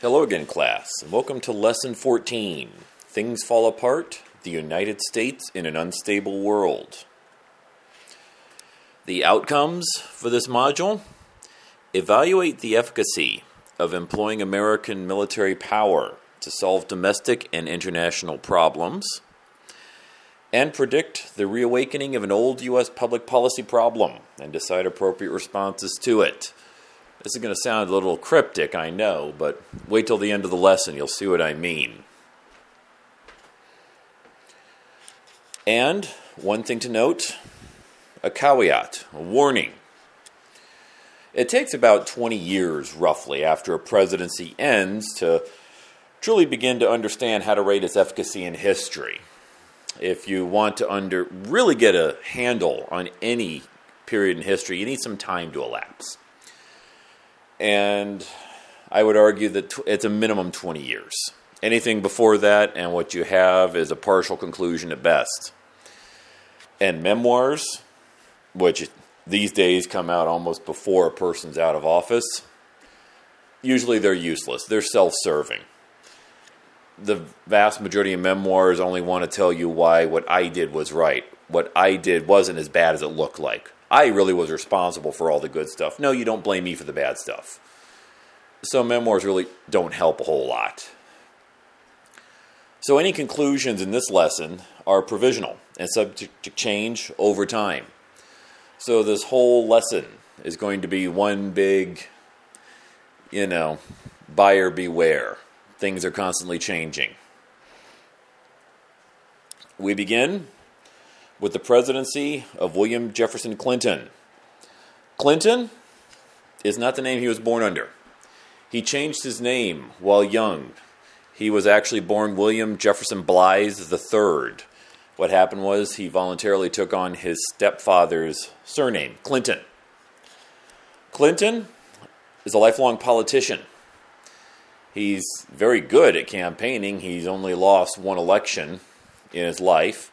Hello again, class, and welcome to Lesson 14 Things Fall Apart The United States in an Unstable World. The outcomes for this module evaluate the efficacy of employing American military power to solve domestic and international problems, and predict the reawakening of an old U.S. public policy problem and decide appropriate responses to it. This is going to sound a little cryptic, I know, but wait till the end of the lesson, you'll see what I mean. And one thing to note a caveat, a warning. It takes about 20 years, roughly, after a presidency ends to truly begin to understand how to rate its efficacy in history. If you want to under really get a handle on any period in history, you need some time to elapse and I would argue that it's a minimum 20 years. Anything before that, and what you have is a partial conclusion at best. And memoirs, which these days come out almost before a person's out of office, usually they're useless. They're self serving. The vast majority of memoirs only want to tell you why what I did was right. What I did wasn't as bad as it looked like. I really was responsible for all the good stuff. No, you don't blame me for the bad stuff. So memoirs really don't help a whole lot. So any conclusions in this lesson are provisional and subject to change over time. So this whole lesson is going to be one big, you know, buyer beware. Things are constantly changing. We begin with the presidency of William Jefferson Clinton. Clinton is not the name he was born under. He changed his name while young. He was actually born William Jefferson Blythe III. What happened was he voluntarily took on his stepfather's surname, Clinton. Clinton is a lifelong politician. He's very good at campaigning. He's only lost one election in his life.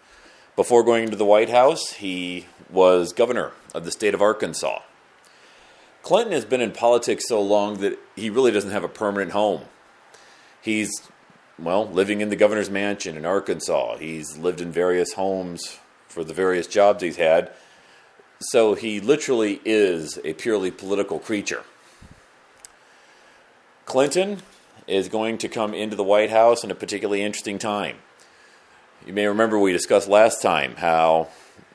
Before going into the White House, he was governor of the state of Arkansas. Clinton has been in politics so long that he really doesn't have a permanent home. He's, well, living in the governor's mansion in Arkansas. He's lived in various homes for the various jobs he's had. So he literally is a purely political creature. Clinton is going to come into the White House in a particularly interesting time. You may remember we discussed last time how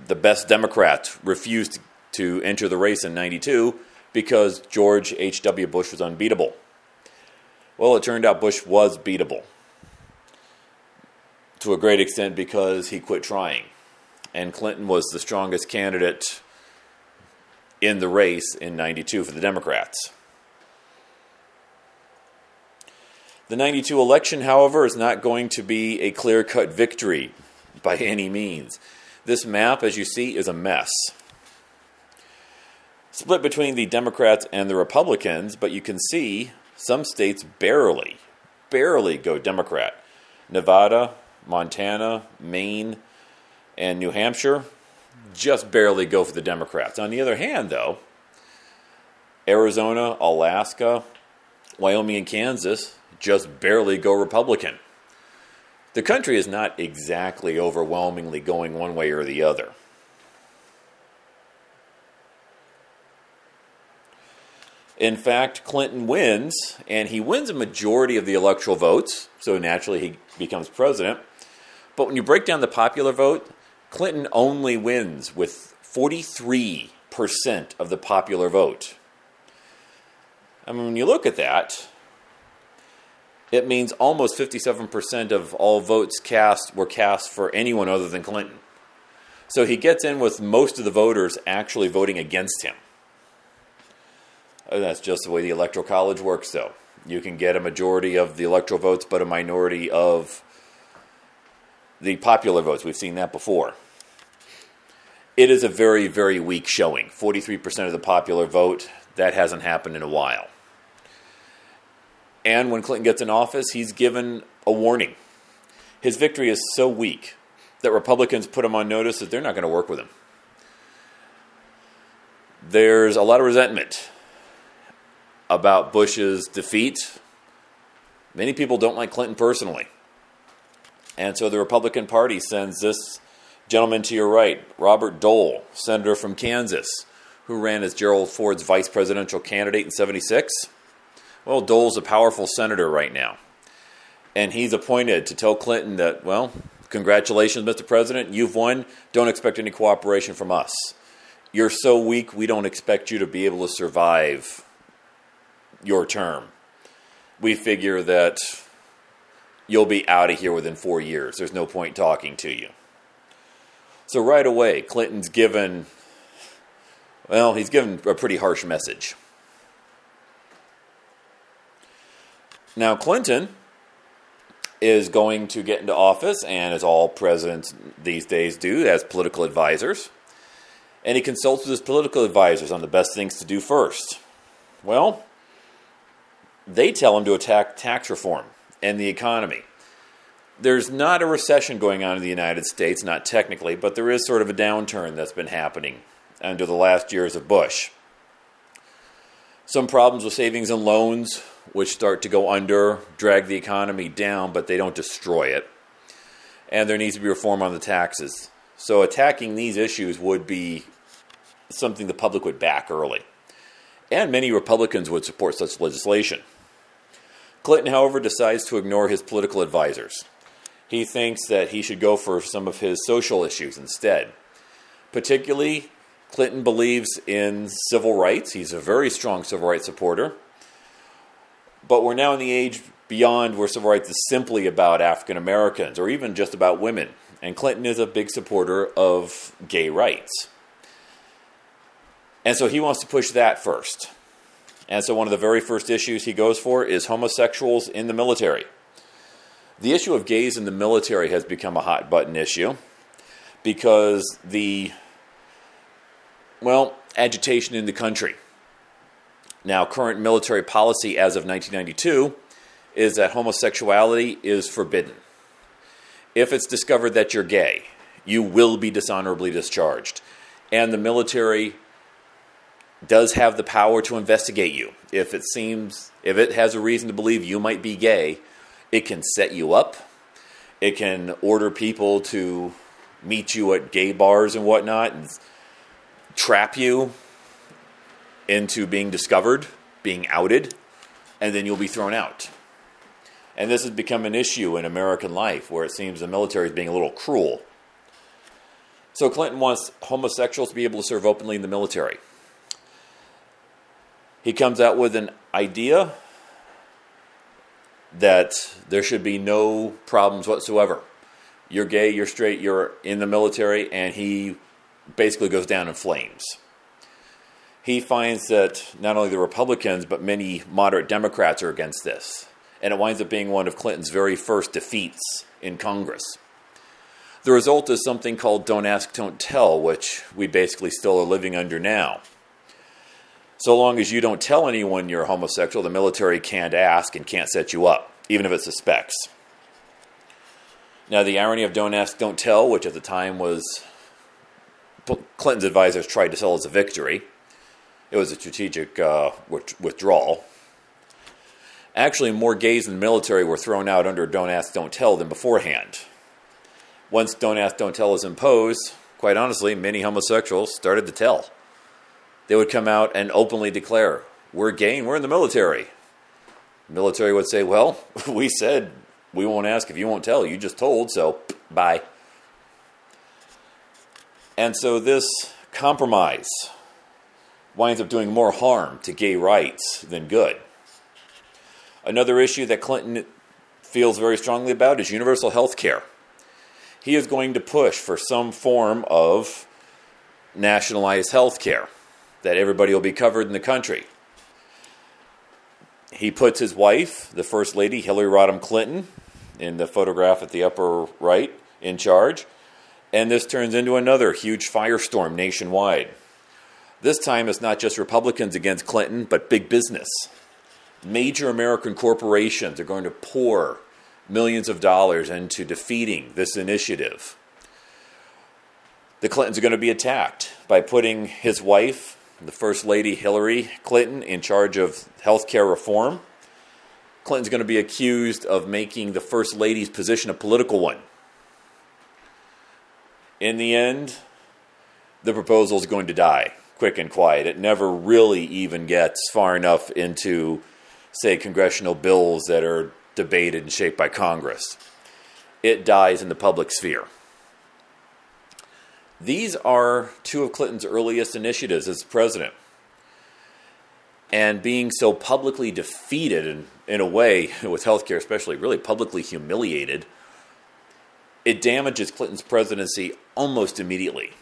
the best Democrats refused to enter the race in 92 because George H.W. Bush was unbeatable. Well, it turned out Bush was beatable to a great extent because he quit trying. And Clinton was the strongest candidate in the race in 92 for the Democrats. The 92 election, however, is not going to be a clear cut victory by any means. This map, as you see, is a mess. Split between the Democrats and the Republicans, but you can see some states barely, barely go Democrat. Nevada, Montana, Maine, and New Hampshire just barely go for the Democrats. On the other hand, though, Arizona, Alaska, Wyoming, and Kansas just barely go Republican. The country is not exactly overwhelmingly going one way or the other. In fact, Clinton wins, and he wins a majority of the electoral votes, so naturally he becomes president. But when you break down the popular vote, Clinton only wins with 43% of the popular vote. I mean, when you look at that, it means almost 57% of all votes cast were cast for anyone other than Clinton. So he gets in with most of the voters actually voting against him. And that's just the way the Electoral College works, though. You can get a majority of the electoral votes, but a minority of the popular votes. We've seen that before. It is a very, very weak showing. 43% of the popular vote, that hasn't happened in a while. And when Clinton gets in office, he's given a warning. His victory is so weak that Republicans put him on notice that they're not going to work with him. There's a lot of resentment about Bush's defeat Many people don't like Clinton personally. And so the Republican Party sends this gentleman to your right, Robert Dole, senator from Kansas, who ran as Gerald Ford's vice presidential candidate in 76. Well, Dole's a powerful senator right now. And he's appointed to tell Clinton that, well, congratulations, Mr. President, you've won. Don't expect any cooperation from us. You're so weak, we don't expect you to be able to survive your term. We figure that you'll be out of here within four years. There's no point talking to you. So right away, Clinton's given, well, he's given a pretty harsh message. Now, Clinton is going to get into office, and as all presidents these days do, as political advisors. And he consults with his political advisors on the best things to do first. Well, they tell him to attack tax reform and the economy. There's not a recession going on in the United States, not technically, but there is sort of a downturn that's been happening under the last years of Bush. Some problems with savings and loans, which start to go under, drag the economy down, but they don't destroy it. And there needs to be reform on the taxes. So attacking these issues would be something the public would back early. And many Republicans would support such legislation. Clinton, however, decides to ignore his political advisors. He thinks that he should go for some of his social issues instead. Particularly, Clinton believes in civil rights. He's a very strong civil rights supporter. But we're now in the age beyond where civil rights is simply about African Americans or even just about women. And Clinton is a big supporter of gay rights. And so he wants to push that first. And so one of the very first issues he goes for is homosexuals in the military. The issue of gays in the military has become a hot button issue because the, well, agitation in the country. Now, current military policy as of 1992 is that homosexuality is forbidden. If it's discovered that you're gay, you will be dishonorably discharged. And the military does have the power to investigate you. If it seems, if it has a reason to believe you might be gay, it can set you up. It can order people to meet you at gay bars and whatnot and trap you into being discovered, being outed, and then you'll be thrown out. And this has become an issue in American life where it seems the military is being a little cruel. So Clinton wants homosexuals to be able to serve openly in the military. He comes out with an idea that there should be no problems whatsoever. You're gay, you're straight, you're in the military, and he basically goes down in flames. He finds that not only the Republicans, but many moderate Democrats are against this. And it winds up being one of Clinton's very first defeats in Congress. The result is something called Don't Ask, Don't Tell, which we basically still are living under now. So long as you don't tell anyone you're homosexual, the military can't ask and can't set you up, even if it suspects. Now, the irony of don't ask, don't tell, which at the time was Clinton's advisors tried to sell as a victory, it was a strategic uh, withdrawal. Actually, more gays in the military were thrown out under Don't Ask, Don't Tell than beforehand. Once Don't Ask, Don't Tell was imposed, quite honestly, many homosexuals started to tell they would come out and openly declare, We're gay and we're in the military. The military would say, Well, we said we won't ask if you won't tell. You just told, so bye. And so this compromise winds up doing more harm to gay rights than good. Another issue that Clinton feels very strongly about is universal health care. He is going to push for some form of nationalized health care that everybody will be covered in the country. He puts his wife, the First Lady, Hillary Rodham Clinton, in the photograph at the upper right, in charge, and this turns into another huge firestorm nationwide. This time it's not just Republicans against Clinton, but big business. Major American corporations are going to pour millions of dollars into defeating this initiative. The Clintons are going to be attacked by putting his wife, the First Lady Hillary Clinton in charge of health care reform. Clinton's going to be accused of making the First Lady's position a political one. In the end, the proposal is going to die quick and quiet. It never really even gets far enough into, say, congressional bills that are debated and shaped by Congress. It dies in the public sphere. These are two of Clinton's earliest initiatives as president. And being so publicly defeated, and in a way, with healthcare especially, really publicly humiliated, it damages Clinton's presidency almost immediately.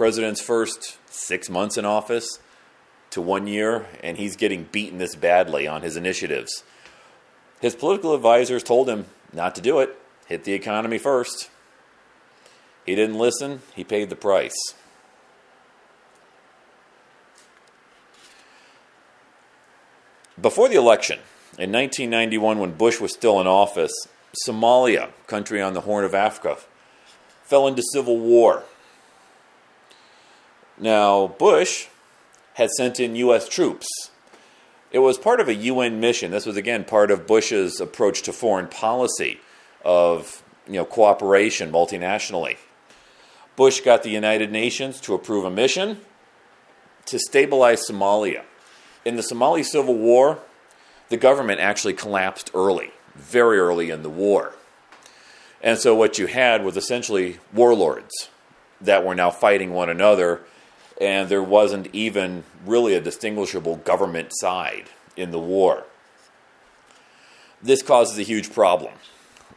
President's first six months in office to one year, and he's getting beaten this badly on his initiatives. His political advisors told him not to do it, hit the economy first. He didn't listen, he paid the price. Before the election, in 1991, when Bush was still in office, Somalia, country on the Horn of Africa, fell into civil war. Now, Bush had sent in U.S. troops. It was part of a UN mission. This was, again, part of Bush's approach to foreign policy of you know, cooperation multinationally. Bush got the United Nations to approve a mission to stabilize Somalia. In the Somali civil war, the government actually collapsed early, very early in the war. And so what you had was essentially warlords that were now fighting one another, and there wasn't even really a distinguishable government side in the war. This causes a huge problem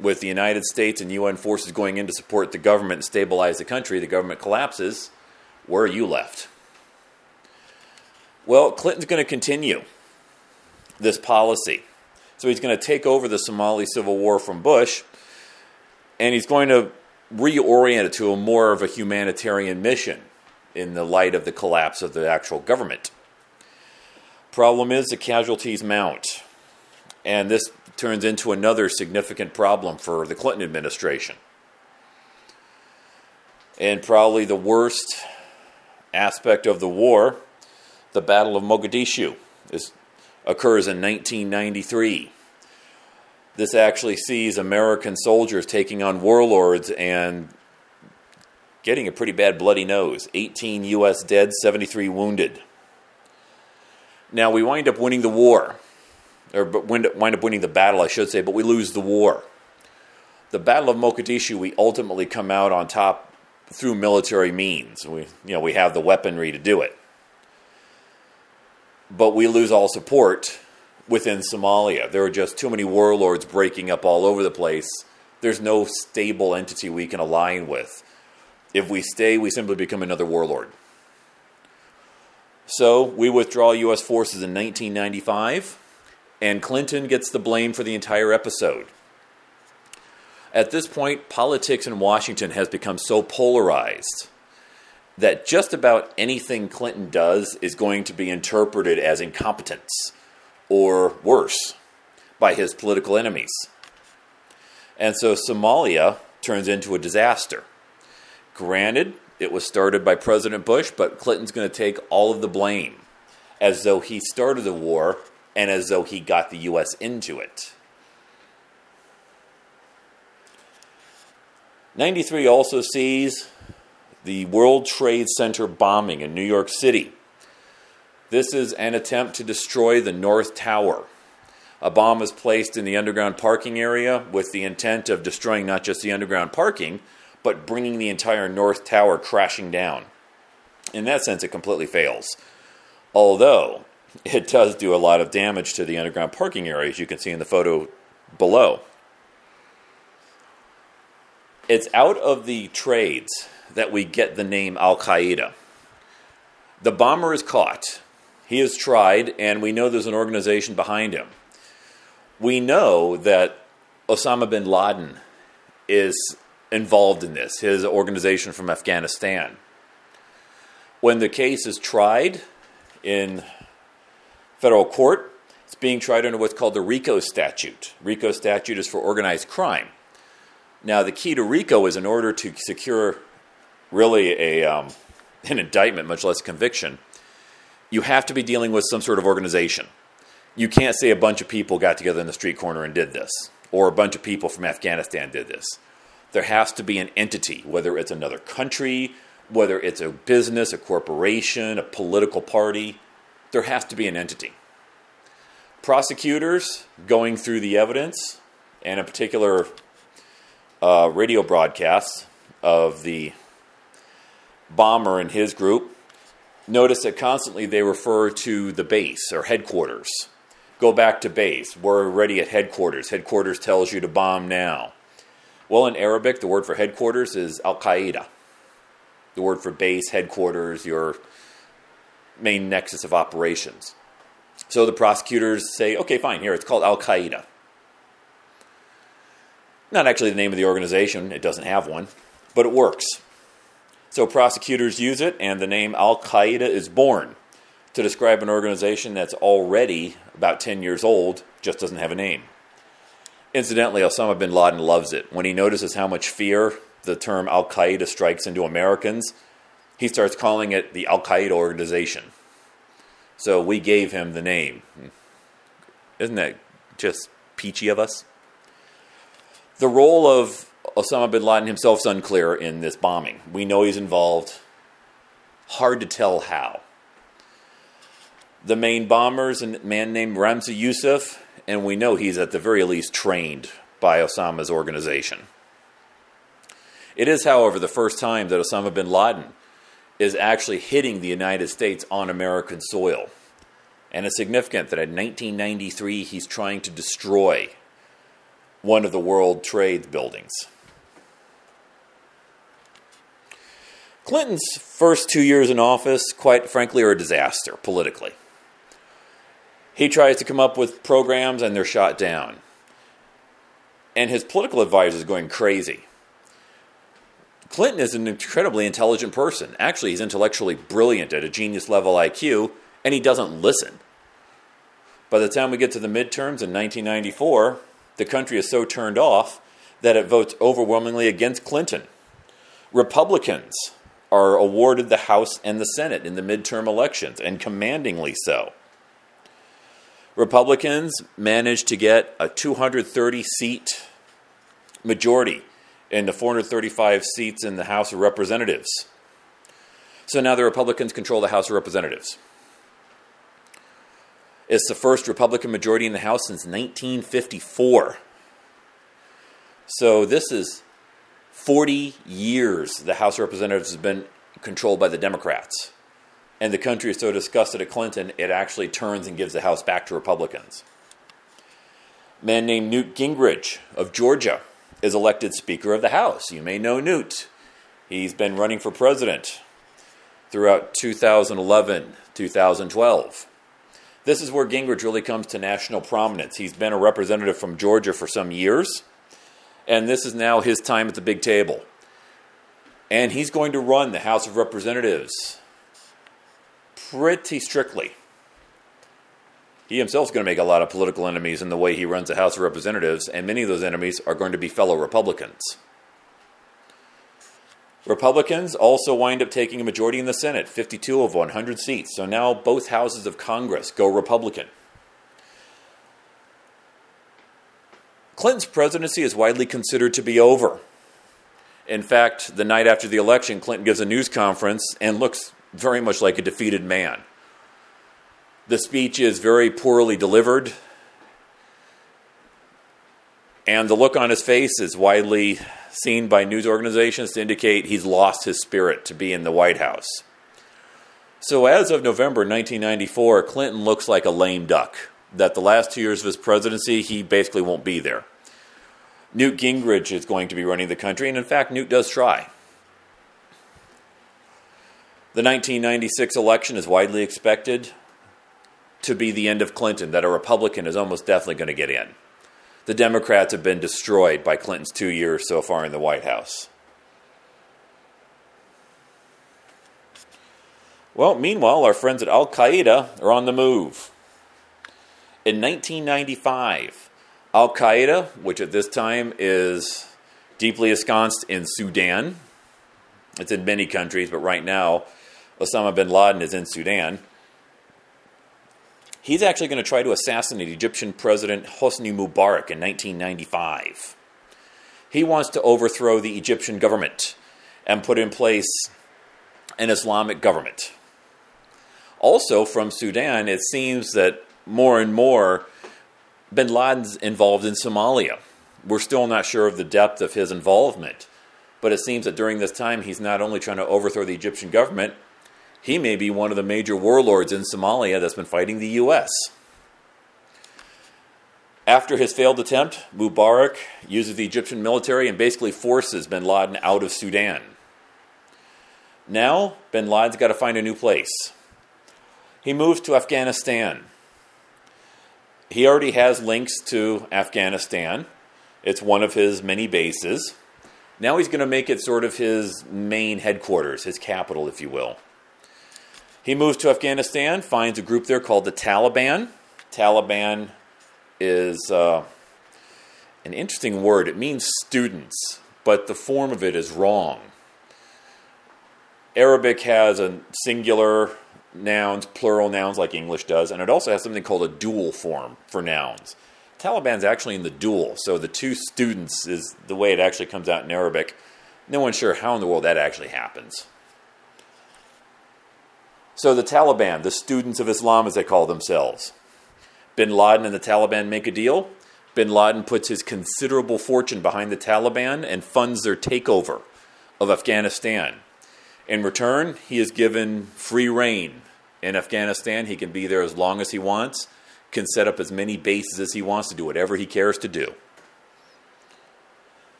with the United States and UN forces going in to support the government and stabilize the country, the government collapses. Where are you left? Well, Clinton's going to continue this policy. So he's going to take over the Somali civil war from Bush, and he's going to reorient it to a more of a humanitarian mission in the light of the collapse of the actual government. Problem is, the casualties mount. And this turns into another significant problem for the Clinton administration. And probably the worst aspect of the war, the Battle of Mogadishu, is, occurs in 1993. This actually sees American soldiers taking on warlords and getting a pretty bad bloody nose 18 U.S. dead, 73 wounded. Now, we wind up winning the war or wind up, winning the battle, I should say, but we lose the war. The Battle of Mogadishu, we ultimately come out on top through military means. We, you know, we have the weaponry to do it. But we lose all support within Somalia. There are just too many warlords breaking up all over the place. There's no stable entity we can align with. If we stay, we simply become another warlord. So we withdraw U.S. forces in 1995 and Clinton gets the blame for the entire episode. At this point, politics in Washington has become so polarized that just about anything Clinton does is going to be interpreted as incompetence or worse by his political enemies. And so Somalia turns into a disaster. Granted, it was started by President Bush, but Clinton's going to take all of the blame as though he started the war and as though he got the U.S. into it. 93 also sees the World Trade Center bombing in New York City. This is an attempt to destroy the North Tower. A bomb is placed in the underground parking area with the intent of destroying not just the underground parking, but bringing the entire North Tower crashing down. In that sense, it completely fails. Although, it does do a lot of damage to the underground parking area, as you can see in the photo below. It's out of the trades that we get the name Al Qaeda. The bomber is caught. He is tried, and we know there's an organization behind him. We know that Osama bin Laden is involved in this, his organization from Afghanistan. When the case is tried in federal court. It's being tried under what's called the RICO statute. RICO statute is for organized crime. Now, the key to RICO is in order to secure really a, um, an indictment, much less conviction, you have to be dealing with some sort of organization. you can't say a bunch of people got together in the street corner and did this, or a bunch of people from Afghanistan did this. There has to be an entity, whether it's another country, whether it's a business, a corporation, a political party, there has to be an entity. Prosecutors going through the evidence, and a particular uh, radio broadcast of the bomber and his group, notice that constantly they refer to the base or headquarters. Go back to base. We're already at headquarters. Headquarters tells you to bomb now. Well, in Arabic, the word for headquarters is Al Qaeda. The word for base, headquarters, your main nexus of operations. So the prosecutors say, okay, fine, here, it's called Al Qaeda. Not actually the name of the organization, it doesn't have one, but it works. So prosecutors use it, and the name Al Qaeda is born to describe an organization that's already about 10 years old, just doesn't have a name. Incidentally, Osama bin Laden loves it. When he notices how much fear the term Al Qaeda strikes into Americans, he starts calling it the Al Qaeda organization. So we gave him the name. Isn't that just peachy of us? The role of Osama bin Laden himself is unclear in this bombing. We know he's involved. Hard to tell how. The main bombers, a man named Ramzi Youssef, and we know he's at the very least trained by Osama's organization. It is, however, the first time that Osama bin Laden is actually hitting the United States on American soil. And it's significant that in 1993 he's trying to destroy one of the World Trade buildings. Clinton's first two years in office, quite frankly, are a disaster politically. He tries to come up with programs and they're shot down. And his political advisor is going crazy. Clinton is an incredibly intelligent person. Actually, he's intellectually brilliant at a genius level IQ, and he doesn't listen. By the time we get to the midterms in 1994, the country is so turned off that it votes overwhelmingly against Clinton. Republicans are awarded the House and the Senate in the midterm elections, and commandingly so. Republicans managed to get a 230 seat majority in the 435 seats in the House of Representatives. So now the Republicans control the House of Representatives. It's the first Republican majority in the House since 1954. So this is 40 years the House of Representatives has been controlled by the Democrats. And the country is so disgusted at Clinton, it actually turns and gives the House back to Republicans. A man named Newt Gingrich of Georgia is elected Speaker of the House. You may know Newt. He's been running for president throughout 2011, 2012. This is where Gingrich really comes to national prominence. He's been a representative from Georgia for some years, and this is now his time at the big table. And he's going to run the House of Representatives pretty strictly. He himself is going to make a lot of political enemies in the way he runs the House of Representatives, and many of those enemies are going to be fellow Republicans. Republicans also wind up taking a majority in the Senate, 52 of 100 seats. So now both houses of Congress go Republican. Clinton's presidency is widely considered to be over. In fact, the night after the election, Clinton gives a news conference and looks very much like a defeated man. The speech is very poorly delivered, and the look on his face is widely seen by news organizations to indicate he's lost his spirit to be in the White House. So, as of November 1994, Clinton looks like a lame duck. That the last two years of his presidency, he basically won't be there. Newt Gingrich is going to be running the country, and in fact, Newt does try. The 1996 election is widely expected to be the end of Clinton, that a Republican is almost definitely going to get in. The Democrats have been destroyed by Clinton's two years so far in the White House. Well, meanwhile, our friends at Al Qaeda are on the move. In 1995, Al Qaeda, which at this time is deeply ensconced in Sudan, it's in many countries, but right now, Osama bin Laden is in Sudan He's actually going to try to assassinate Egyptian President Hosni Mubarak in 1995. He wants to overthrow the Egyptian government and put in place an Islamic government. Also, from Sudan, it seems that more and more bin Laden's involved in Somalia. We're still not sure of the depth of his involvement, but it seems that during this time he's not only trying to overthrow the Egyptian government, he may be one of the major warlords in Somalia that's been fighting the U.S. After his failed attempt, Mubarak uses the Egyptian military and basically forces bin Laden out of Sudan. Now, bin Laden's got to find a new place. He moves to Afghanistan. He already has links to Afghanistan. It's one of his many bases. Now he's going to make it sort of his main headquarters, his capital, if you will. He moves to Afghanistan, finds a group there called the Taliban. Taliban is uh, an interesting word. It means students, but the form of it is wrong. Arabic has a singular nouns, plural nouns like English does, and it also has something called a dual form for nouns. Taliban's actually in the dual, so the two students is the way it actually comes out in Arabic. No one's sure how in the world that actually happens. So the Taliban, the students of Islam as they call themselves, bin Laden and the Taliban make a deal. Bin Laden puts his considerable fortune behind the Taliban and funds their takeover of Afghanistan. In return, he is given free rein in Afghanistan. He can be there as long as he wants, can set up as many bases as he wants to do whatever he cares to do.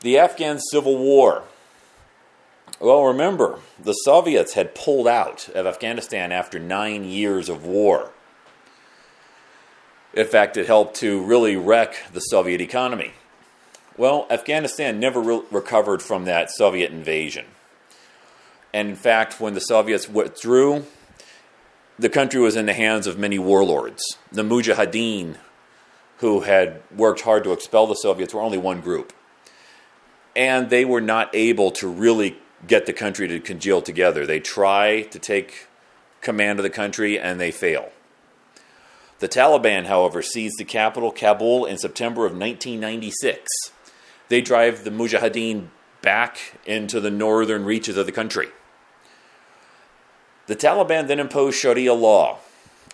The Afghan Civil War well, remember, the Soviets had pulled out of Afghanistan after nine years of war. In fact, it helped to really wreck the Soviet economy. Well, Afghanistan never re- recovered from that Soviet invasion. And in fact, when the Soviets withdrew, the country was in the hands of many warlords. The Mujahideen, who had worked hard to expel the Soviets, were only one group. And they were not able to really get the country to congeal together. They try to take command of the country and they fail. The Taliban, however, seized the capital, Kabul, in September of 1996. They drive the Mujahideen back into the northern reaches of the country. The Taliban then imposed Sharia law.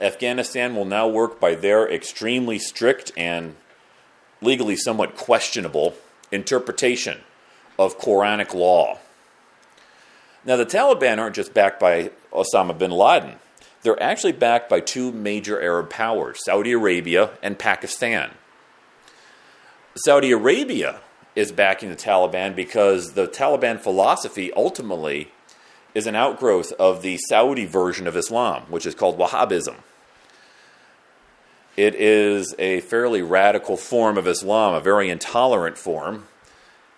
Afghanistan will now work by their extremely strict and legally somewhat questionable interpretation of Quranic law. Now, the Taliban aren't just backed by Osama bin Laden, they're actually backed by two major Arab powers, Saudi Arabia and Pakistan. Saudi Arabia is backing the Taliban because the Taliban philosophy ultimately is an outgrowth of the Saudi version of Islam, which is called Wahhabism. It is a fairly radical form of Islam, a very intolerant form,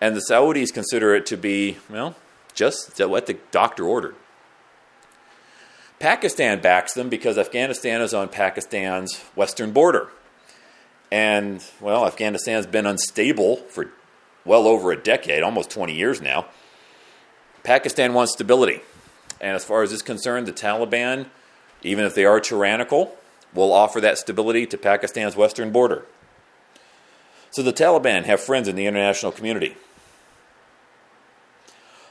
and the Saudis consider it to be, well, just what the doctor ordered. Pakistan backs them because Afghanistan is on Pakistan's western border. And, well, Afghanistan has been unstable for well over a decade, almost 20 years now. Pakistan wants stability. And as far as is concerned, the Taliban, even if they are tyrannical, will offer that stability to Pakistan's western border. So the Taliban have friends in the international community.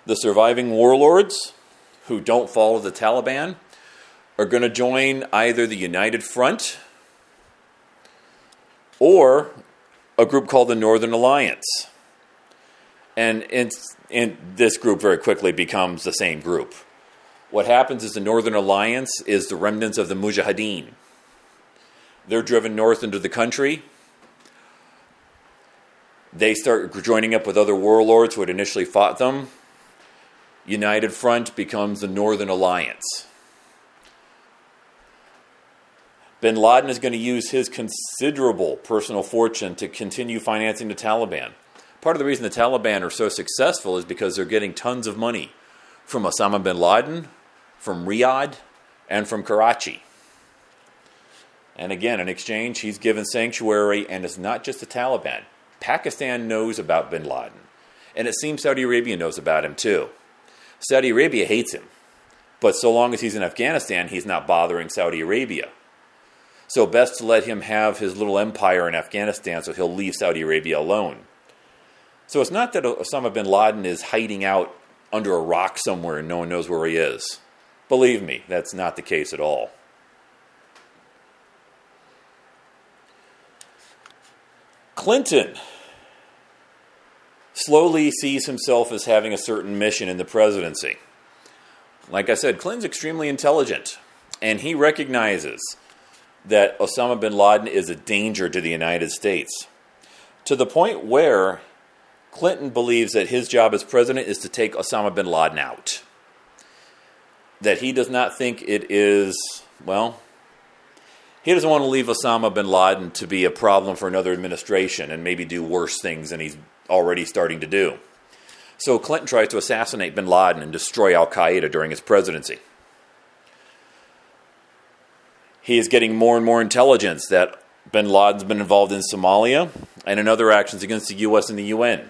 The surviving warlords who don't follow the Taliban are going to join either the United Front or a group called the Northern Alliance. And, and this group very quickly becomes the same group. What happens is the Northern Alliance is the remnants of the Mujahideen. They're driven north into the country. They start joining up with other warlords who had initially fought them. United Front becomes the Northern Alliance. Bin Laden is going to use his considerable personal fortune to continue financing the Taliban. Part of the reason the Taliban are so successful is because they're getting tons of money from Osama bin Laden, from Riyadh, and from Karachi. And again, in exchange, he's given sanctuary, and it's not just the Taliban. Pakistan knows about bin Laden, and it seems Saudi Arabia knows about him too. Saudi Arabia hates him. But so long as he's in Afghanistan, he's not bothering Saudi Arabia. So, best to let him have his little empire in Afghanistan so he'll leave Saudi Arabia alone. So, it's not that Osama bin Laden is hiding out under a rock somewhere and no one knows where he is. Believe me, that's not the case at all. Clinton slowly sees himself as having a certain mission in the presidency. Like I said, Clinton's extremely intelligent, and he recognizes that Osama bin Laden is a danger to the United States to the point where Clinton believes that his job as president is to take Osama bin Laden out. That he does not think it is, well, he doesn't want to leave Osama bin Laden to be a problem for another administration and maybe do worse things than he's already starting to do. So Clinton tries to assassinate bin Laden and destroy Al Qaeda during his presidency. He is getting more and more intelligence that bin Laden's been involved in Somalia and in other actions against the U.S. and the UN.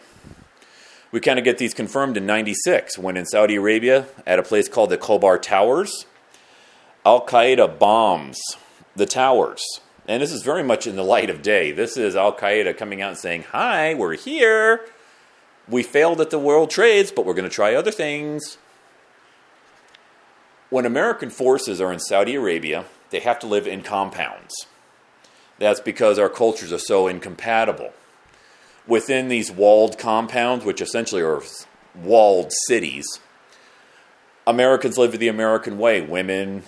We kind of get these confirmed in 96 when in Saudi Arabia, at a place called the Khobar Towers, Al Qaeda bombs the towers. And this is very much in the light of day. This is Al Qaeda coming out and saying, Hi, we're here. We failed at the world trades, but we're going to try other things. When American forces are in Saudi Arabia, they have to live in compounds. That's because our cultures are so incompatible. Within these walled compounds, which essentially are walled cities, Americans live the American way. Women,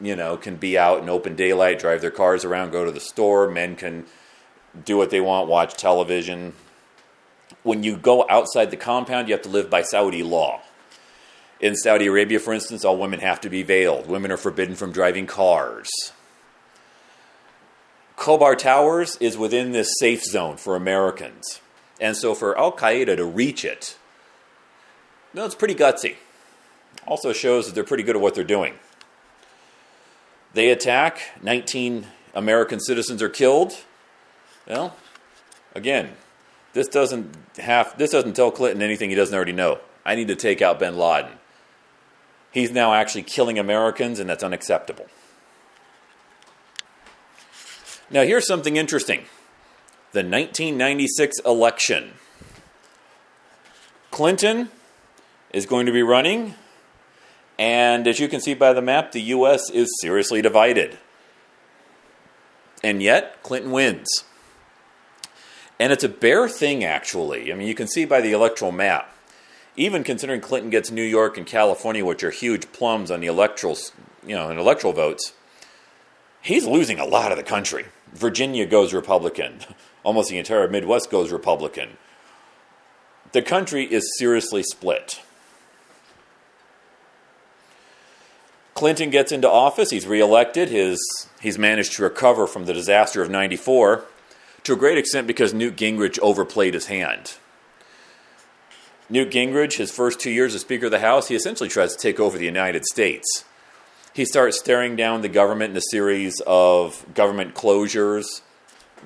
you know, can be out in open daylight, drive their cars around, go to the store. Men can do what they want, watch television. When you go outside the compound, you have to live by Saudi law. In Saudi Arabia, for instance, all women have to be veiled. Women are forbidden from driving cars. Khobar Towers is within this safe zone for Americans. And so for Al Qaeda to reach it, no, it's pretty gutsy. Also shows that they're pretty good at what they're doing. They attack, 19 American citizens are killed. Well, again, this doesn't have this doesn't tell Clinton anything he doesn't already know. I need to take out bin Laden. He's now actually killing Americans, and that's unacceptable. Now, here's something interesting the 1996 election. Clinton is going to be running and as you can see by the map, the U.S. is seriously divided. And yet, Clinton wins. And it's a bare thing, actually. I mean, you can see by the electoral map. Even considering Clinton gets New York and California, which are huge plums on the electoral, you know, in electoral votes, he's losing a lot of the country. Virginia goes Republican. Almost the entire Midwest goes Republican. The country is seriously split. Clinton gets into office, he's reelected, his, he's managed to recover from the disaster of 94 to a great extent because Newt Gingrich overplayed his hand. Newt Gingrich, his first two years as Speaker of the House, he essentially tries to take over the United States. He starts staring down the government in a series of government closures.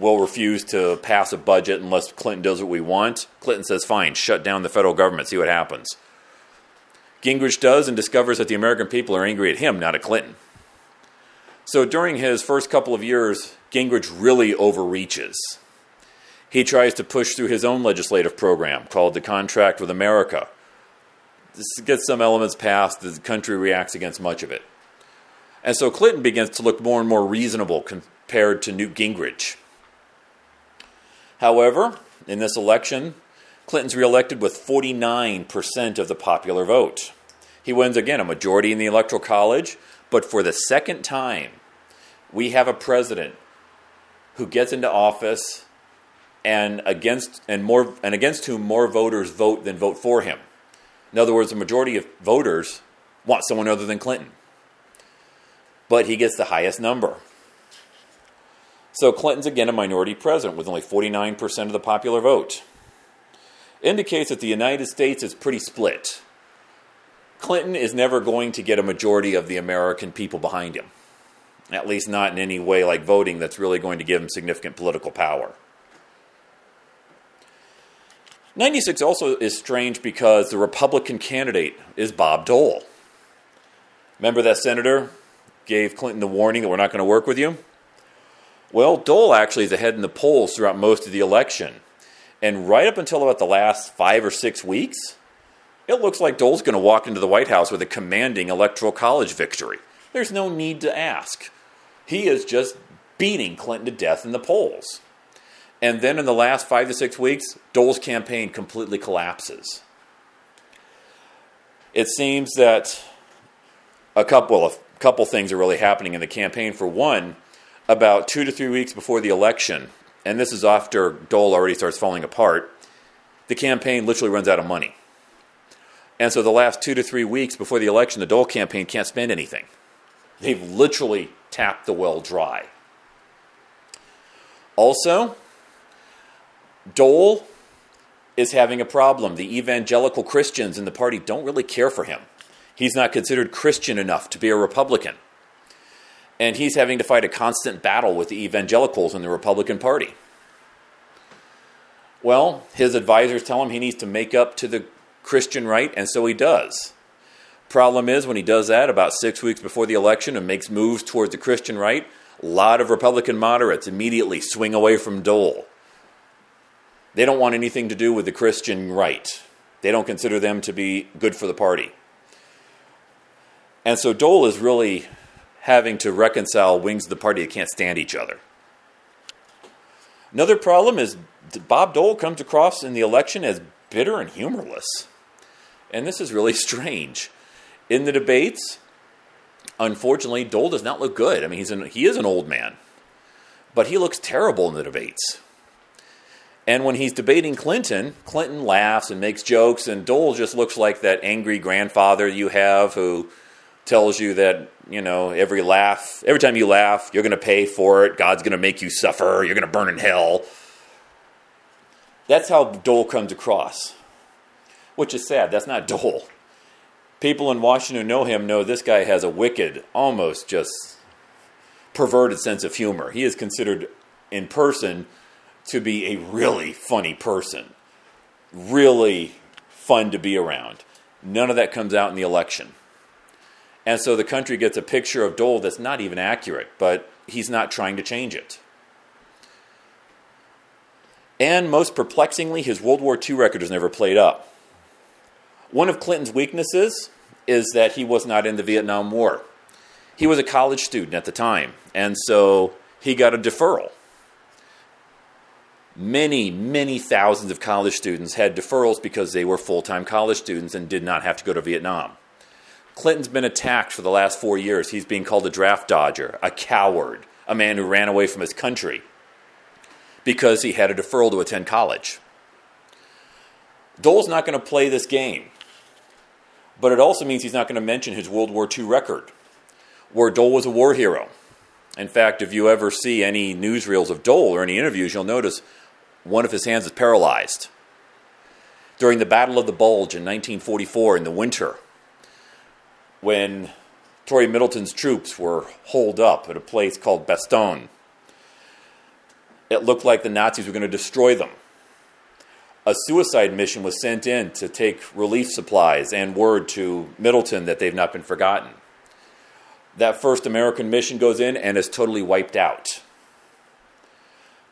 We'll refuse to pass a budget unless Clinton does what we want. Clinton says, fine, shut down the federal government, see what happens. Gingrich does and discovers that the American people are angry at him, not at Clinton. So during his first couple of years, Gingrich really overreaches. He tries to push through his own legislative program called the Contract with America. This gets some elements passed, the country reacts against much of it. And so Clinton begins to look more and more reasonable compared to Newt Gingrich. However, in this election, Clinton's reelected with 49% of the popular vote. He wins again a majority in the Electoral College, but for the second time, we have a president who gets into office and against and more and against whom more voters vote than vote for him. In other words, the majority of voters want someone other than Clinton. But he gets the highest number. So Clinton's again a minority president with only 49% of the popular vote indicates that the United States is pretty split. Clinton is never going to get a majority of the American people behind him, at least not in any way like voting that's really going to give him significant political power. 96 also is strange because the Republican candidate is Bob Dole. Remember that senator gave Clinton the warning that we're not going to work with you? Well, Dole actually is ahead in the polls throughout most of the election. And right up until about the last five or six weeks, it looks like Dole's going to walk into the White House with a commanding electoral college victory. There's no need to ask. He is just beating Clinton to death in the polls. And then in the last five to six weeks, Dole's campaign completely collapses. It seems that a couple of couple things are really happening in the campaign. For one, about two to three weeks before the election, and this is after Dole already starts falling apart, the campaign literally runs out of money. And so the last two to three weeks before the election, the Dole campaign can't spend anything. They've literally tapped the well dry. Also, Dole is having a problem. The evangelical Christians in the party don't really care for him. He's not considered Christian enough to be a Republican. And he's having to fight a constant battle with the evangelicals in the Republican Party. Well, his advisors tell him he needs to make up to the Christian right, and so he does. Problem is, when he does that about six weeks before the election and makes moves towards the Christian right, a lot of Republican moderates immediately swing away from Dole. They don't want anything to do with the Christian right. They don't consider them to be good for the party. And so Dole is really having to reconcile wings of the party that can't stand each other. Another problem is Bob Dole comes across in the election as bitter and humorless. And this is really strange. In the debates, unfortunately, Dole does not look good. I mean, he's an, he is an old man, but he looks terrible in the debates. And when he's debating Clinton, Clinton laughs and makes jokes, and Dole just looks like that angry grandfather you have who tells you that, you know, every laugh, every time you laugh, you're going to pay for it. God's going to make you suffer. You're going to burn in hell. That's how Dole comes across, which is sad. That's not Dole. People in Washington who know him know this guy has a wicked, almost just perverted sense of humor. He is considered in person to be a really funny person, really fun to be around. None of that comes out in the election. And so the country gets a picture of Dole that's not even accurate, but he's not trying to change it. And most perplexingly, his World War II record was never played up. One of Clinton's weaknesses is that he was not in the Vietnam War. He was a college student at the time, and so he got a deferral. Many, many thousands of college students had deferrals because they were full time college students and did not have to go to Vietnam. Clinton's been attacked for the last four years. He's being called a draft dodger, a coward, a man who ran away from his country because he had a deferral to attend college. Dole's not going to play this game, but it also means he's not going to mention his World War II record, where Dole was a war hero. In fact, if you ever see any newsreels of Dole or any interviews, you'll notice one of his hands is paralyzed. During the Battle of the Bulge in 1944 in the winter, when Troy Middleton's troops were holed up at a place called Bastogne. It looked like the Nazis were going to destroy them. A suicide mission was sent in to take relief supplies and word to Middleton that they've not been forgotten. That first American mission goes in and is totally wiped out.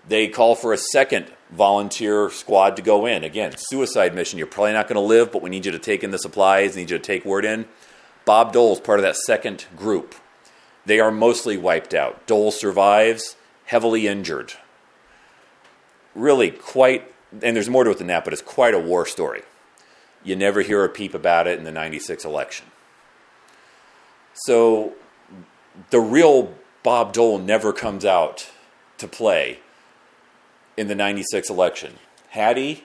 They call for a second volunteer squad to go in. Again, suicide mission. You're probably not going to live, but we need you to take in the supplies, need you to take word in. Bob Dole is part of that second group. They are mostly wiped out. Dole survives, heavily injured. Really, quite, and there's more to it than that, but it's quite a war story. You never hear a peep about it in the 96 election. So the real Bob Dole never comes out to play in the 96 election. Had he,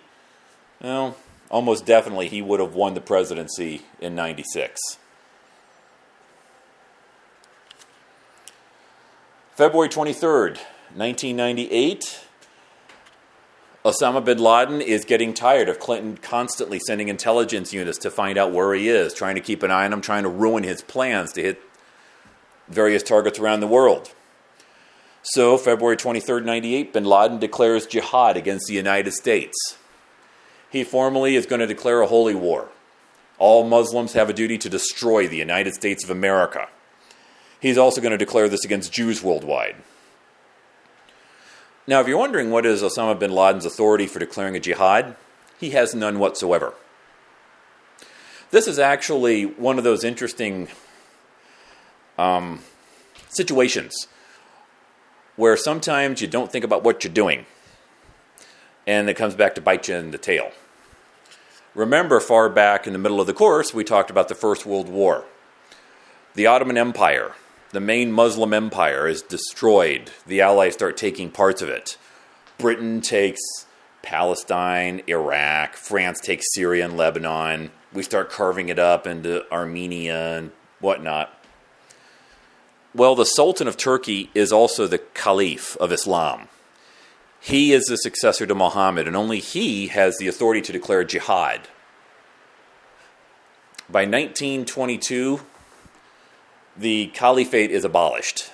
well, almost definitely he would have won the presidency in 96. February 23rd, 1998. Osama bin Laden is getting tired of Clinton constantly sending intelligence units to find out where he is, trying to keep an eye on him, trying to ruin his plans to hit various targets around the world. So, February 23, 98, bin Laden declares jihad against the United States. He formally is going to declare a holy war. All Muslims have a duty to destroy the United States of America. He's also going to declare this against Jews worldwide. Now, if you're wondering what is Osama bin Laden's authority for declaring a jihad, he has none whatsoever. This is actually one of those interesting um, situations where sometimes you don't think about what you're doing, and it comes back to bite you in the tail. Remember, far back in the middle of the course, we talked about the First World War. The Ottoman Empire, the main Muslim empire, is destroyed. The Allies start taking parts of it. Britain takes Palestine, Iraq, France takes Syria and Lebanon. We start carving it up into Armenia and whatnot. Well, the Sultan of Turkey is also the Caliph of Islam. He is the successor to Muhammad, and only he has the authority to declare jihad. By 1922, the caliphate is abolished.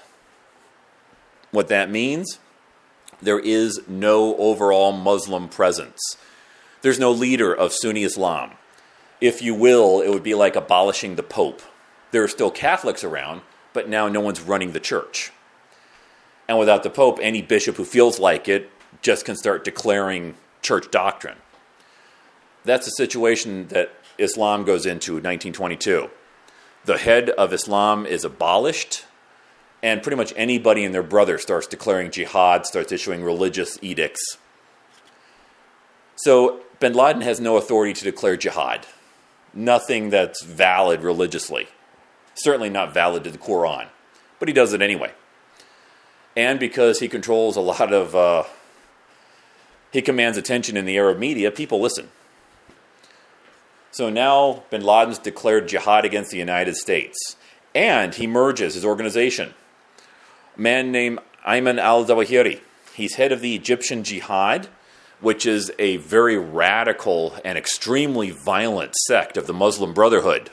What that means, there is no overall Muslim presence. There's no leader of Sunni Islam. If you will, it would be like abolishing the Pope. There are still Catholics around, but now no one's running the church. And without the Pope, any bishop who feels like it just can start declaring church doctrine. That's the situation that Islam goes into in 1922. The head of Islam is abolished, and pretty much anybody and their brother starts declaring jihad, starts issuing religious edicts. So bin Laden has no authority to declare jihad, nothing that's valid religiously, certainly not valid to the Quran, but he does it anyway. And because he controls a lot of uh, he commands attention in the Arab media, people listen. So now bin Laden's declared jihad against the United States. And he merges his organization. A man named Ayman al Zawahiri. He's head of the Egyptian Jihad, which is a very radical and extremely violent sect of the Muslim Brotherhood.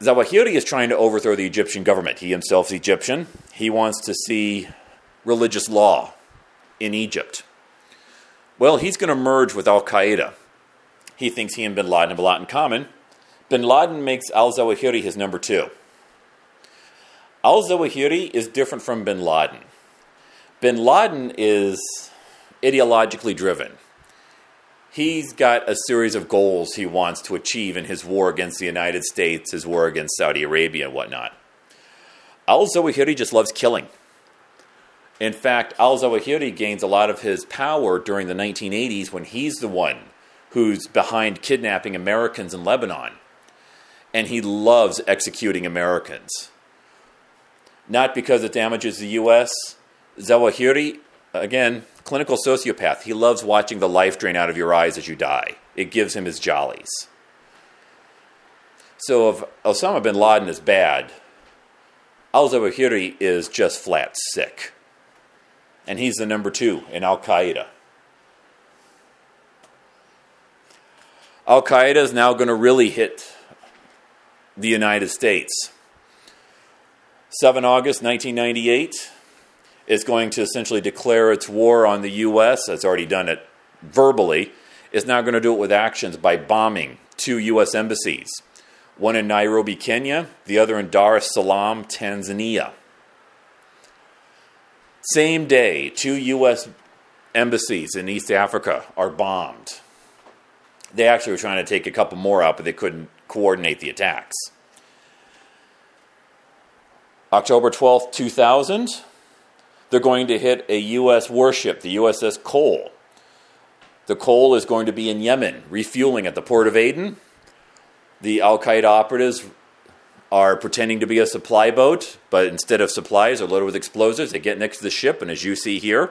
Zawahiri is trying to overthrow the Egyptian government. He himself is Egyptian. He wants to see religious law in Egypt. Well, he's going to merge with Al Qaeda. He thinks he and bin Laden have a lot in common. Bin Laden makes al Zawahiri his number two. Al Zawahiri is different from bin Laden. Bin Laden is ideologically driven. He's got a series of goals he wants to achieve in his war against the United States, his war against Saudi Arabia, and whatnot. Al Zawahiri just loves killing. In fact, al Zawahiri gains a lot of his power during the 1980s when he's the one who's behind kidnapping Americans in Lebanon. And he loves executing Americans. Not because it damages the U.S. Zawahiri, again, clinical sociopath. He loves watching the life drain out of your eyes as you die. It gives him his jollies. So if Osama bin Laden is bad, al Zawahiri is just flat sick and he's the number two in Al Qaeda. Al Qaeda is now going to really hit the United States. 7 August 1998 is going to essentially declare its war on the U.S. It's already done it verbally. It's now going to do it with actions by bombing two U.S. embassies one in Nairobi, Kenya, the other in Dar es Salaam, Tanzania. Same day, two U.S. embassies in East Africa are bombed. They actually were trying to take a couple more out, but they couldn't coordinate the attacks. October 12th, 2000, they're going to hit a U.S. warship, the USS Cole. The Cole is going to be in Yemen, refueling at the port of Aden. The Al Qaeda operatives are pretending to be a supply boat, but instead of supplies are loaded with explosives. They get next to the ship, and as you see here,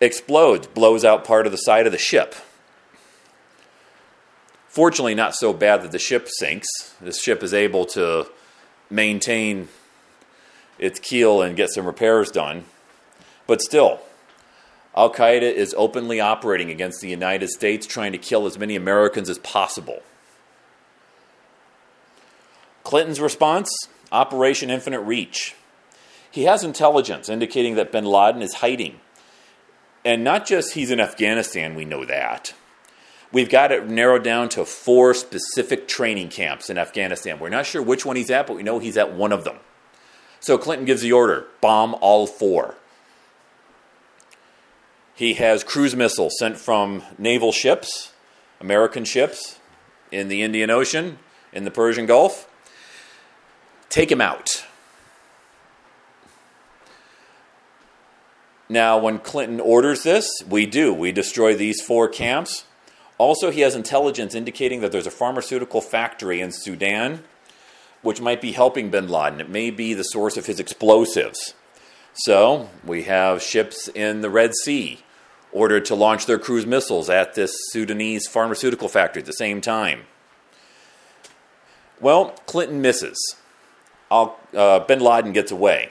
explodes, blows out part of the side of the ship. Fortunately, not so bad that the ship sinks. The ship is able to maintain its keel and get some repairs done. But still, Al Qaeda is openly operating against the United States, trying to kill as many Americans as possible. Clinton's response Operation Infinite Reach. He has intelligence indicating that bin Laden is hiding. And not just he's in Afghanistan, we know that. We've got it narrowed down to four specific training camps in Afghanistan. We're not sure which one he's at, but we know he's at one of them. So Clinton gives the order bomb all four. He has cruise missiles sent from naval ships, American ships, in the Indian Ocean, in the Persian Gulf. Take him out. Now, when Clinton orders this, we do. We destroy these four camps. Also, he has intelligence indicating that there's a pharmaceutical factory in Sudan which might be helping bin Laden. It may be the source of his explosives. So, we have ships in the Red Sea ordered to launch their cruise missiles at this Sudanese pharmaceutical factory at the same time. Well, Clinton misses. Uh, bin Laden gets away.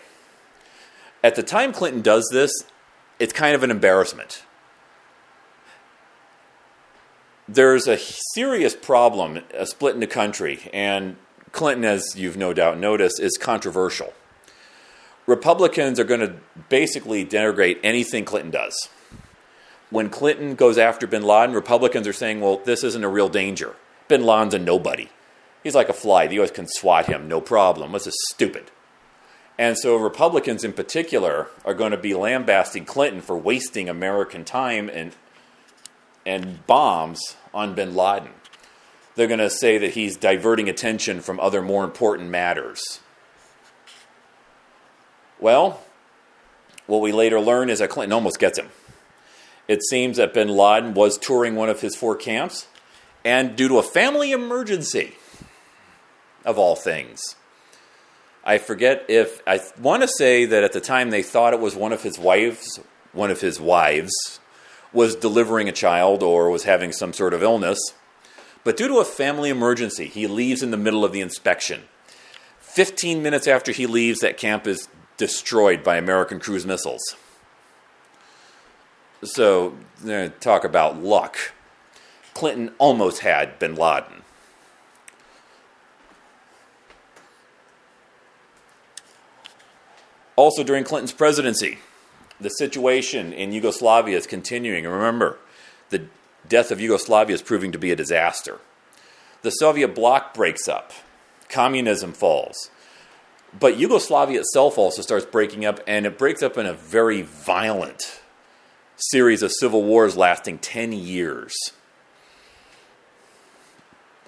At the time Clinton does this, it's kind of an embarrassment. There's a serious problem, a split in the country, and Clinton, as you've no doubt noticed, is controversial. Republicans are going to basically denigrate anything Clinton does. When Clinton goes after bin Laden, Republicans are saying, well, this isn't a real danger. Bin Laden's a nobody. He's like a fly. The U.S. can swat him, no problem. This is stupid. And so Republicans in particular are going to be lambasting Clinton for wasting American time and, and bombs on bin Laden. They're going to say that he's diverting attention from other more important matters. Well, what we later learn is that Clinton almost gets him. It seems that bin Laden was touring one of his four camps, and due to a family emergency, of all things. I forget if I want to say that at the time they thought it was one of his wives, one of his wives was delivering a child or was having some sort of illness. But due to a family emergency, he leaves in the middle of the inspection. 15 minutes after he leaves, that camp is destroyed by American cruise missiles. So, talk about luck. Clinton almost had bin Laden. Also, during Clinton's presidency, the situation in Yugoslavia is continuing. And remember, the death of Yugoslavia is proving to be a disaster. The Soviet bloc breaks up, communism falls. But Yugoslavia itself also starts breaking up, and it breaks up in a very violent series of civil wars lasting 10 years.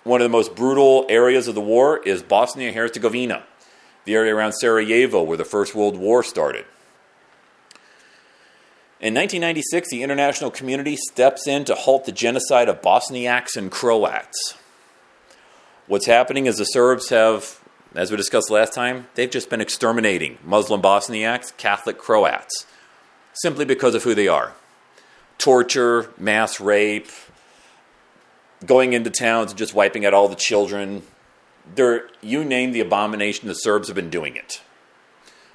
One of the most brutal areas of the war is Bosnia Herzegovina the area around Sarajevo where the First World War started. In 1996, the international community steps in to halt the genocide of Bosniaks and Croats. What's happening is the Serbs have, as we discussed last time, they've just been exterminating Muslim Bosniaks, Catholic Croats, simply because of who they are. Torture, mass rape, going into towns and just wiping out all the children, there, you name the abomination, the Serbs have been doing it.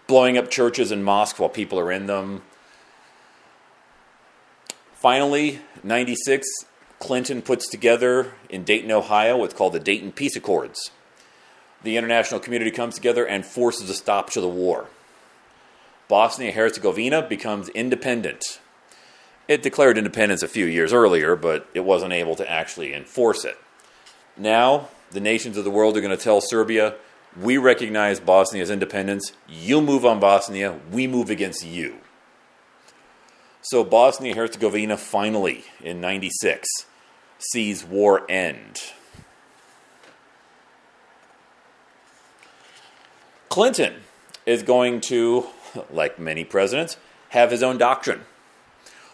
Blowing up churches and mosques while people are in them. Finally, 96, Clinton puts together in Dayton, Ohio, what's called the Dayton Peace Accords. The international community comes together and forces a stop to the war. Bosnia Herzegovina becomes independent. It declared independence a few years earlier, but it wasn't able to actually enforce it. Now, the nations of the world are going to tell Serbia, we recognize Bosnia's independence. You move on Bosnia, we move against you. So Bosnia Herzegovina finally, in 96, sees war end. Clinton is going to, like many presidents, have his own doctrine.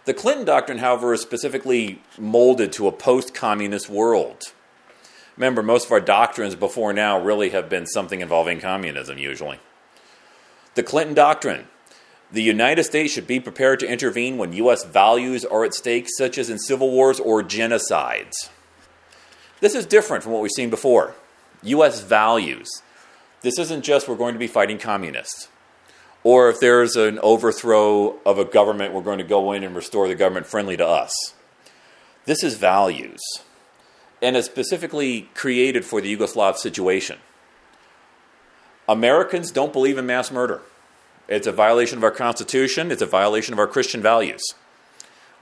The Clinton doctrine, however, is specifically molded to a post communist world. Remember, most of our doctrines before now really have been something involving communism, usually. The Clinton Doctrine. The United States should be prepared to intervene when U.S. values are at stake, such as in civil wars or genocides. This is different from what we've seen before. U.S. values. This isn't just we're going to be fighting communists. Or if there's an overthrow of a government, we're going to go in and restore the government friendly to us. This is values and is specifically created for the Yugoslav situation. Americans don't believe in mass murder. It's a violation of our Constitution, it's a violation of our Christian values.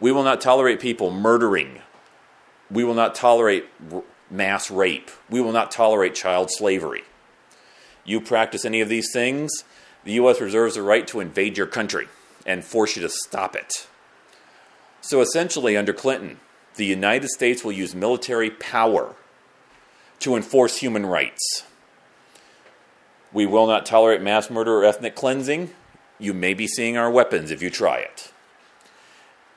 We will not tolerate people murdering. We will not tolerate mass rape. We will not tolerate child slavery. You practice any of these things, the U.S. reserves the right to invade your country and force you to stop it. So essentially, under Clinton, the United States will use military power to enforce human rights. We will not tolerate mass murder or ethnic cleansing. You may be seeing our weapons if you try it.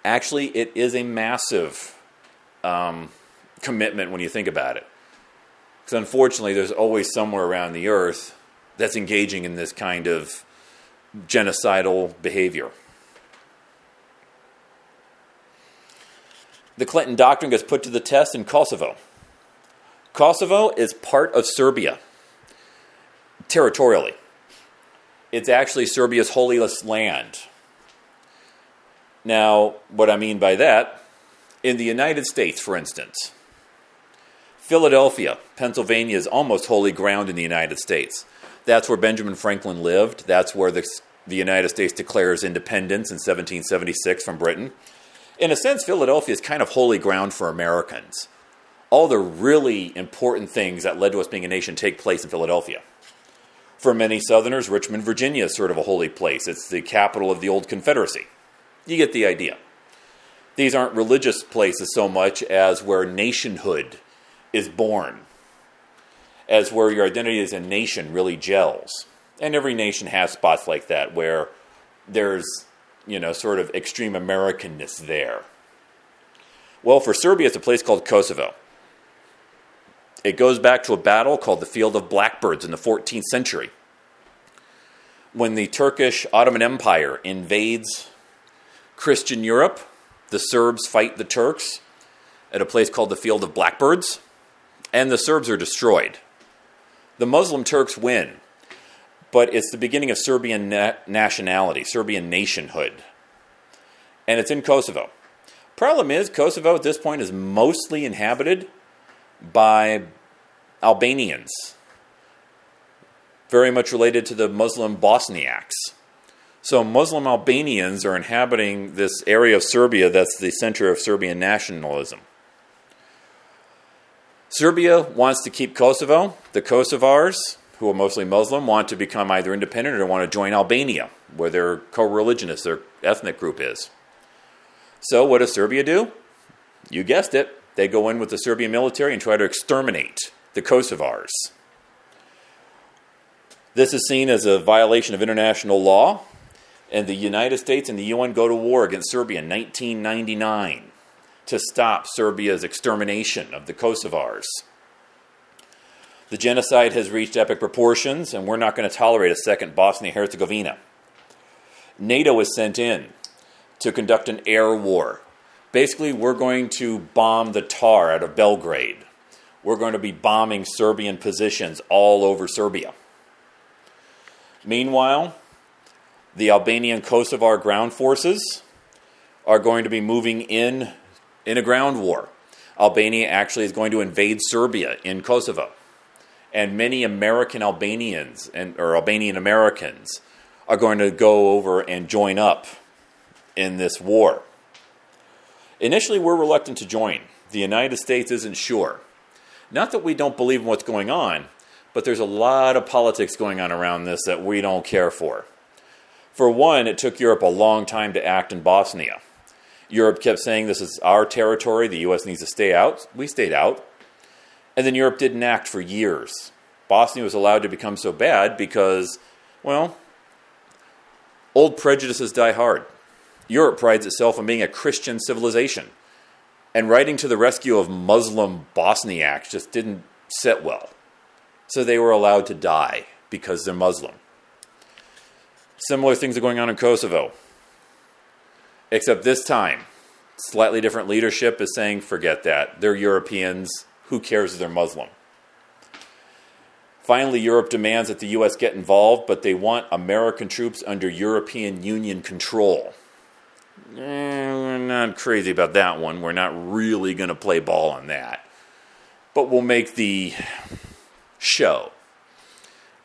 Actually, it is a massive um, commitment when you think about it. Because unfortunately, there's always somewhere around the earth that's engaging in this kind of genocidal behavior. The Clinton doctrine gets put to the test in Kosovo. Kosovo is part of Serbia territorially. It's actually Serbia's holiest land. Now, what I mean by that, in the United States, for instance, Philadelphia, Pennsylvania is almost holy ground in the United States. That's where Benjamin Franklin lived. That's where the, the United States declares independence in 1776 from Britain. In a sense, Philadelphia is kind of holy ground for Americans. All the really important things that led to us being a nation take place in Philadelphia. For many Southerners, Richmond, Virginia is sort of a holy place. It's the capital of the old Confederacy. You get the idea. These aren't religious places so much as where nationhood is born, as where your identity as a nation really gels. And every nation has spots like that where there's you know, sort of extreme Americanness there. Well, for Serbia, it's a place called Kosovo. It goes back to a battle called the Field of Blackbirds in the 14th century. When the Turkish Ottoman Empire invades Christian Europe, the Serbs fight the Turks at a place called the Field of Blackbirds, and the Serbs are destroyed. The Muslim Turks win but it's the beginning of Serbian na- nationality, Serbian nationhood. And it's in Kosovo. Problem is, Kosovo at this point is mostly inhabited by Albanians, very much related to the Muslim Bosniaks. So, Muslim Albanians are inhabiting this area of Serbia that's the center of Serbian nationalism. Serbia wants to keep Kosovo. The Kosovars, who are mostly Muslim, want to become either independent or want to join Albania, where their co religionists, their ethnic group is. So, what does Serbia do? You guessed it. They go in with the Serbian military and try to exterminate the Kosovars. This is seen as a violation of international law, and the United States and the UN go to war against Serbia in 1999 to stop Serbia's extermination of the Kosovars. The genocide has reached epic proportions, and we're not going to tolerate a second Bosnia Herzegovina. NATO is sent in to conduct an air war. Basically, we're going to bomb the tar out of Belgrade. We're going to be bombing Serbian positions all over Serbia. Meanwhile, the Albanian Kosovar ground forces are going to be moving in in a ground war. Albania actually is going to invade Serbia in Kosovo and many American Albanians and or Albanian Americans are going to go over and join up in this war. Initially, we're reluctant to join. The United States isn't sure. Not that we don't believe in what's going on, but there's a lot of politics going on around this that we don't care for. For one, it took Europe a long time to act in Bosnia. Europe kept saying this is our territory, the U.S. needs to stay out. We stayed out. And then Europe didn't act for years. Bosnia was allowed to become so bad because, well, old prejudices die hard. Europe prides itself on being a Christian civilization. And writing to the rescue of Muslim Bosniaks just didn't sit well. So they were allowed to die because they're Muslim. Similar things are going on in Kosovo. Except this time, slightly different leadership is saying, forget that. They're Europeans. Who cares if they're Muslim? Finally, Europe demands that the U.S. get involved, but they want American troops under European Union control. Eh, we're not crazy about that one. We're not really going to play ball on that. But we'll make the show.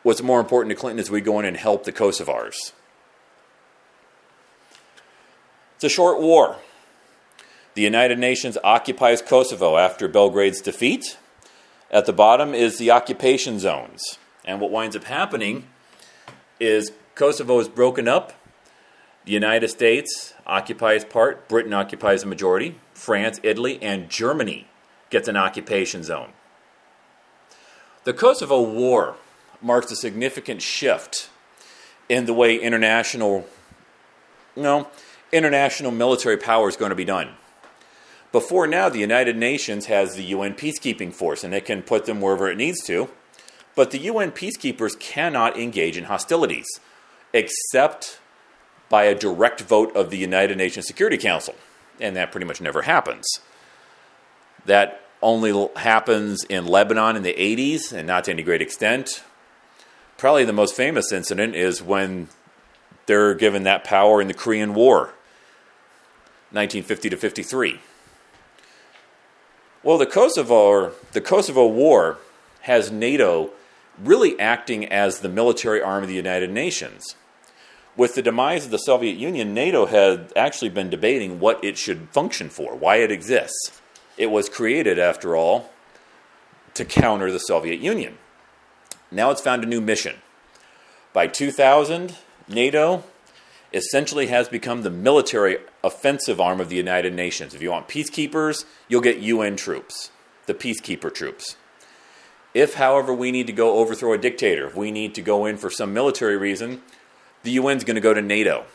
What's more important to Clinton is we go in and help the Kosovars. It's a short war. The United Nations occupies Kosovo after Belgrade's defeat. At the bottom is the occupation zones. And what winds up happening is Kosovo is broken up. The United States occupies part, Britain occupies a majority, France, Italy, and Germany gets an occupation zone. The Kosovo War marks a significant shift in the way international, you know, international military power is going to be done. Before now, the United Nations has the UN peacekeeping force, and it can put them wherever it needs to. But the UN peacekeepers cannot engage in hostilities, except by a direct vote of the United Nations Security Council. And that pretty much never happens. That only happens in Lebanon in the 80s, and not to any great extent. Probably the most famous incident is when they're given that power in the Korean War, 1950 to 53. Well, the Kosovo, the Kosovo War has NATO really acting as the military arm of the United Nations. With the demise of the Soviet Union, NATO had actually been debating what it should function for, why it exists. It was created, after all, to counter the Soviet Union. Now it's found a new mission. By 2000, NATO essentially has become the military offensive arm of the United Nations. If you want peacekeepers, you'll get UN troops, the peacekeeper troops. If, however, we need to go overthrow a dictator, if we need to go in for some military reason, the UN's going to go to NATO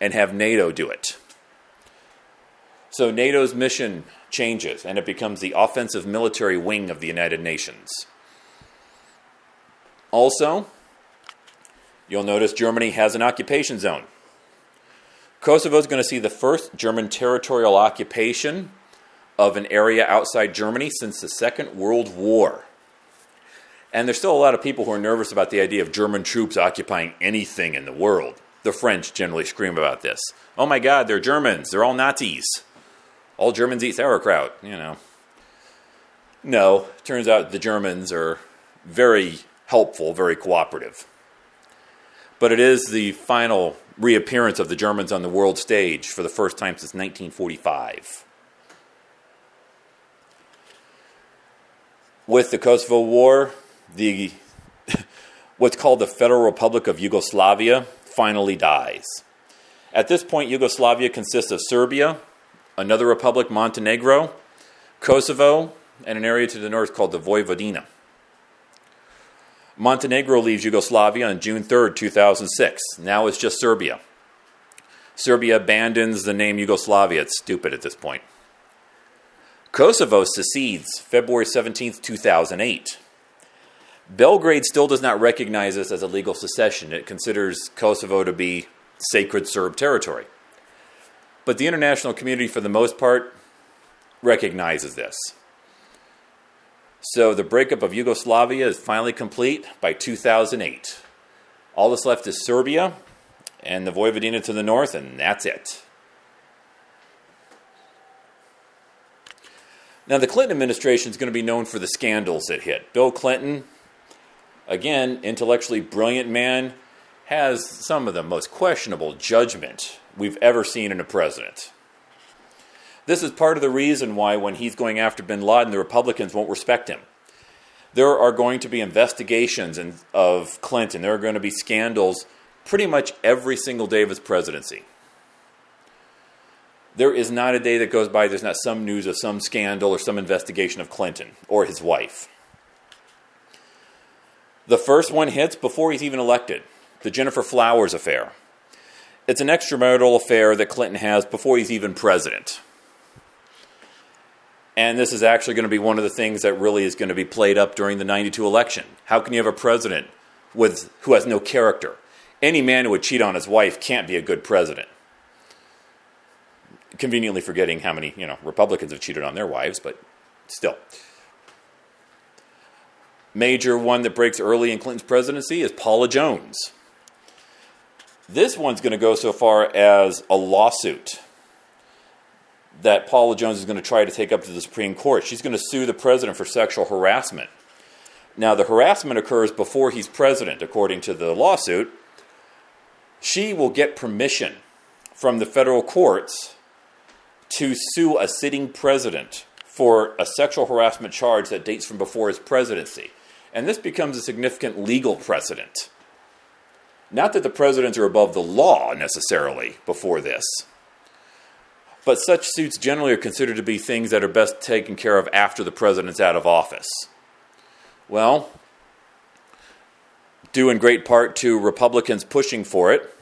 and have NATO do it. So NATO's mission changes and it becomes the offensive military wing of the United Nations. Also, you'll notice Germany has an occupation zone. Kosovo is going to see the first German territorial occupation of an area outside Germany since the Second World War. And there's still a lot of people who are nervous about the idea of German troops occupying anything in the world. The French generally scream about this. Oh my God, they're Germans. They're all Nazis. All Germans eat sauerkraut, you know. No, turns out the Germans are very helpful, very cooperative. But it is the final reappearance of the Germans on the world stage for the first time since 1945. With the Kosovo War, the what's called the Federal Republic of Yugoslavia finally dies. At this point, Yugoslavia consists of Serbia, another republic, Montenegro, Kosovo, and an area to the north called the Vojvodina. Montenegro leaves Yugoslavia on June 3, 2006. Now it's just Serbia. Serbia abandons the name Yugoslavia. It's stupid at this point. Kosovo secedes February 17, 2008. Belgrade still does not recognize this as a legal secession. It considers Kosovo to be sacred Serb territory. But the international community, for the most part, recognizes this. So the breakup of Yugoslavia is finally complete by 2008. All that's left is Serbia and the Vojvodina to the north, and that's it. Now, the Clinton administration is going to be known for the scandals that hit. Bill Clinton again, intellectually brilliant man, has some of the most questionable judgment we've ever seen in a president. This is part of the reason why, when he's going after bin Laden, the Republicans won't respect him. There are going to be investigations in, of Clinton, there are going to be scandals pretty much every single day of his presidency. There is not a day that goes by there's not some news of some scandal or some investigation of Clinton or his wife. The first one hits before he's even elected the Gennifer Flowers affair. It's an extramarital affair that Clinton has before he's even president. And this is actually going to be one of the things that really is going to be played up during the 92 election. How can you have a president with, who has no character? Any man who would cheat on his wife can't be a good president. Conveniently forgetting how many you know Republicans have cheated on their wives, but still major one that breaks early in Clinton's presidency is Paula Jones. This one's going to go so far as a lawsuit that Paula Jones is going to try to take up to the Supreme Court. She's going to sue the president for sexual harassment. Now, the harassment occurs before he's president, according to the lawsuit. She will get permission from the federal courts to sue a sitting president for a sexual harassment charge that dates from before his presidency and this becomes a significant legal precedent. Not that the presidents are above the law necessarily before this, but such suits generally are considered to be things that are best taken care of after the president's out of office. Well, due in great part to Republicans pushing for it,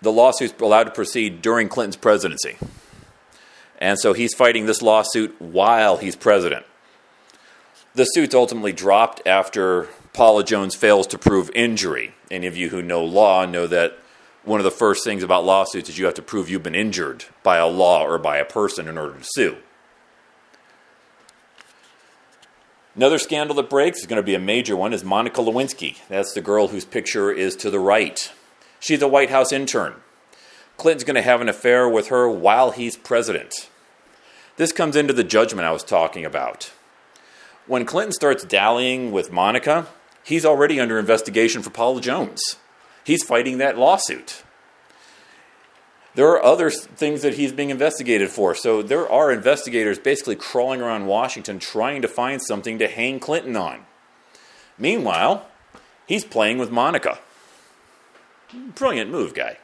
the lawsuit's allowed to proceed during Clinton's presidency. And so he's fighting this lawsuit while he's president. The suit's ultimately dropped after Paula Jones fails to prove injury. Any of you who know law know that one of the first things about lawsuits is you have to prove you've been injured by a law or by a person in order to sue. Another scandal that breaks is going to be a major one is Monica Lewinsky. That's the girl whose picture is to the right. She's a White House intern. Clinton's going to have an affair with her while he's president. This comes into the judgment I was talking about. When Clinton starts dallying with Monica, he's already under investigation for Paula Jones. He's fighting that lawsuit. There are other things that he's being investigated for. So there are investigators basically crawling around Washington trying to find something to hang Clinton on. Meanwhile, he's playing with Monica. Brilliant move, guy.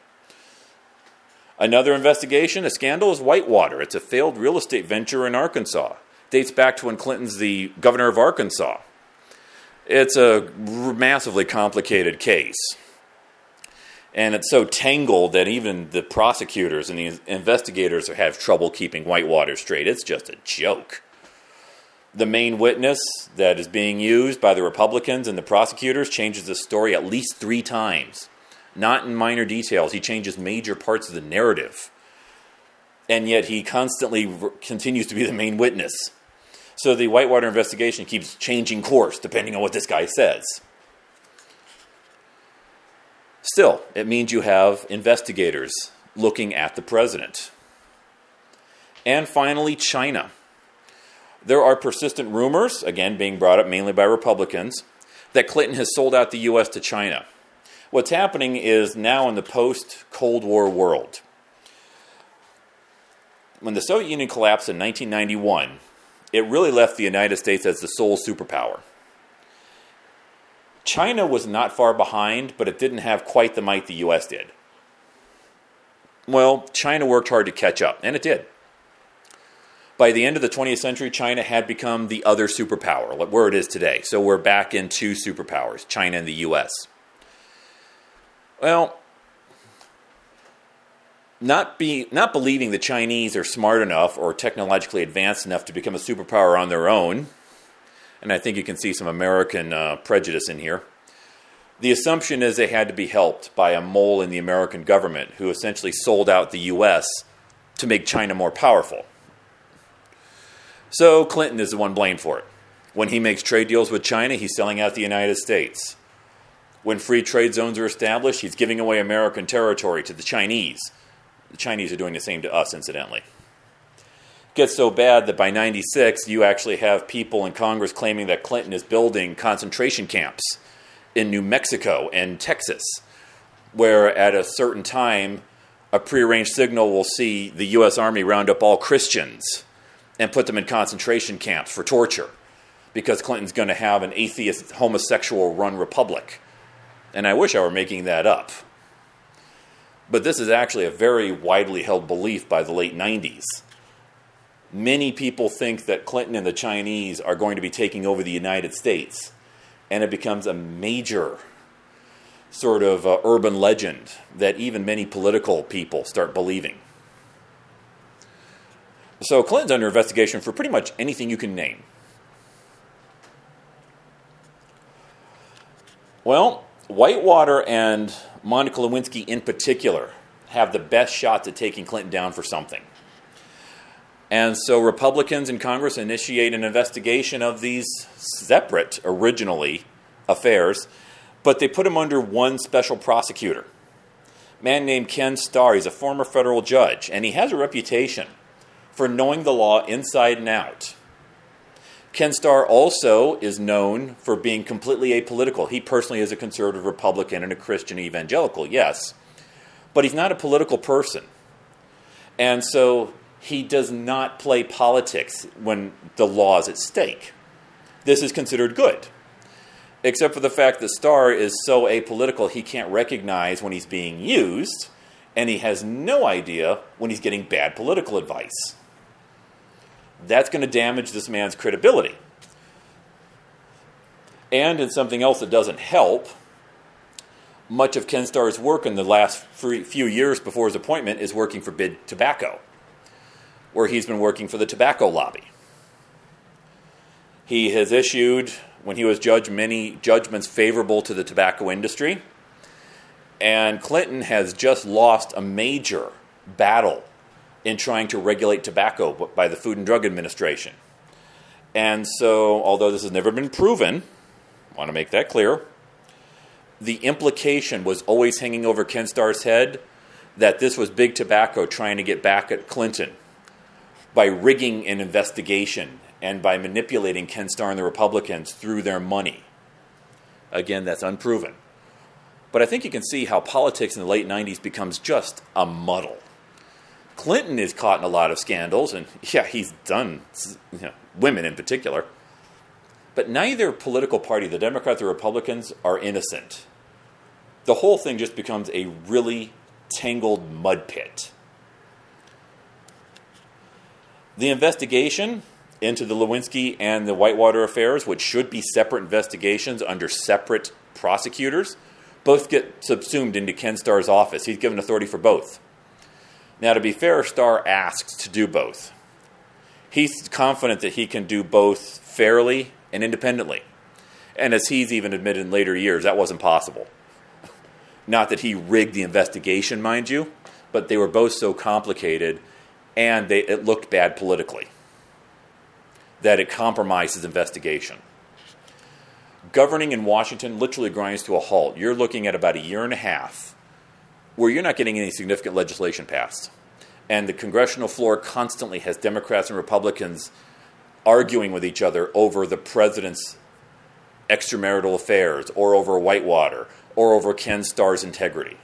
Another investigation, a scandal, is Whitewater. It's a failed real estate venture in Arkansas. Dates back to when Clinton's the governor of Arkansas. It's a massively complicated case. And it's so tangled that even the prosecutors and the investigators have trouble keeping Whitewater straight. It's just a joke. The main witness that is being used by the Republicans and the prosecutors changes the story at least three times not in minor details. He changes major parts of the narrative. And yet he constantly continues to be the main witness. So the Whitewater investigation keeps changing course depending on what this guy says. Still, it means you have investigators looking at the president. And finally, China. There are persistent rumors, again being brought up mainly by Republicans, that Clinton has sold out the U.S. to China. What's happening is now in the post Cold War world, when the Soviet Union collapsed in 1991, it really left the United States as the sole superpower. China was not far behind, but it didn't have quite the might the US did. Well, China worked hard to catch up, and it did. By the end of the 20th century, China had become the other superpower, where it is today. So we're back in two superpowers China and the US. Well, not be not believing the Chinese are smart enough or technologically advanced enough to become a superpower on their own, and I think you can see some American uh, prejudice in here. The assumption is they had to be helped by a mole in the American government who essentially sold out the U.S. to make China more powerful. So Clinton is the one blamed for it. When he makes trade deals with China, he's selling out the United States. When free trade zones are established, he's giving away American territory to the Chinese. The Chinese are doing the same to us, incidentally. It gets so bad that by 96, you actually have people in Congress claiming that Clinton is building concentration camps in New Mexico and Texas, where at a certain time, a prearranged signal will see the U.S. Army round up all Christians and put them in concentration camps for torture because Clinton's going to have an atheist, homosexual run republic. And I wish I were making that up. But this is actually a very widely held belief by the late 90s. Many people think that Clinton and the Chinese are going to be taking over the United States, and it becomes a major sort of uh, urban legend that even many political people start believing. So Clinton's under investigation for pretty much anything you can name. Well, Whitewater and Monica Lewinsky in particular have the best shots at taking Clinton down for something. And so Republicans in Congress initiate an investigation of these separate, originally, affairs, but they put them under one special prosecutor. A man named Ken Starr. He's a former federal judge, and he has a reputation for knowing the law inside and out. Ken Starr also is known for being completely apolitical. He personally is a conservative Republican and a Christian evangelical, yes, but he's not a political person. And so he does not play politics when the law is at stake. This is considered good. except for the fact that Starr is so apolitical he can't recognize when he's being used, and he has no idea when he's getting bad political advice. That's going to damage this man's credibility. And in something else that doesn't help, much of Ken Starr's work in the last few years before his appointment is working for Big Tobacco, where he's been working for the tobacco lobby. He has issued, when he was judge, many judgments favorable to the tobacco industry. And Clinton has just lost a major battle in trying to regulate tobacco by the Food and Drug Administration. And so, although this has never been proven, I want to make that clear, the implication was always hanging over Ken Starr's head that this was big tobacco trying to get back at Clinton by rigging an investigation and by manipulating Ken Starr and the Republicans through their money. Again, that's unproven. But I think you can see how politics in the late 90s becomes just a muddle. Clinton is caught in a lot of scandals, and yeah, he's done, you know, women in particular. But neither political party, the Democrats or Republicans, are innocent. The whole thing just becomes a really tangled mud pit. The investigation into the Lewinsky and the Whitewater affairs, which should be separate investigations under separate prosecutors, both get subsumed into Ken Starr's office. He's given authority for both. Now, to be fair, Starr asked to do both. He's confident that he can do both fairly and independently. And as he's even admitted in later years, that wasn't possible. Not that he rigged the investigation, mind you, but they were both so complicated and they, it looked bad politically that it compromised his investigation. Governing in Washington literally grinds to a halt. You're looking at about a year and a half where you're not getting any significant legislation passed. And the congressional floor constantly has Democrats and Republicans arguing with each other over the president's extramarital affairs or over Whitewater or over Ken Starr's integrity.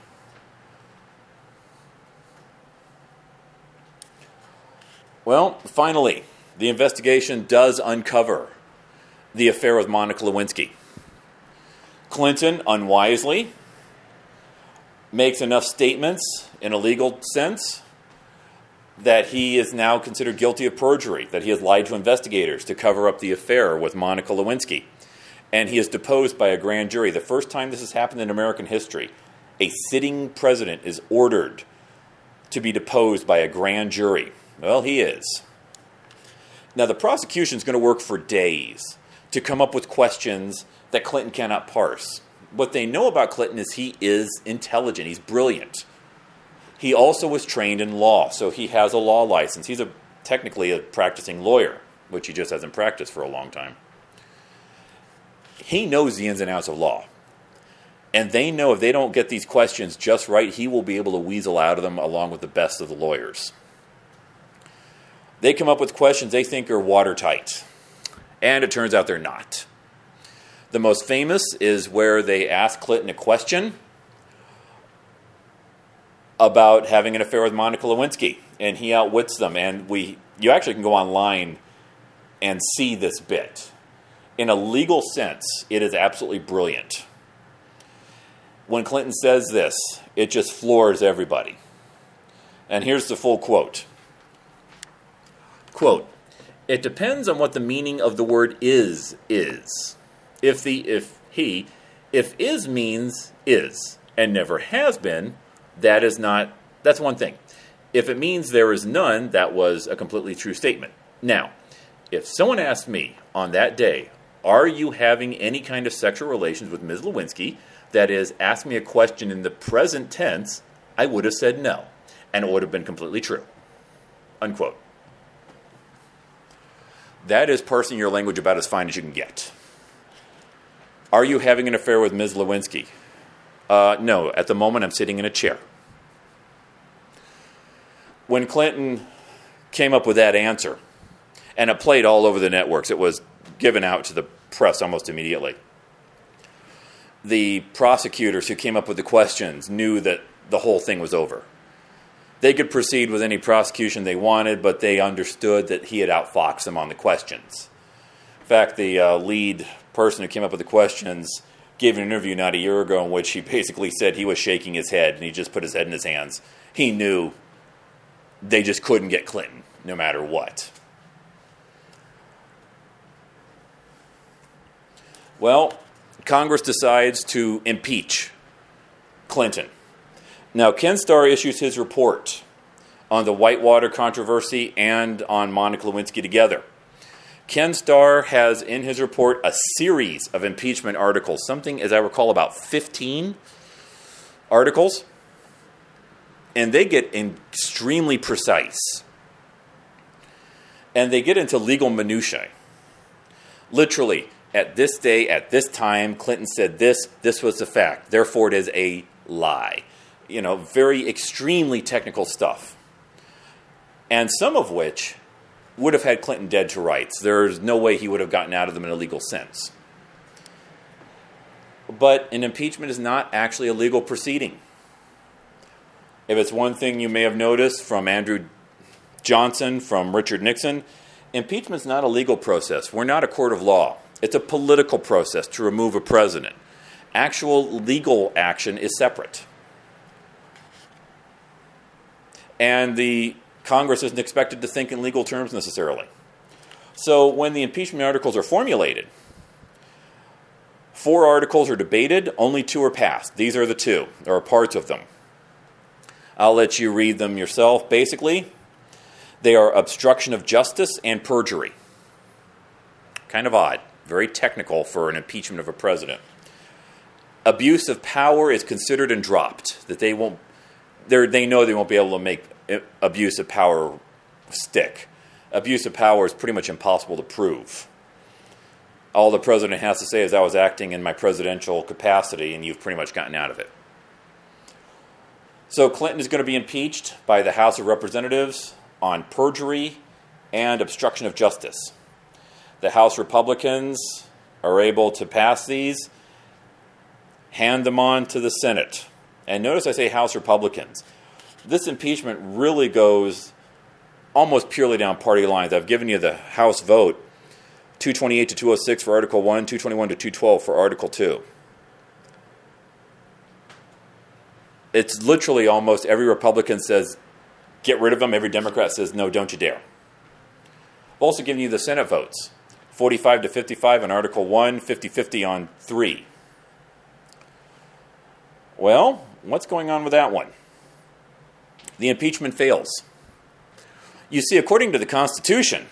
Well, finally, the investigation does uncover the affair with Monica Lewinsky. Clinton unwisely makes enough statements in a legal sense that he is now considered guilty of perjury, that he has lied to investigators to cover up the affair with Monica Lewinsky. And he is deposed by a grand jury. The first time this has happened in American history, a sitting president is ordered to be deposed by a grand jury. Well, he is. Now, the prosecution is going to work for days to come up with questions that Clinton cannot parse. What they know about Clinton is he is intelligent, he's brilliant. He also was trained in law, so he has a law license. He's a, technically a practicing lawyer, which he just hasn't practiced for a long time. He knows the ins and outs of law. And they know if they don't get these questions just right, he will be able to weasel out of them along with the best of the lawyers. They come up with questions they think are watertight, and it turns out they're not. The most famous is where they ask Clinton a question about having an affair with Monica Lewinsky, and he outwits them. And we, you actually can go online and see this bit. In a legal sense, it is absolutely brilliant. When Clinton says this, it just floors everybody. And here's the full quote. Quote, it depends on what the meaning of the word is is. If the if he if is means is and never has been, that is not, that's one thing. If it means there is none, that was a completely true statement. Now, if someone asked me on that day, are you having any kind of sexual relations with Ms. Lewinsky? That is, ask me a question in the present tense, I would have said no. And it would have been completely true. Unquote. That is parsing your language about as fine as you can get. Are you having an affair with Ms. Lewinsky? Uh, no, at the moment I'm sitting in a chair. When Clinton came up with that answer, and it played all over the networks, it was given out to the press almost immediately. The prosecutors who came up with the questions knew that the whole thing was over. They could proceed with any prosecution they wanted, but they understood that he had outfoxed them on the questions. In fact, the uh, lead person who came up with the questions gave an interview not a year ago in which he basically said he was shaking his head and he just put his head in his hands. He knew they just couldn't get Clinton no matter what. Well, Congress decides to impeach Clinton. Now, Ken Starr issues his report on the Whitewater controversy and on Monica Lewinsky together. Ken Starr has in his report a series of impeachment articles, something, as I recall, about 15 articles. And they get extremely precise. And they get into legal minutiae. Literally, at this day, at this time, Clinton said this, this was the fact. Therefore, it is a lie. You know, very extremely technical stuff. And some of which would have had Clinton dead to rights. There's no way he would have gotten out of them in a legal sense. But an impeachment is not actually a legal proceeding. If it's one thing you may have noticed from Andrew Johnson, from Richard Nixon, impeachment is not a legal process. We're not a court of law. It's a political process to remove a president. Actual legal action is separate. And the Congress isn't expected to think in legal terms necessarily. So when the impeachment articles are formulated, four articles are debated, only two are passed. These are the two, or parts of them. I'll let you read them yourself. Basically, they are obstruction of justice and perjury. Kind of odd, very technical for an impeachment of a president. Abuse of power is considered and dropped. That they won't, they know they won't be able to make abuse of power stick. Abuse of power is pretty much impossible to prove. All the president has to say is, I was acting in my presidential capacity, and you've pretty much gotten out of it. So Clinton is going to be impeached by the House of Representatives on perjury and obstruction of justice. The House Republicans are able to pass these, hand them on to the Senate. And notice I say House Republicans this impeachment really goes almost purely down party lines. I've given you the House vote 228 to 206 for Article 1, 221 to 212 for Article 2. It's literally almost every Republican says, get rid of them. Every Democrat says, no, don't you dare. I've also given you the Senate votes 45 to 55 on Article 1, 50 50 on 3. Well, what's going on with that one? The impeachment fails. You see, according to the Constitution,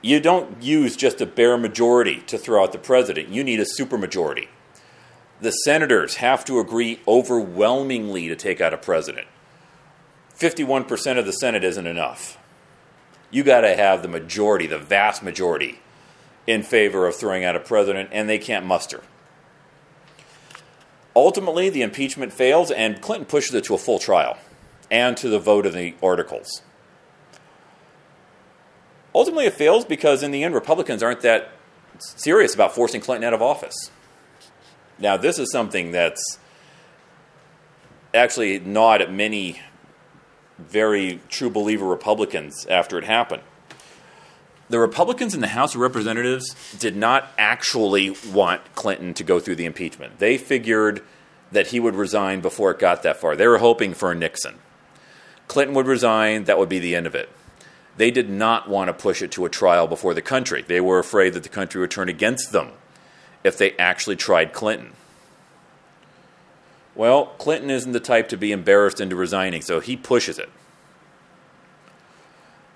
you don't use just a bare majority to throw out the president. You need a supermajority. The senators have to agree overwhelmingly to take out a president. 51% of the Senate isn't enough. You got to have the majority, the vast majority, in favor of throwing out a president, and they can't muster. Ultimately, the impeachment fails, and Clinton pushes it to a full trial and to the vote of the articles. Ultimately, it fails because, in the end, Republicans aren't that serious about forcing Clinton out of office. Now, this is something that's actually gnawed at many very true believer Republicans after it happened the Republicans in the House of Representatives did not actually want Clinton to go through the impeachment. They figured that he would resign before it got that far. They were hoping for a Nixon. Clinton would resign, that would be the end of it. They did not want to push it to a trial before the country. They were afraid that the country would turn against them if they actually tried Clinton. Well, Clinton isn't the type to be embarrassed into resigning, so he pushes it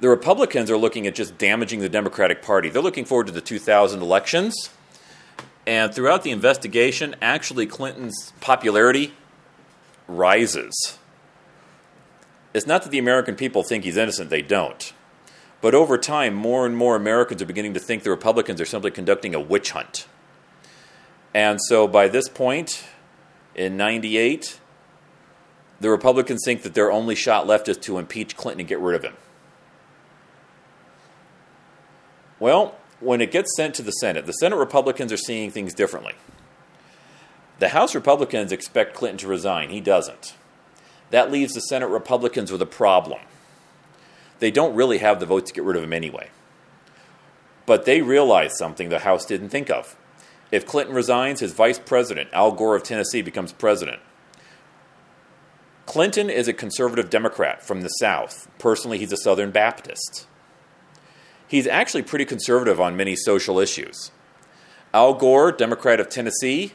the Republicans are looking at just damaging the Democratic Party. They're looking forward to the 2000 elections. And throughout the investigation, actually, Clinton's popularity rises. It's not that the American people think he's innocent, they don't. But over time, more and more Americans are beginning to think the Republicans are simply conducting a witch hunt. And so by this point, in 98, the Republicans think that their only shot left is to impeach Clinton and get rid of him. Well, when it gets sent to the Senate, the Senate Republicans are seeing things differently. The House Republicans expect Clinton to resign. He doesn't. That leaves the Senate Republicans with a problem. They don't really have the votes to get rid of him anyway. But they realize something the House didn't think of. If Clinton resigns, his vice president, Al Gore of Tennessee, becomes president. Clinton is a conservative Democrat from the South. Personally, he's a Southern Baptist. He's actually pretty conservative on many social issues. Al Gore, Democrat of Tennessee,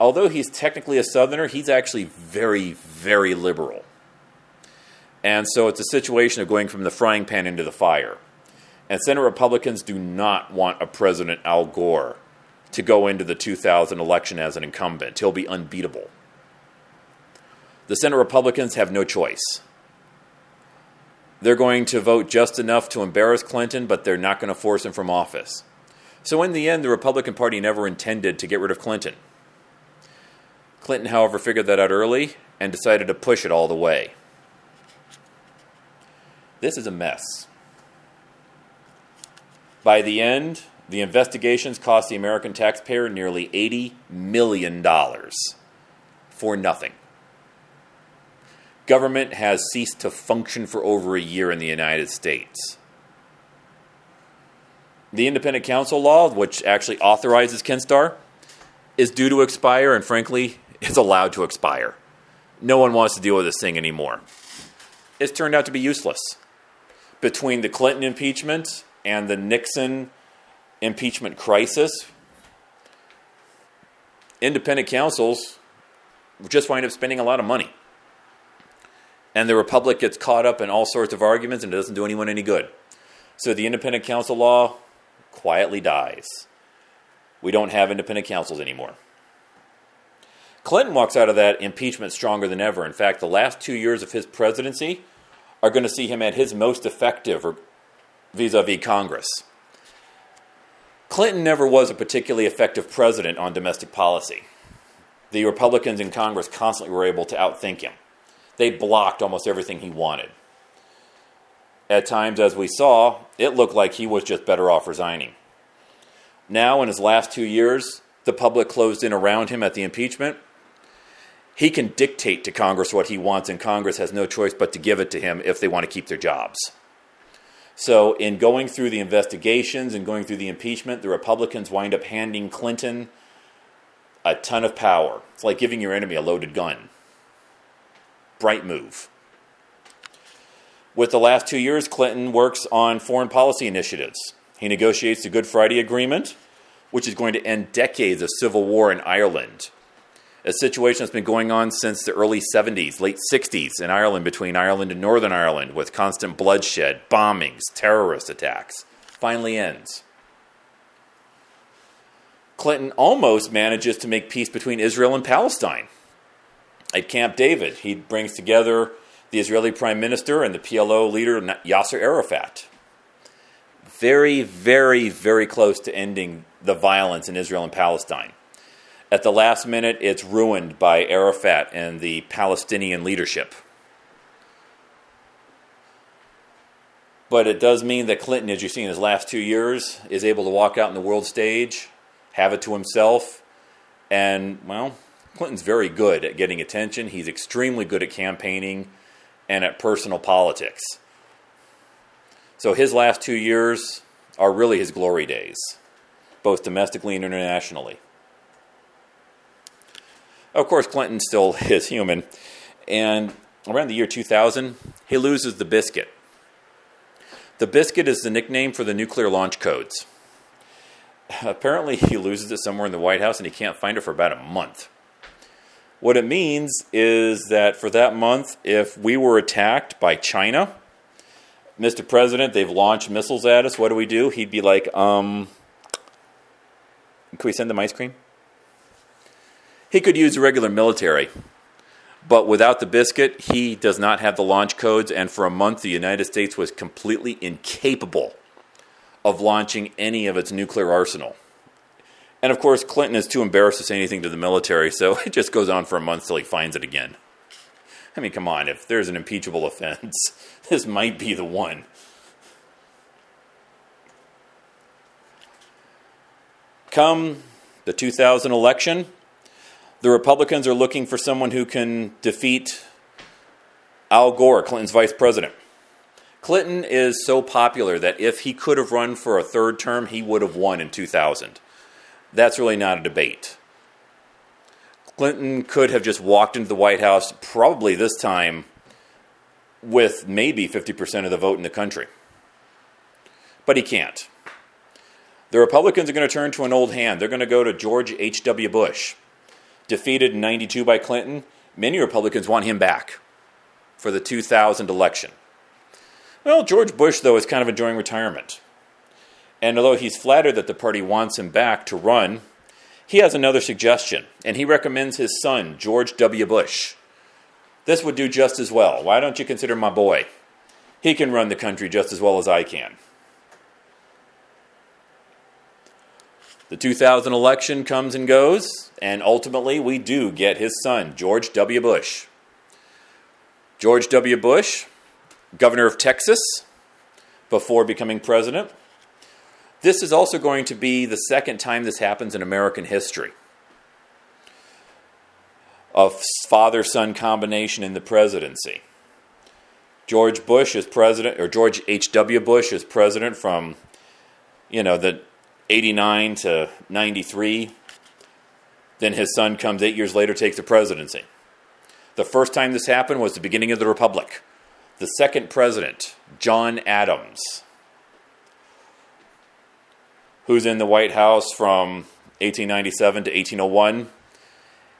although he's technically a Southerner, he's actually very, very liberal. And so it's a situation of going from the frying pan into the fire. And Senate Republicans do not want a President Al Gore to go into the 2000 election as an incumbent. He'll be unbeatable. The Senate Republicans have no choice. They're going to vote just enough to embarrass Clinton, but they're not going to force him from office. So, in the end, the Republican Party never intended to get rid of Clinton. Clinton, however, figured that out early and decided to push it all the way. This is a mess. By the end, the investigations cost the American taxpayer nearly $80 million for nothing. Government has ceased to function for over a year in the United States. The independent counsel law, which actually authorizes Ken Starr, is due to expire, and frankly, is allowed to expire. No one wants to deal with this thing anymore. It's turned out to be useless. Between the Clinton impeachment and the Nixon impeachment crisis, independent counsels just wind up spending a lot of money. And the Republic gets caught up in all sorts of arguments and it doesn't do anyone any good. So the independent counsel law quietly dies. We don't have independent counsels anymore. Clinton walks out of that impeachment stronger than ever. In fact, the last two years of his presidency are going to see him at his most effective vis a vis Congress. Clinton never was a particularly effective president on domestic policy. The Republicans in Congress constantly were able to outthink him. They blocked almost everything he wanted. At times, as we saw, it looked like he was just better off resigning. Now, in his last two years, the public closed in around him at the impeachment. He can dictate to Congress what he wants, and Congress has no choice but to give it to him if they want to keep their jobs. So, in going through the investigations and going through the impeachment, the Republicans wind up handing Clinton a ton of power. It's like giving your enemy a loaded gun. Bright move. With the last two years, Clinton works on foreign policy initiatives. He negotiates the Good Friday Agreement, which is going to end decades of civil war in Ireland a situation that's been going on since the early 70s, late 60s in Ireland, between Ireland and Northern Ireland, with constant bloodshed, bombings, terrorist attacks, finally ends. Clinton almost manages to make peace between Israel and Palestine. At Camp David, he brings together the Israeli prime minister and the PLO leader Yasser Arafat. Very, very, very close to ending the violence in Israel and Palestine. At the last minute, it's ruined by Arafat and the Palestinian leadership. But it does mean that Clinton, as you see in his last two years, is able to walk out on the world stage, have it to himself, and, well, Clinton's very good at getting attention. He's extremely good at campaigning and at personal politics. So his last two years are really his glory days, both domestically and internationally. Of course, Clinton still is human. And around the year 2000, he loses the biscuit. The biscuit is the nickname for the nuclear launch codes. Apparently, he loses it somewhere in the White House and he can't find it for about a month. What it means is that for that month, if we were attacked by China, Mr. President, they've launched missiles at us, what do we do? He'd be like, um, can we send them ice cream? He could use regular military, but without the biscuit, he does not have the launch codes, and for a month, the United States was completely incapable of launching any of its nuclear arsenal. And of course, Clinton is too embarrassed to say anything to the military, so it just goes on for a month till he finds it again. I mean, come on, if there's an impeachable offense, this might be the one. Come the 2000 election, the Republicans are looking for someone who can defeat Al Gore, Clinton's vice president. Clinton is so popular that if he could have run for a third term, he would have won in 2000. That's really not a debate. Clinton could have just walked into the White House, probably this time with maybe 50% of the vote in the country. But he can't. The Republicans are going to turn to an old hand. They're going to go to George H.W. Bush. Defeated in 92 by Clinton, many Republicans want him back for the 2000 election. Well, George Bush, though, is kind of enjoying retirement. And although he's flattered that the party wants him back to run, he has another suggestion, and he recommends his son, George W. Bush. This would do just as well. Why don't you consider my boy? He can run the country just as well as I can. The 2000 election comes and goes, and ultimately we do get his son, George W. Bush. George W. Bush, governor of Texas, before becoming president. This is also going to be the second time this happens in American history. A father son combination in the presidency. George Bush is president, or George H.W. Bush is president from, you know, the 89 to 93. Then his son comes eight years later, takes the presidency. The first time this happened was the beginning of the Republic. The second president, John Adams, who's in the White House from 1897 to 1801.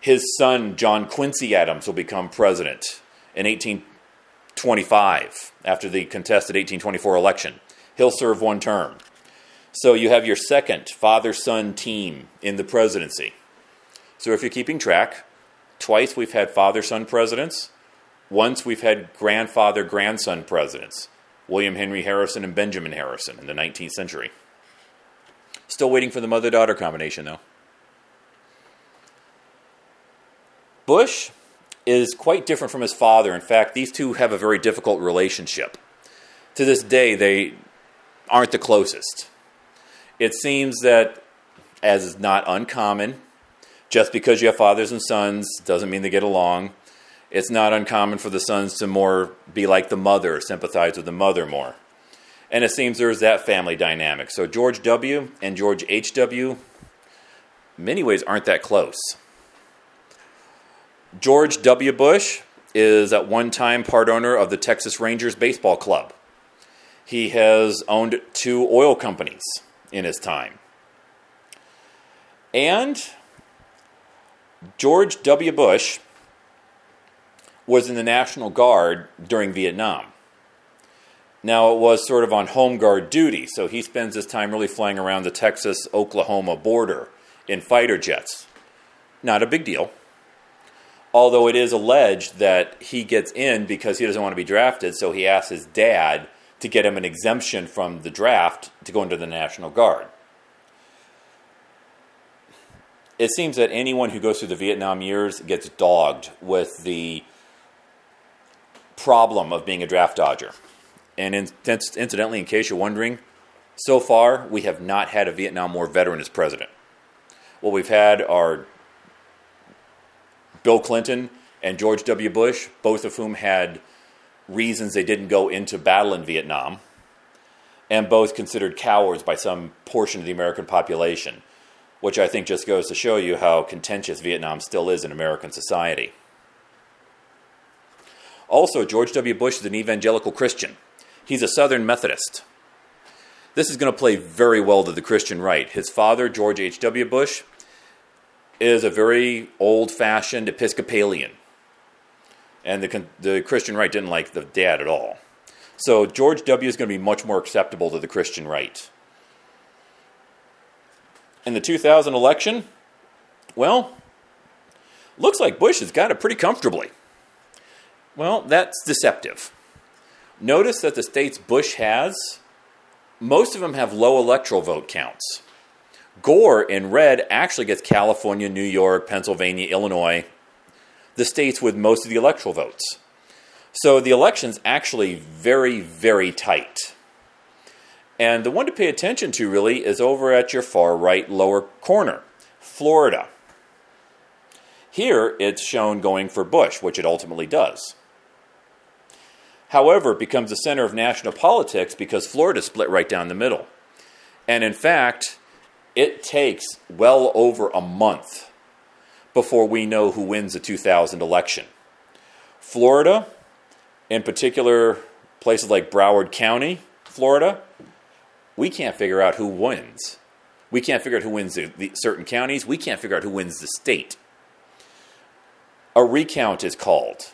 His son, John Quincy Adams, will become president in 1825 after the contested 1824 election. He'll serve one term. So you have your second father son team in the presidency. So if you're keeping track, twice we've had father son presidents, once we've had grandfather grandson presidents William Henry Harrison and Benjamin Harrison in the 19th century. Still waiting for the mother daughter combination, though. Bush is quite different from his father. In fact, these two have a very difficult relationship. To this day, they aren't the closest. It seems that, as is not uncommon, just because you have fathers and sons doesn't mean they get along. It's not uncommon for the sons to more be like the mother, sympathize with the mother more. And it seems there's that family dynamic. So George W. and George H.W. many ways aren't that close. George W. Bush is at one time part owner of the Texas Rangers Baseball Club. He has owned two oil companies in his time. And George W. Bush was in the National Guard during Vietnam. Now, it was sort of on home guard duty, so he spends his time really flying around the Texas Oklahoma border in fighter jets. Not a big deal. Although it is alleged that he gets in because he doesn't want to be drafted, so he asks his dad to get him an exemption from the draft to go into the National Guard. It seems that anyone who goes through the Vietnam years gets dogged with the problem of being a draft dodger. And in, incidentally, in case you're wondering, so far we have not had a Vietnam War veteran as president. What we've had are Bill Clinton and George W. Bush, both of whom had reasons they didn't go into battle in Vietnam, and both considered cowards by some portion of the American population, which I think just goes to show you how contentious Vietnam still is in American society. Also, George W. Bush is an evangelical Christian. He's a Southern Methodist. This is going to play very well to the Christian right. His father, George H.W. Bush, is a very old fashioned Episcopalian. And the, the Christian right didn't like the dad at all. So George W. is going to be much more acceptable to the Christian right. In the 2000 election, well, looks like Bush has got it pretty comfortably. Well, that's deceptive. Notice that the states Bush has, most of them have low electoral vote counts. Gore in red actually gets California, New York, Pennsylvania, Illinois, the states with most of the electoral votes. So the election's actually very, very tight. And the one to pay attention to really is over at your far right lower corner, Florida. Here it's shown going for Bush, which it ultimately does. However, it becomes the center of national politics because Florida split right down the middle. And in fact, it takes well over a month before we know who wins the 2000 election. Florida, in particular, places like Broward County, Florida, we can't figure out who wins. We can't figure out who wins the, the certain counties. We can't figure out who wins the state. A recount is called,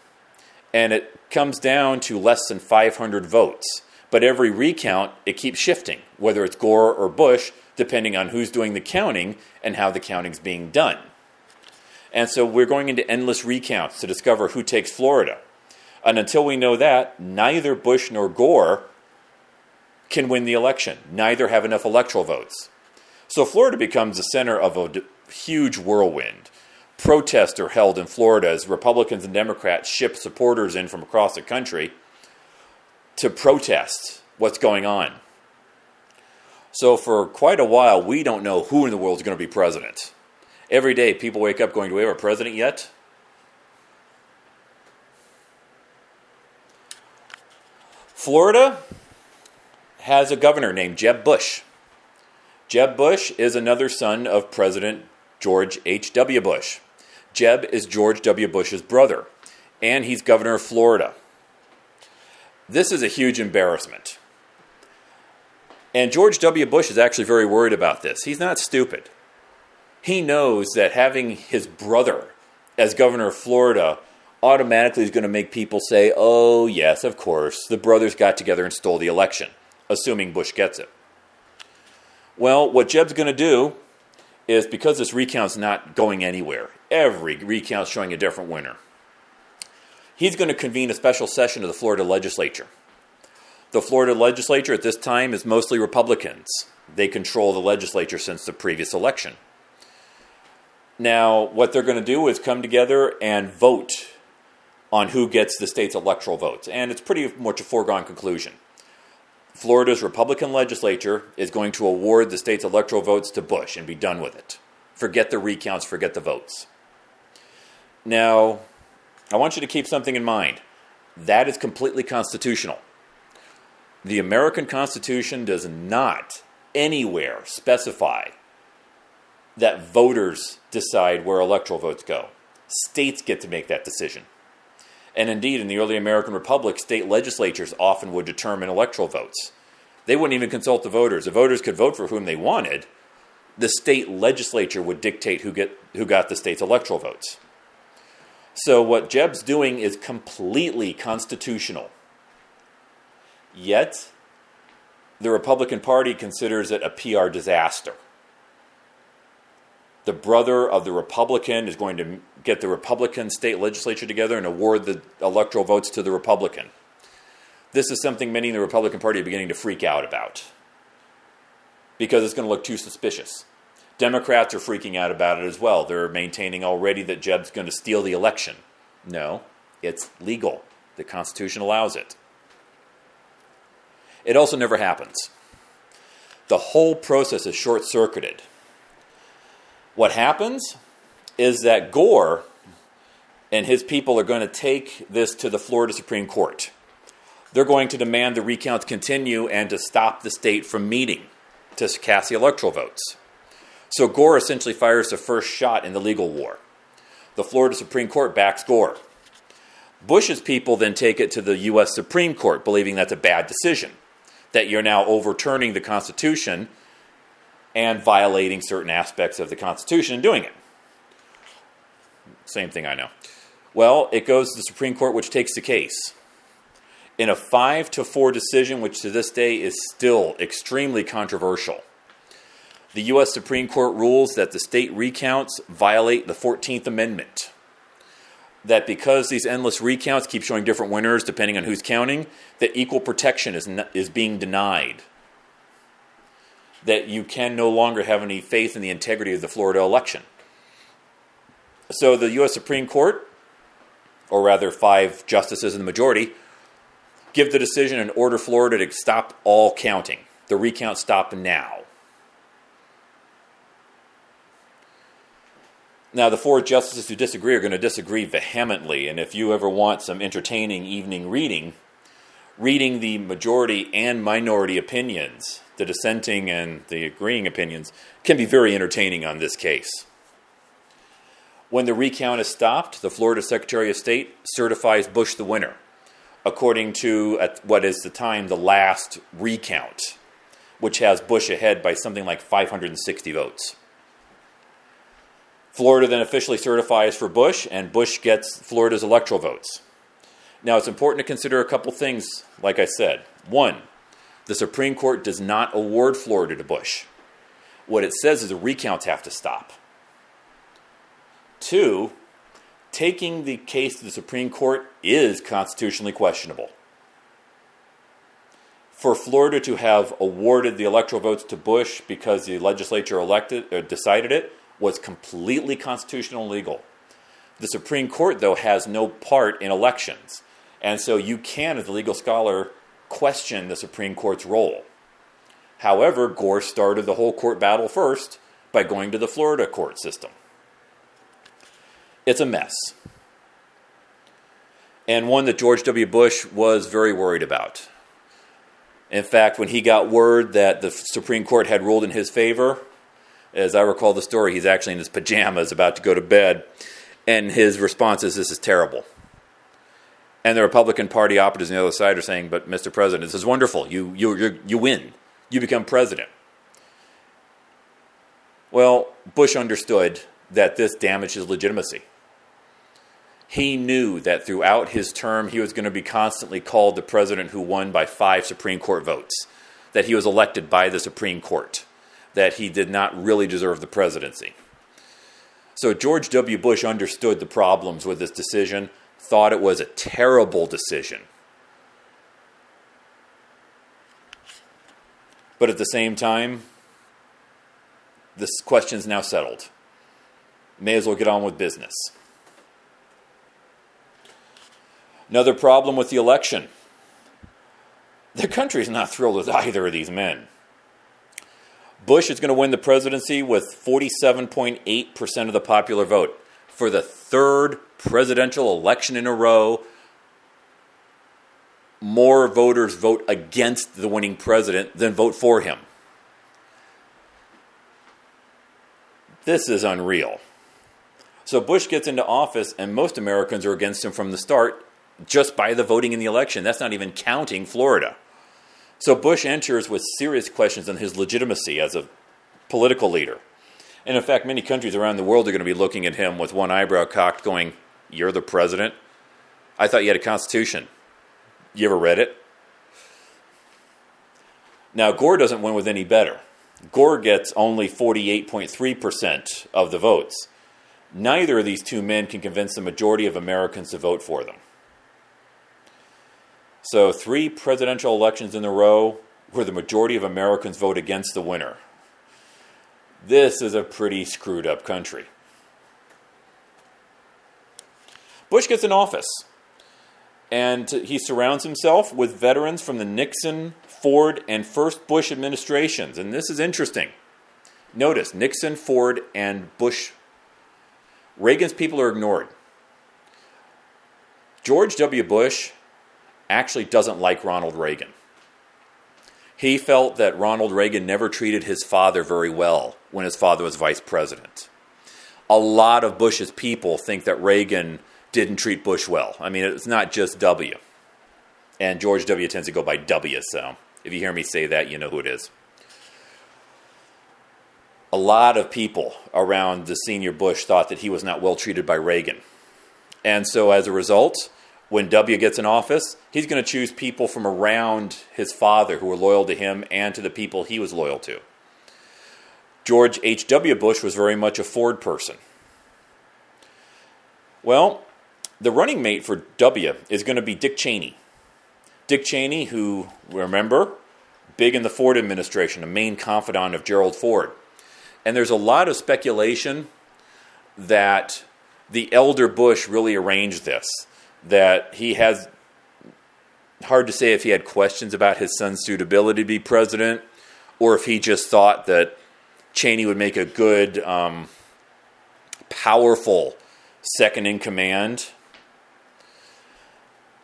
and it comes down to less than 500 votes. But every recount, it keeps shifting, whether it's Gore or Bush, depending on who's doing the counting and how the counting's being done. And so we're going into endless recounts to discover who takes Florida. And until we know that, neither Bush nor Gore can win the election. Neither have enough electoral votes. So Florida becomes the center of a huge whirlwind. Protests are held in Florida as Republicans and Democrats ship supporters in from across the country to protest what's going on. So for quite a while, we don't know who in the world is going to be president. Every day, people wake up going, Do we have a president yet? Florida has a governor named Jeb Bush. Jeb Bush is another son of President George H.W. Bush. Jeb is George W. Bush's brother, and he's governor of Florida. This is a huge embarrassment. And George W. Bush is actually very worried about this. He's not stupid. He knows that having his brother as governor of Florida automatically is going to make people say, oh, yes, of course, the brothers got together and stole the election, assuming Bush gets it. Well, what Jeb's going to do is because this recount's not going anywhere, every recount showing a different winner. He's going to convene a special session of the Florida legislature. The Florida legislature at this time is mostly Republicans. They control the legislature since the previous election. Now, what they're going to do is come together and vote on who gets the state's electoral votes. And it's pretty much a foregone conclusion. Florida's Republican legislature is going to award the state's electoral votes to Bush and be done with it. Forget the recounts, forget the votes. Now, I want you to keep something in mind. That is completely constitutional. The American Constitution does not anywhere specify that voters decide where electoral votes go. States get to make that decision. And indeed, in the early American Republic, state legislatures often would determine electoral votes. They wouldn't even consult the voters. The voters could vote for whom they wanted. The state legislature would dictate who, get, who got the state's electoral votes. So, what Jeb's doing is completely constitutional. Yet, the Republican Party considers it a PR disaster the brother of the Republican is going to get the Republican state legislature together and award the electoral votes to the Republican. This is something many in the Republican Party are beginning to freak out about because it's going to look too suspicious. Democrats are freaking out about it as well. They're maintaining already that Jeb's going to steal the election. No, it's legal. The Constitution allows it. It also never happens. The whole process is short circuited what happens is that Gore and his people are going to take this to the Florida Supreme Court. They're going to demand the recounts continue and to stop the state from meeting to cast the electoral votes. So Gore essentially fires the first shot in the legal war. The Florida Supreme Court backs Gore. Bush's people then take it to the U.S. Supreme Court, believing that's a bad decision, that you're now overturning the Constitution and violating certain aspects of the Constitution and doing it. Same thing I know. Well, it goes to the Supreme Court, which takes the case. In a 5 to 4 decision, which to this day is still extremely controversial, the U.S. Supreme Court rules that the state recounts violate the 14th Amendment. That because these endless recounts keep showing different winners depending on who's counting, that equal protection is, is being denied that you can no longer have any faith in the integrity of the Florida election. So the U.S. Supreme Court, or rather five justices in the majority, give the decision and order Florida to stop all counting. The recount stop now. Now, the four justices who disagree are going to disagree vehemently, and if you ever want some entertaining evening reading, reading the majority and minority opinions, the dissenting and the agreeing opinions, can be very entertaining on this case. When the recount is stopped, the Florida Secretary of State certifies Bush the winner, according to at what is the time the last recount, which has Bush ahead by something like 560 votes. Florida then officially certifies for Bush, and Bush gets Florida's electoral votes. Now, it's important to consider a couple things, like I said. One, the Supreme Court does not award Florida to Bush. What it says is the recounts have to stop. Two, taking the case to the Supreme Court is constitutionally questionable. For Florida to have awarded the electoral votes to Bush because the legislature elected or decided it was completely constitutional and legal. The Supreme Court, though, has no part in elections. And so you can, as a legal scholar, question the Supreme Court's role. However, Gore started the whole court battle first by going to the Florida court system. It's a mess. And one that George W. Bush was very worried about. In fact, when he got word that the Supreme Court had ruled in his favor, as I recall the story, he's actually in his pajamas about to go to bed, and his response is, This is terrible. And the Republican Party operatives on the other side are saying, But, Mr. President, this is wonderful. You, you, you, you win. You become president. Well, Bush understood that this damaged his legitimacy. He knew that throughout his term, he was going to be constantly called the president who won by five Supreme Court votes, that he was elected by the Supreme Court, that he did not really deserve the presidency. So George W. Bush understood the problems with this decision, thought it was a terrible decision. But at the same time, this question is now settled. May as well get on with business. Another problem with the election the country is not thrilled with either of these men. Bush is going to win the presidency with 47.8% of the popular vote for the third presidential election in a row. More voters vote against the winning president than vote for him. This is unreal. So Bush gets into office, and most Americans are against him from the start, just by the voting in the election. That's not even counting Florida. So Bush enters with serious questions on his legitimacy as a political leader. And in fact, many countries around the world are going to be looking at him with one eyebrow cocked, going, You're the president? I thought you had a constitution. You ever read it? Now, Gore doesn't win with any better. Gore gets only 48.3% of the votes. Neither of these two men can convince the majority of Americans to vote for them. So, three presidential elections in a row where the majority of Americans vote against the winner. This is a pretty screwed up country. Bush gets in office, and he surrounds himself with veterans from the Nixon, Ford, and first Bush administrations. And this is interesting. Notice Nixon, Ford, and Bush. Reagan's people are ignored. George W. Bush actually doesn't like Ronald Reagan. He felt that Ronald Reagan never treated his father very well when his father was vice president. A lot of Bush's people think that Reagan didn't treat Bush well. I mean, it's not just W. And George W. tends to go by W, so if you hear me say that, you know who it is. A lot of people around the senior Bush thought that he was not well treated by Reagan. And so as a result, when W gets in office, he's going to choose people from around his father who were loyal to him and to the people he was loyal to. George H.W. Bush was very much a Ford person. Well, the running mate for W is going to be Dick Cheney. Dick Cheney, who, remember, big in the Ford administration, a main confidant of Gerald Ford. And there's a lot of speculation that the elder Bush really arranged this that he has hard to say if he had questions about his son's suitability to be president or if he just thought that Cheney would make a good, um, powerful second in command.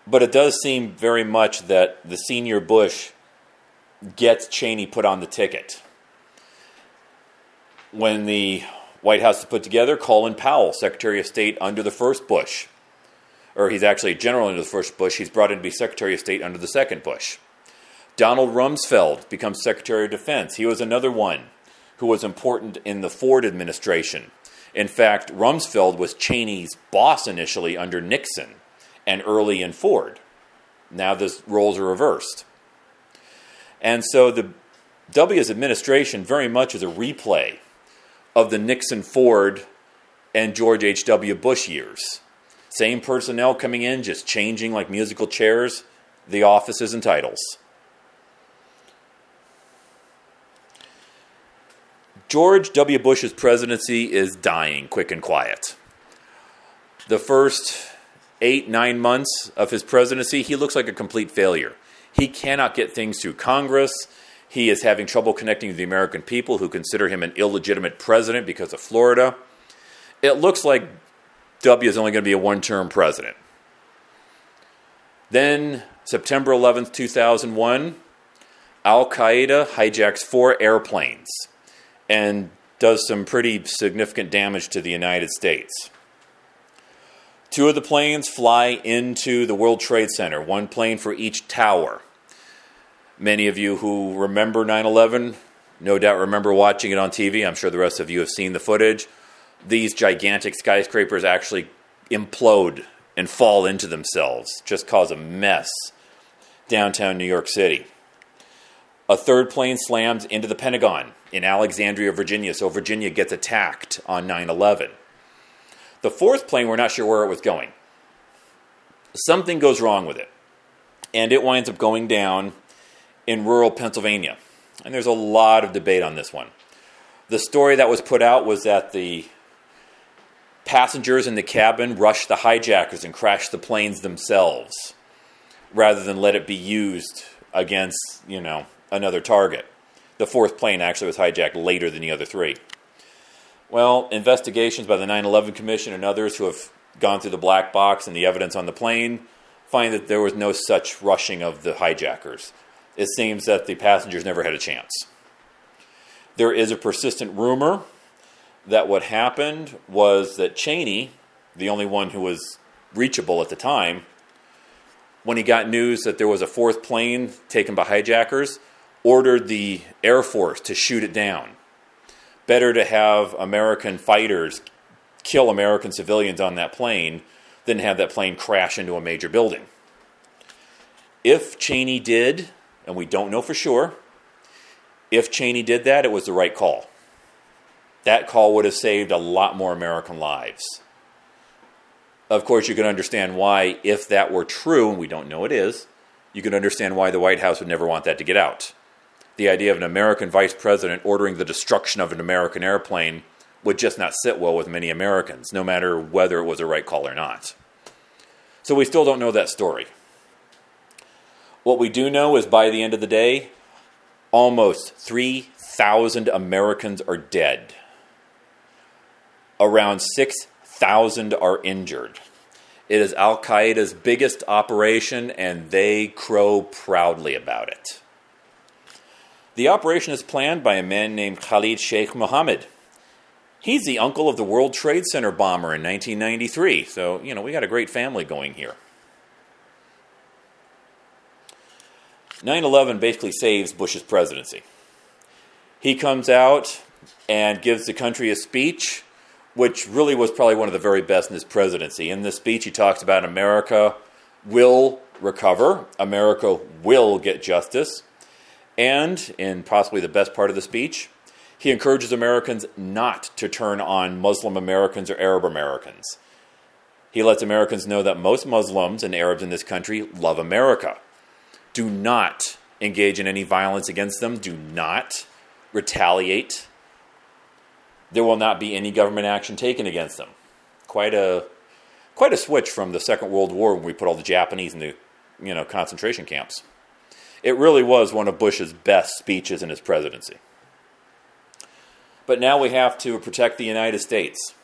But it does seem very much that the senior Bush gets Cheney put on the ticket. When the White House is put together, Colin Powell, Secretary of State under the first Bush, or he's actually a general under the first Bush, he's brought in to be Secretary of State under the second Bush. Donald Rumsfeld becomes Secretary of Defense. He was another one who was important in the Ford administration. In fact, Rumsfeld was Cheney's boss initially under Nixon and early in Ford. Now the roles are reversed. And so the W's administration very much is a replay of the Nixon Ford and George H.W. Bush years. Same personnel coming in, just changing like musical chairs, the offices and titles. George W. Bush's presidency is dying quick and quiet. The first eight, nine months of his presidency, he looks like a complete failure. He cannot get things through Congress. He is having trouble connecting with the American people who consider him an illegitimate president because of Florida. It looks like W is only going to be a one term president. Then, September 11th, 2001, Al Qaeda hijacks four airplanes and does some pretty significant damage to the United States. Two of the planes fly into the World Trade Center, one plane for each tower. Many of you who remember 9 11 no doubt remember watching it on TV. I'm sure the rest of you have seen the footage. These gigantic skyscrapers actually implode and fall into themselves, just cause a mess downtown New York City. A third plane slams into the Pentagon in Alexandria, Virginia, so Virginia gets attacked on 9 11. The fourth plane, we're not sure where it was going. Something goes wrong with it, and it winds up going down in rural Pennsylvania. And there's a lot of debate on this one. The story that was put out was that the passengers in the cabin rushed the hijackers and crashed the planes themselves rather than let it be used against, you know, another target. The fourth plane actually was hijacked later than the other three. Well, investigations by the 9 11 Commission and others who have gone through the black box and the evidence on the plane find that there was no such rushing of the hijackers. It seems that the passengers never had a chance. There is a persistent rumor that what happened was that Cheney, the only one who was reachable at the time, when he got news that there was a fourth plane taken by hijackers, ordered the Air Force to shoot it down. Better to have American fighters kill American civilians on that plane than have that plane crash into a major building. If Cheney did, and we don't know for sure, if Cheney did that, it was the right call. That call would have saved a lot more American lives. Of course, you can understand why, if that were true, and we don't know it is, you can understand why the White House would never want that to get out the idea of an American vice president ordering the destruction of an American airplane would just not sit well with many Americans, no matter whether it was a right call or not. So we still don't know that story. What we do know is by the end of the day, almost 3,000 Americans are dead. Around 6,000 are injured. It is Al Qaeda's biggest operation, and they crow proudly about it. The operation is planned by a man named Khalid Sheikh Mohammed. He's the uncle of the World Trade Center bomber in 1993, so, you know, we got a great family going here. 9 11 basically saves Bush's presidency. He comes out and gives the country a speech, which really was probably one of the very best in his presidency. In this speech, he talks about America will recover, America will get justice, and, in possibly the best part of the speech, he encourages Americans not to turn on Muslim Americans or Arab Americans. He lets Americans know that most Muslims and Arabs in this country love America. Do not engage in any violence against them. Do not retaliate. There will not be any government action taken against them. Quite a quite a switch from the Second World War when we put all the Japanese in the you know concentration camps. It really was one of Bush's best speeches in his presidency. But now we have to protect the United States.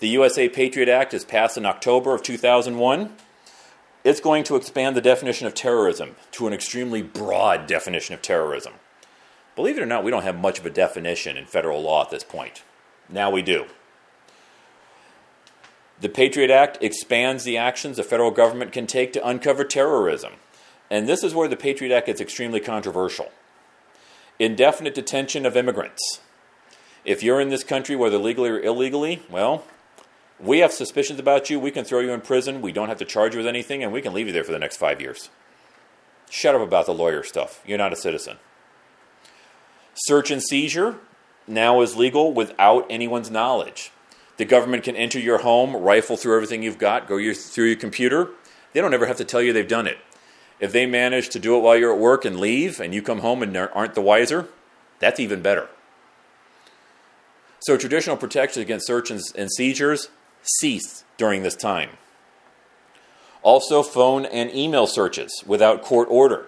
The USA Patriot Act is passed in October of 2001. it's going to expand the definition of terrorism to an extremely broad definition of terrorism. Believe it or not, we don't have much of a definition in federal law at this point. Now we do. The Patriot Act expands the actions the federal government can take to uncover terrorism. And this is where the Patriot Act gets extremely controversial. Indefinite detention of immigrants. If you're in this country, whether legally or illegally, well, we have suspicions about you. We can throw you in prison. We don't have to charge you with anything, and we can leave you there for the next five years. Shut up about the lawyer stuff. You're not a citizen. Search and seizure now is legal without anyone's knowledge. The government can enter your home, rifle through everything you've got, go your, through your computer. They don't ever have to tell you they've done it. If they manage to do it while you're at work and leave, and you come home and aren't the wiser, that's even better. So, traditional protections against search and, and seizures cease during this time. Also, phone and email searches without court order.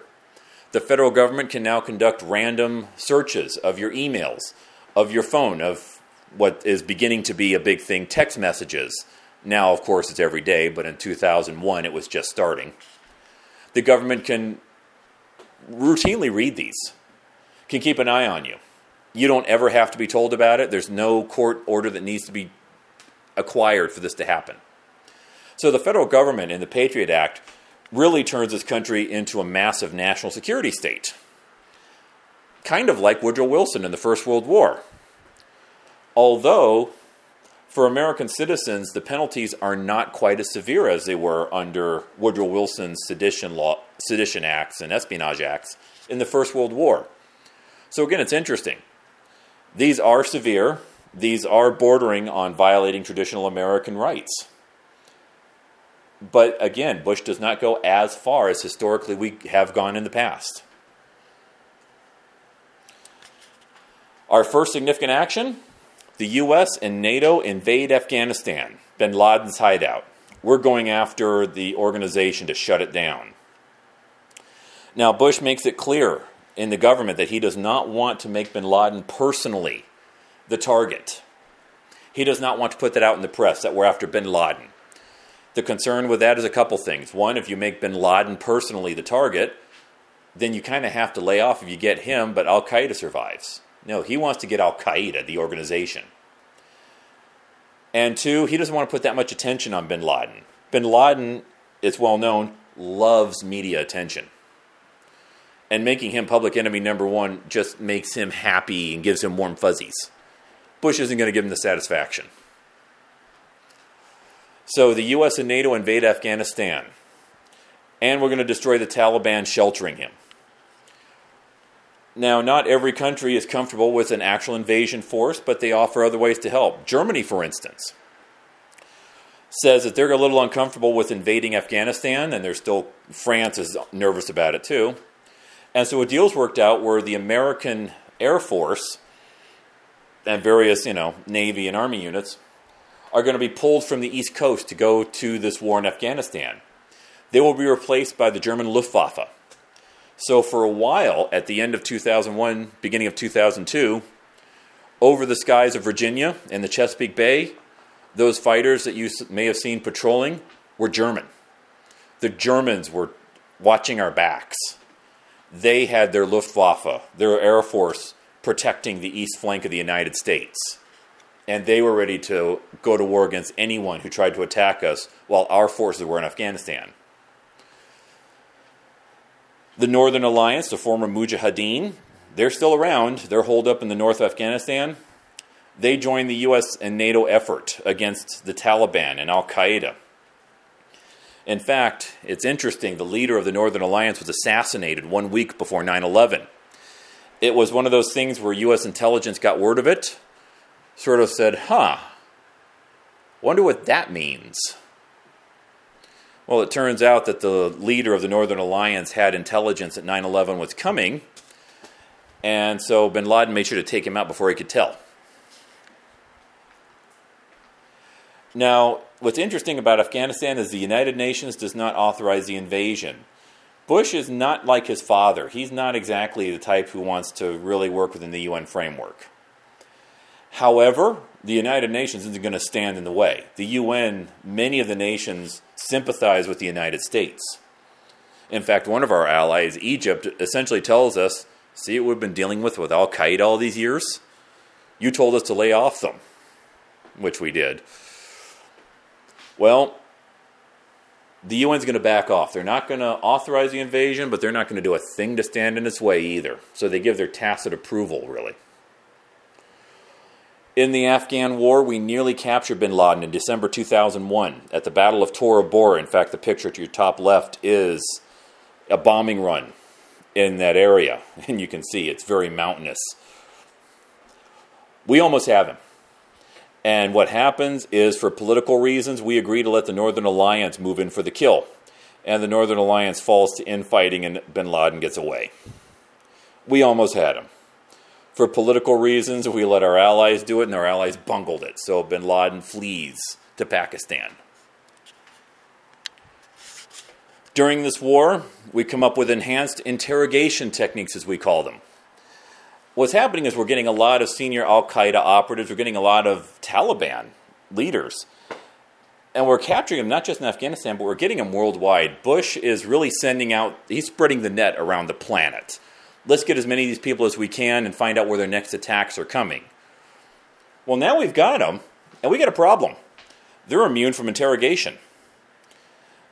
The federal government can now conduct random searches of your emails, of your phone, of what is beginning to be a big thing text messages. Now, of course, it's every day, but in 2001 it was just starting. The government can routinely read these, can keep an eye on you. You don't ever have to be told about it. There's no court order that needs to be acquired for this to happen. So the federal government in the Patriot Act really turns this country into a massive national security state. Kind of like Woodrow Wilson in the First World War. Although, for American citizens, the penalties are not quite as severe as they were under Woodrow Wilson's sedition, law, sedition acts and espionage acts in the First World War. So, again, it's interesting. These are severe, these are bordering on violating traditional American rights. But again, Bush does not go as far as historically we have gone in the past. Our first significant action the U.S. and NATO invade Afghanistan, bin Laden's hideout. We're going after the organization to shut it down. Now, Bush makes it clear in the government that he does not want to make bin Laden personally the target. He does not want to put that out in the press that we're after bin Laden. The concern with that is a couple things. One, if you make bin Laden personally the target, then you kind of have to lay off if you get him, but Al Qaeda survives. No, he wants to get Al Qaeda, the organization. And two, he doesn't want to put that much attention on bin Laden. Bin Laden, it's well known, loves media attention. And making him public enemy number one just makes him happy and gives him warm fuzzies. Bush isn't going to give him the satisfaction. So the U.S. and NATO invade Afghanistan, and we're going to destroy the Taliban sheltering him. Now, not every country is comfortable with an actual invasion force, but they offer other ways to help. Germany, for instance, says that they're a little uncomfortable with invading Afghanistan, and they're still, France is nervous about it too. And so a deal's worked out where the American Air Force and various, you know, Navy and Army units are going to be pulled from the East Coast to go to this war in Afghanistan. They will be replaced by the German Luftwaffe. So, for a while, at the end of 2001, beginning of 2002, over the skies of Virginia and the Chesapeake Bay, those fighters that you may have seen patrolling were German. The Germans were watching our backs. They had their Luftwaffe, their Air Force, protecting the east flank of the United States and they were ready to go to war against anyone who tried to attack us while our forces were in Afghanistan. The Northern Alliance, the former Mujahideen, they're still around. They're holed up in the north of Afghanistan. They joined the U.S. and NATO effort against the Taliban and Al Qaeda. In fact, it's interesting, the leader of the Northern Alliance was assassinated one week before 9 11. It was one of those things where U.S. intelligence got word of it, sort of said, huh, wonder what that means. Well, it turns out that the leader of the Northern Alliance had intelligence that 9 11 was coming, and so bin Laden made sure to take him out before he could tell. Now, what's interesting about Afghanistan is the United Nations does not authorize the invasion. Bush is not like his father. He's not exactly the type who wants to really work within the UN framework. However, the United Nations isn't going to stand in the way. The UN, many of the nations sympathize with the United States. In fact, one of our allies, Egypt, essentially tells us see what we've been dealing with with Al Qaeda all these years? You told us to lay off them, which we did. Well, the UN's going to back off. They're not going to authorize the invasion, but they're not going to do a thing to stand in its way either. So they give their tacit approval, really. In the Afghan war, we nearly captured bin Laden in December 2001 at the Battle of Tora Bora. In fact, the picture to your top left is a bombing run in that area, and you can see it's very mountainous. We almost have him. And what happens is, for political reasons, we agree to let the Northern Alliance move in for the kill. And the Northern Alliance falls to infighting, and bin Laden gets away. We almost had him. For political reasons, we let our allies do it, and our allies bungled it. So bin Laden flees to Pakistan. During this war, we come up with enhanced interrogation techniques, as we call them. What's happening is we're getting a lot of senior Al Qaeda operatives, we're getting a lot of Taliban leaders, and we're capturing them not just in Afghanistan, but we're getting them worldwide. Bush is really sending out, he's spreading the net around the planet. Let's get as many of these people as we can and find out where their next attacks are coming. Well, now we've got them, and we got a problem. They're immune from interrogation.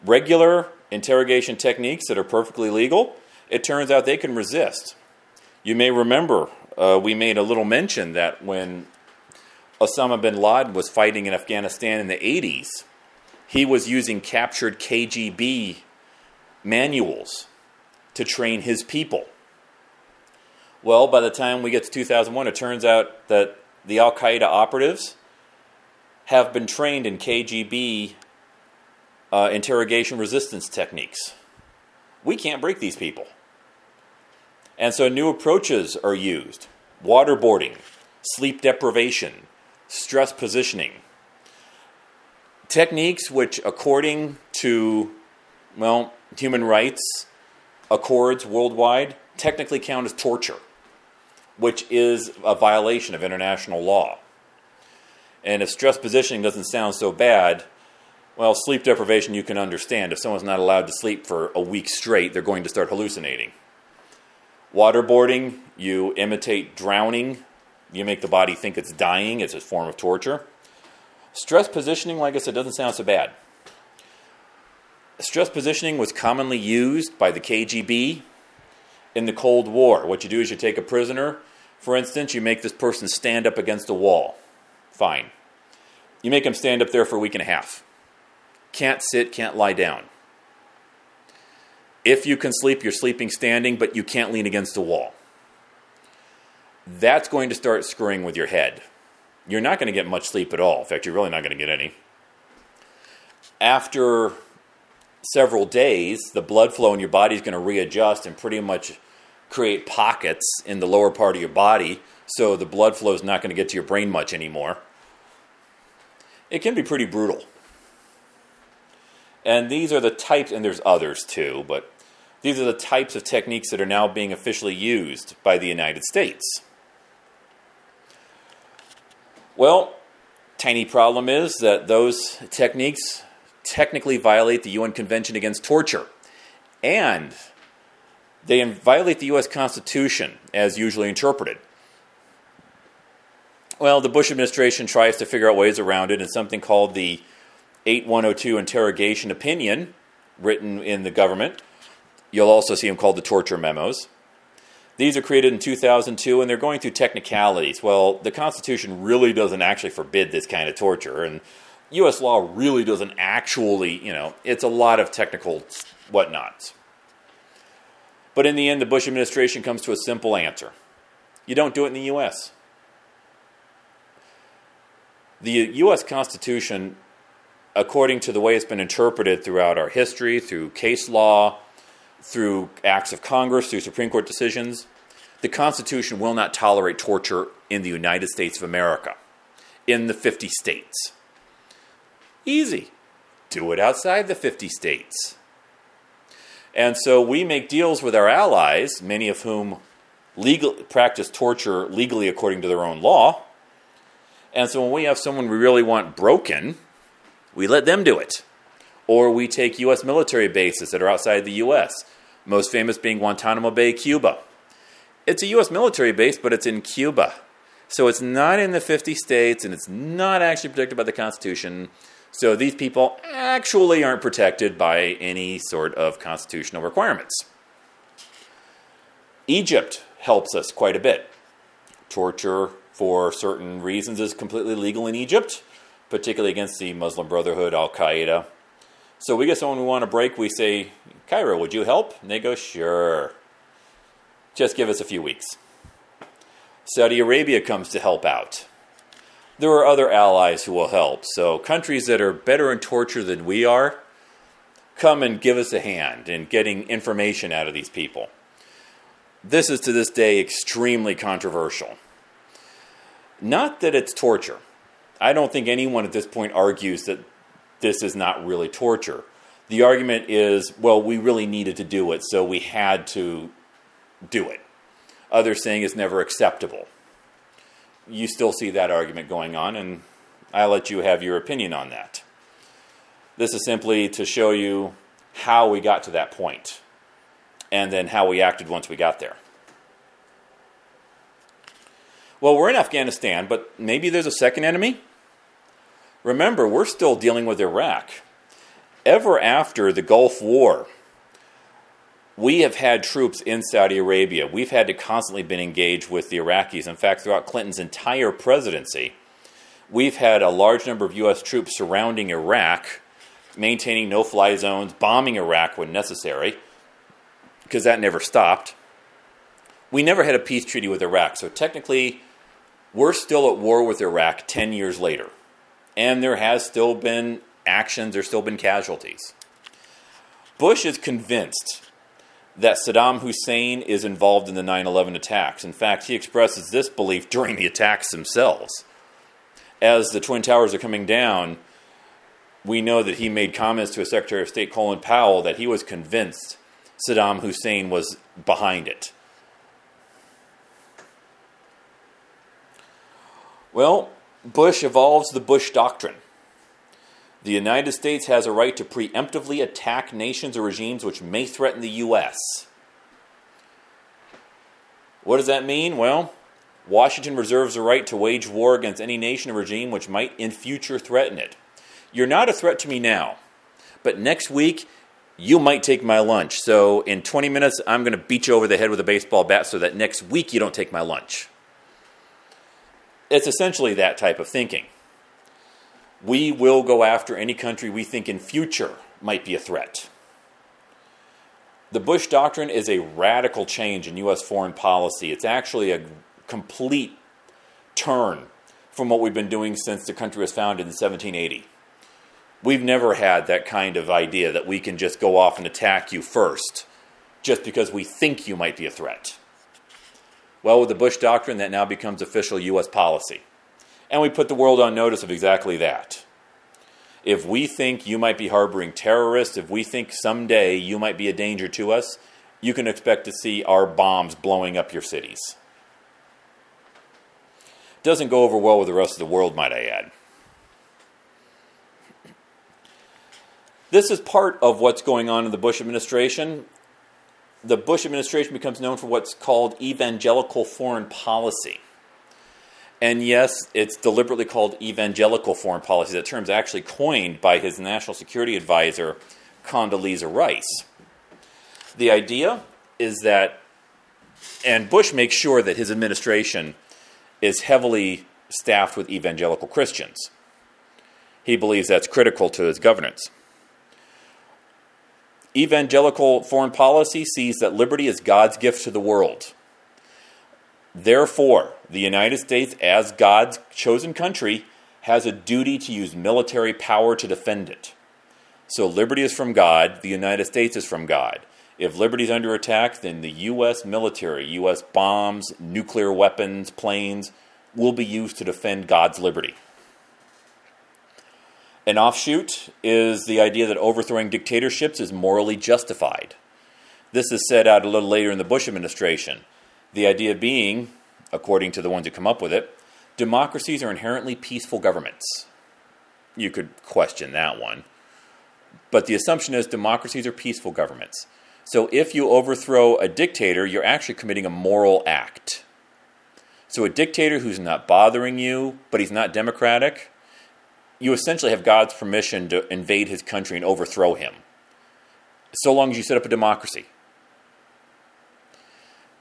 Regular interrogation techniques that are perfectly legal, it turns out they can resist. You may remember uh, we made a little mention that when Osama bin Laden was fighting in Afghanistan in the 80s, he was using captured KGB manuals to train his people. Well, by the time we get to 2001, it turns out that the Al Qaeda operatives have been trained in KGB uh, interrogation resistance techniques. We can't break these people. And so new approaches are used waterboarding, sleep deprivation, stress positioning. Techniques which, according to, well, human rights accords worldwide, technically count as torture, which is a violation of international law. And if stress positioning doesn't sound so bad, well, sleep deprivation you can understand. If someone's not allowed to sleep for a week straight, they're going to start hallucinating. Waterboarding, you imitate drowning. You make the body think it's dying. It's a form of torture. Stress positioning, like I said, doesn't sound so bad. Stress positioning was commonly used by the KGB in the Cold War. What you do is you take a prisoner, for instance, you make this person stand up against a wall. Fine. You make him stand up there for a week and a half can't sit, can't lie down. If you can sleep, you're sleeping standing, but you can't lean against a wall. That's going to start screwing with your head. You're not going to get much sleep at all. In fact, you're really not going to get any. After several days, the blood flow in your body is going to readjust and pretty much create pockets in the lower part of your body, so the blood flow is not going to get to your brain much anymore. It can be pretty brutal. And these are the types, and there's others too, but these are the types of techniques that are now being officially used by the United States. Well, tiny problem is that those techniques technically violate the UN Convention Against Torture. And they violate the US Constitution as usually interpreted. Well, the Bush administration tries to figure out ways around it in something called the 8102 interrogation opinion written in the government. You'll also see them called the torture memos. These are created in 2002 and they're going through technicalities. Well, the Constitution really doesn't actually forbid this kind of torture, and U.S. law really doesn't actually, you know, it's a lot of technical whatnots. But in the end, the Bush administration comes to a simple answer you don't do it in the U.S. The U.S. Constitution according to the way it's been interpreted throughout our history, through case law, through acts of Congress, through Supreme Court decisions, the Constitution will not tolerate torture in the United States of America, in the 50 states. Easy. Do it outside the 50 states. And so we make deals with our allies, many of whom legal, practice torture legally according to their own law. And so when we have someone we really want broken, we let them do it. Or we take U.S. military bases that are outside the U.S., most famous being Guantanamo Bay, Cuba. It's a U.S. military base, but it's in Cuba. So it's not in the 50 states and it's not actually protected by the Constitution. So these people actually aren't protected by any sort of constitutional requirements. Egypt helps us quite a bit. Torture for certain reasons is completely legal in Egypt, particularly against the Muslim Brotherhood, Al Qaeda. So we get someone we want to break, we say, Cairo, would you help? And they go, sure. Just give us a few weeks. Saudi Arabia comes to help out. There are other allies who will help. So countries that are better in torture than we are come and give us a hand in getting information out of these people. This is to this day extremely controversial. Not that it's torture. I don't think anyone at this point argues that this is not really torture. The argument is, well, we really needed to do it, so we had to do it. Others saying it's never acceptable. You still see that argument going on, and I'll let you have your opinion on that. This is simply to show you how we got to that point and then how we acted once we got there. Well, we're in Afghanistan, but maybe there's a second enemy? Remember, we're still dealing with Iraq. Ever after the Gulf War, we have had troops in Saudi Arabia. We've had to constantly been engaged with the Iraqis. In fact, throughout Clinton's entire presidency, we've had a large number of U.S. troops surrounding Iraq, maintaining no fly zones, bombing Iraq when necessary, because that never stopped. We never had a peace treaty with Iraq, so technically, we're still at war with Iraq 10 years later. And there has still been actions, there's still been casualties. Bush is convinced that Saddam Hussein is involved in the 9 11 attacks. In fact, he expresses this belief during the attacks themselves. As the Twin Towers are coming down, we know that he made comments to his Secretary of State, Colin Powell, that he was convinced Saddam Hussein was behind it. Well, Bush evolves the Bush Doctrine. The United States has a right to preemptively attack nations or regimes which may threaten the U.S. What does that mean? Well, Washington reserves a right to wage war against any nation or regime which might in future threaten it. You're not a threat to me now, but next week you might take my lunch. So in 20 minutes, I'm going to beat you over the head with a baseball bat so that next week you don't take my lunch. It's essentially that type of thinking we will go after any country we think in future might be a threat. The Bush Doctrine is a radical change in U.S. foreign policy. It's actually a complete turn from what we've been doing since the country was founded in 1780. We've never had that kind of idea that we can just go off and attack you first just because we think you might be a threat. Well, with the Bush Doctrine, that now becomes official U.S. policy. And we put the world on notice of exactly that. If we think you might be harboring terrorists, if we think someday you might be a danger to us, you can expect to see our bombs blowing up your cities. Doesn't go over well with the rest of the world, might I add. This is part of what's going on in the Bush administration. The Bush administration becomes known for what's called evangelical foreign policy. And yes, it's deliberately called evangelical foreign policy. That term's actually coined by his national security advisor, Condoleezza Rice. The idea is that, and Bush makes sure that his administration is heavily staffed with evangelical Christians. He believes that's critical to his governance. Evangelical foreign policy sees that liberty is God's gift to the world. Therefore, the United States, as God's chosen country, has a duty to use military power to defend it. So, liberty is from God, the United States is from God. If liberty is under attack, then the U.S. military, U.S. bombs, nuclear weapons, planes will be used to defend God's liberty. An offshoot is the idea that overthrowing dictatorships is morally justified. This is set out a little later in the Bush administration. The idea being, according to the ones who come up with it, democracies are inherently peaceful governments. You could question that one. But the assumption is democracies are peaceful governments. So if you overthrow a dictator, you're actually committing a moral act. So a dictator who's not bothering you, but he's not democratic, you essentially have God's permission to invade his country and overthrow him. So long as you set up a democracy.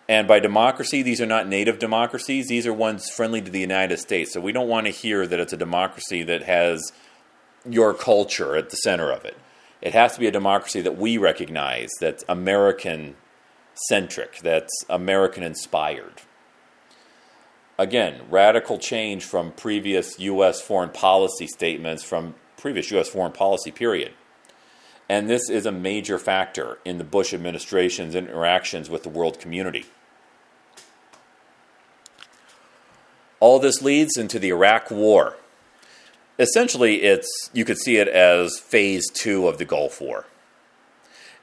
And by democracy, these are not native democracies. These are ones friendly to the United States. So we don't want to hear that it's a democracy that has your culture at the center of it. It has to be a democracy that we recognize, that's American centric, that's American inspired. Again, radical change from previous U.S. foreign policy statements from previous U.S. foreign policy period. And this is a major factor in the Bush administration's interactions with the world community. All this leads into the Iraq War. Essentially, it's you could see it as phase two of the Gulf War.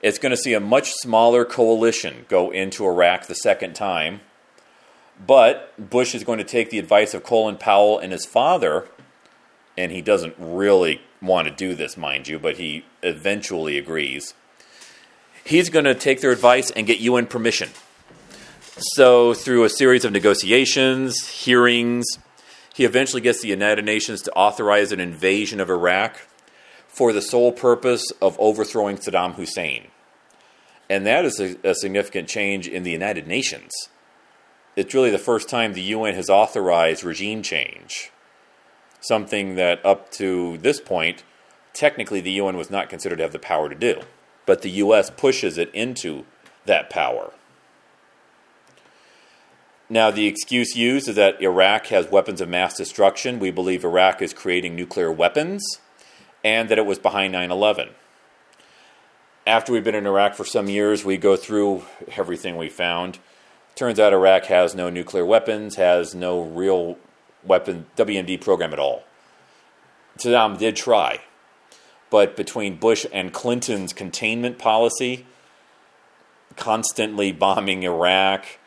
It's going to see a much smaller coalition go into Iraq the second time, but Bush is going to take the advice of Colin Powell and his father, and he doesn't really want to do this, mind you, but he eventually agrees. He's going to take their advice and get UN permission. So, through a series of negotiations, hearings, he eventually gets the United Nations to authorize an invasion of Iraq for the sole purpose of overthrowing Saddam Hussein. And that is a, a, significant change in the United Nations. It's really the first time the UN has authorized regime change, something that up to this point, technically the UN was not considered to have the power to do. But the US pushes it into that power. Now, the excuse used is that Iraq has weapons of mass destruction. We believe Iraq is creating nuclear weapons and that it was behind 9 11. After we've been in Iraq for some years, we go through everything we found. Turns out Iraq has no nuclear weapons, has no real weapon WMD program at all. Saddam did try, but between Bush and Clinton's containment policy, constantly bombing Iraq,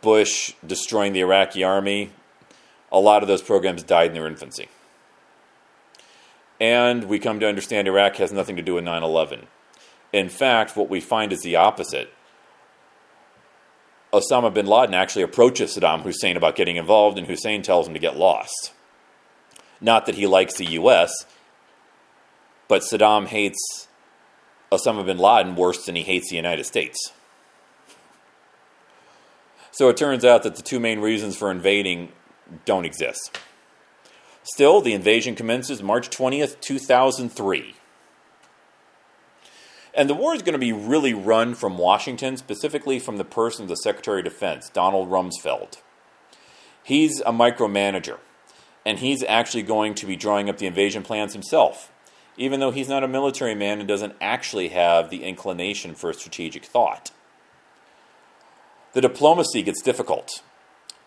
Bush destroying the Iraqi army, a lot of those programs died in their infancy. And we come to understand Iraq has nothing to do with 9 11. In fact, what we find is the opposite. Osama bin Laden actually approaches Saddam Hussein about getting involved, and Hussein tells him to get lost. Not that he likes the U.S., but Saddam hates Osama bin Laden worse than he hates the United States. So it turns out that the two main reasons for invading don't exist. Still, the invasion commences March 20th, 2003. And the war is going to be really run from Washington, specifically from the person of the Secretary of Defense, Donald Rumsfeld. He's a micromanager, and he's actually going to be drawing up the invasion plans himself, even though he's not a military man and doesn't actually have the inclination for strategic thought the diplomacy gets difficult.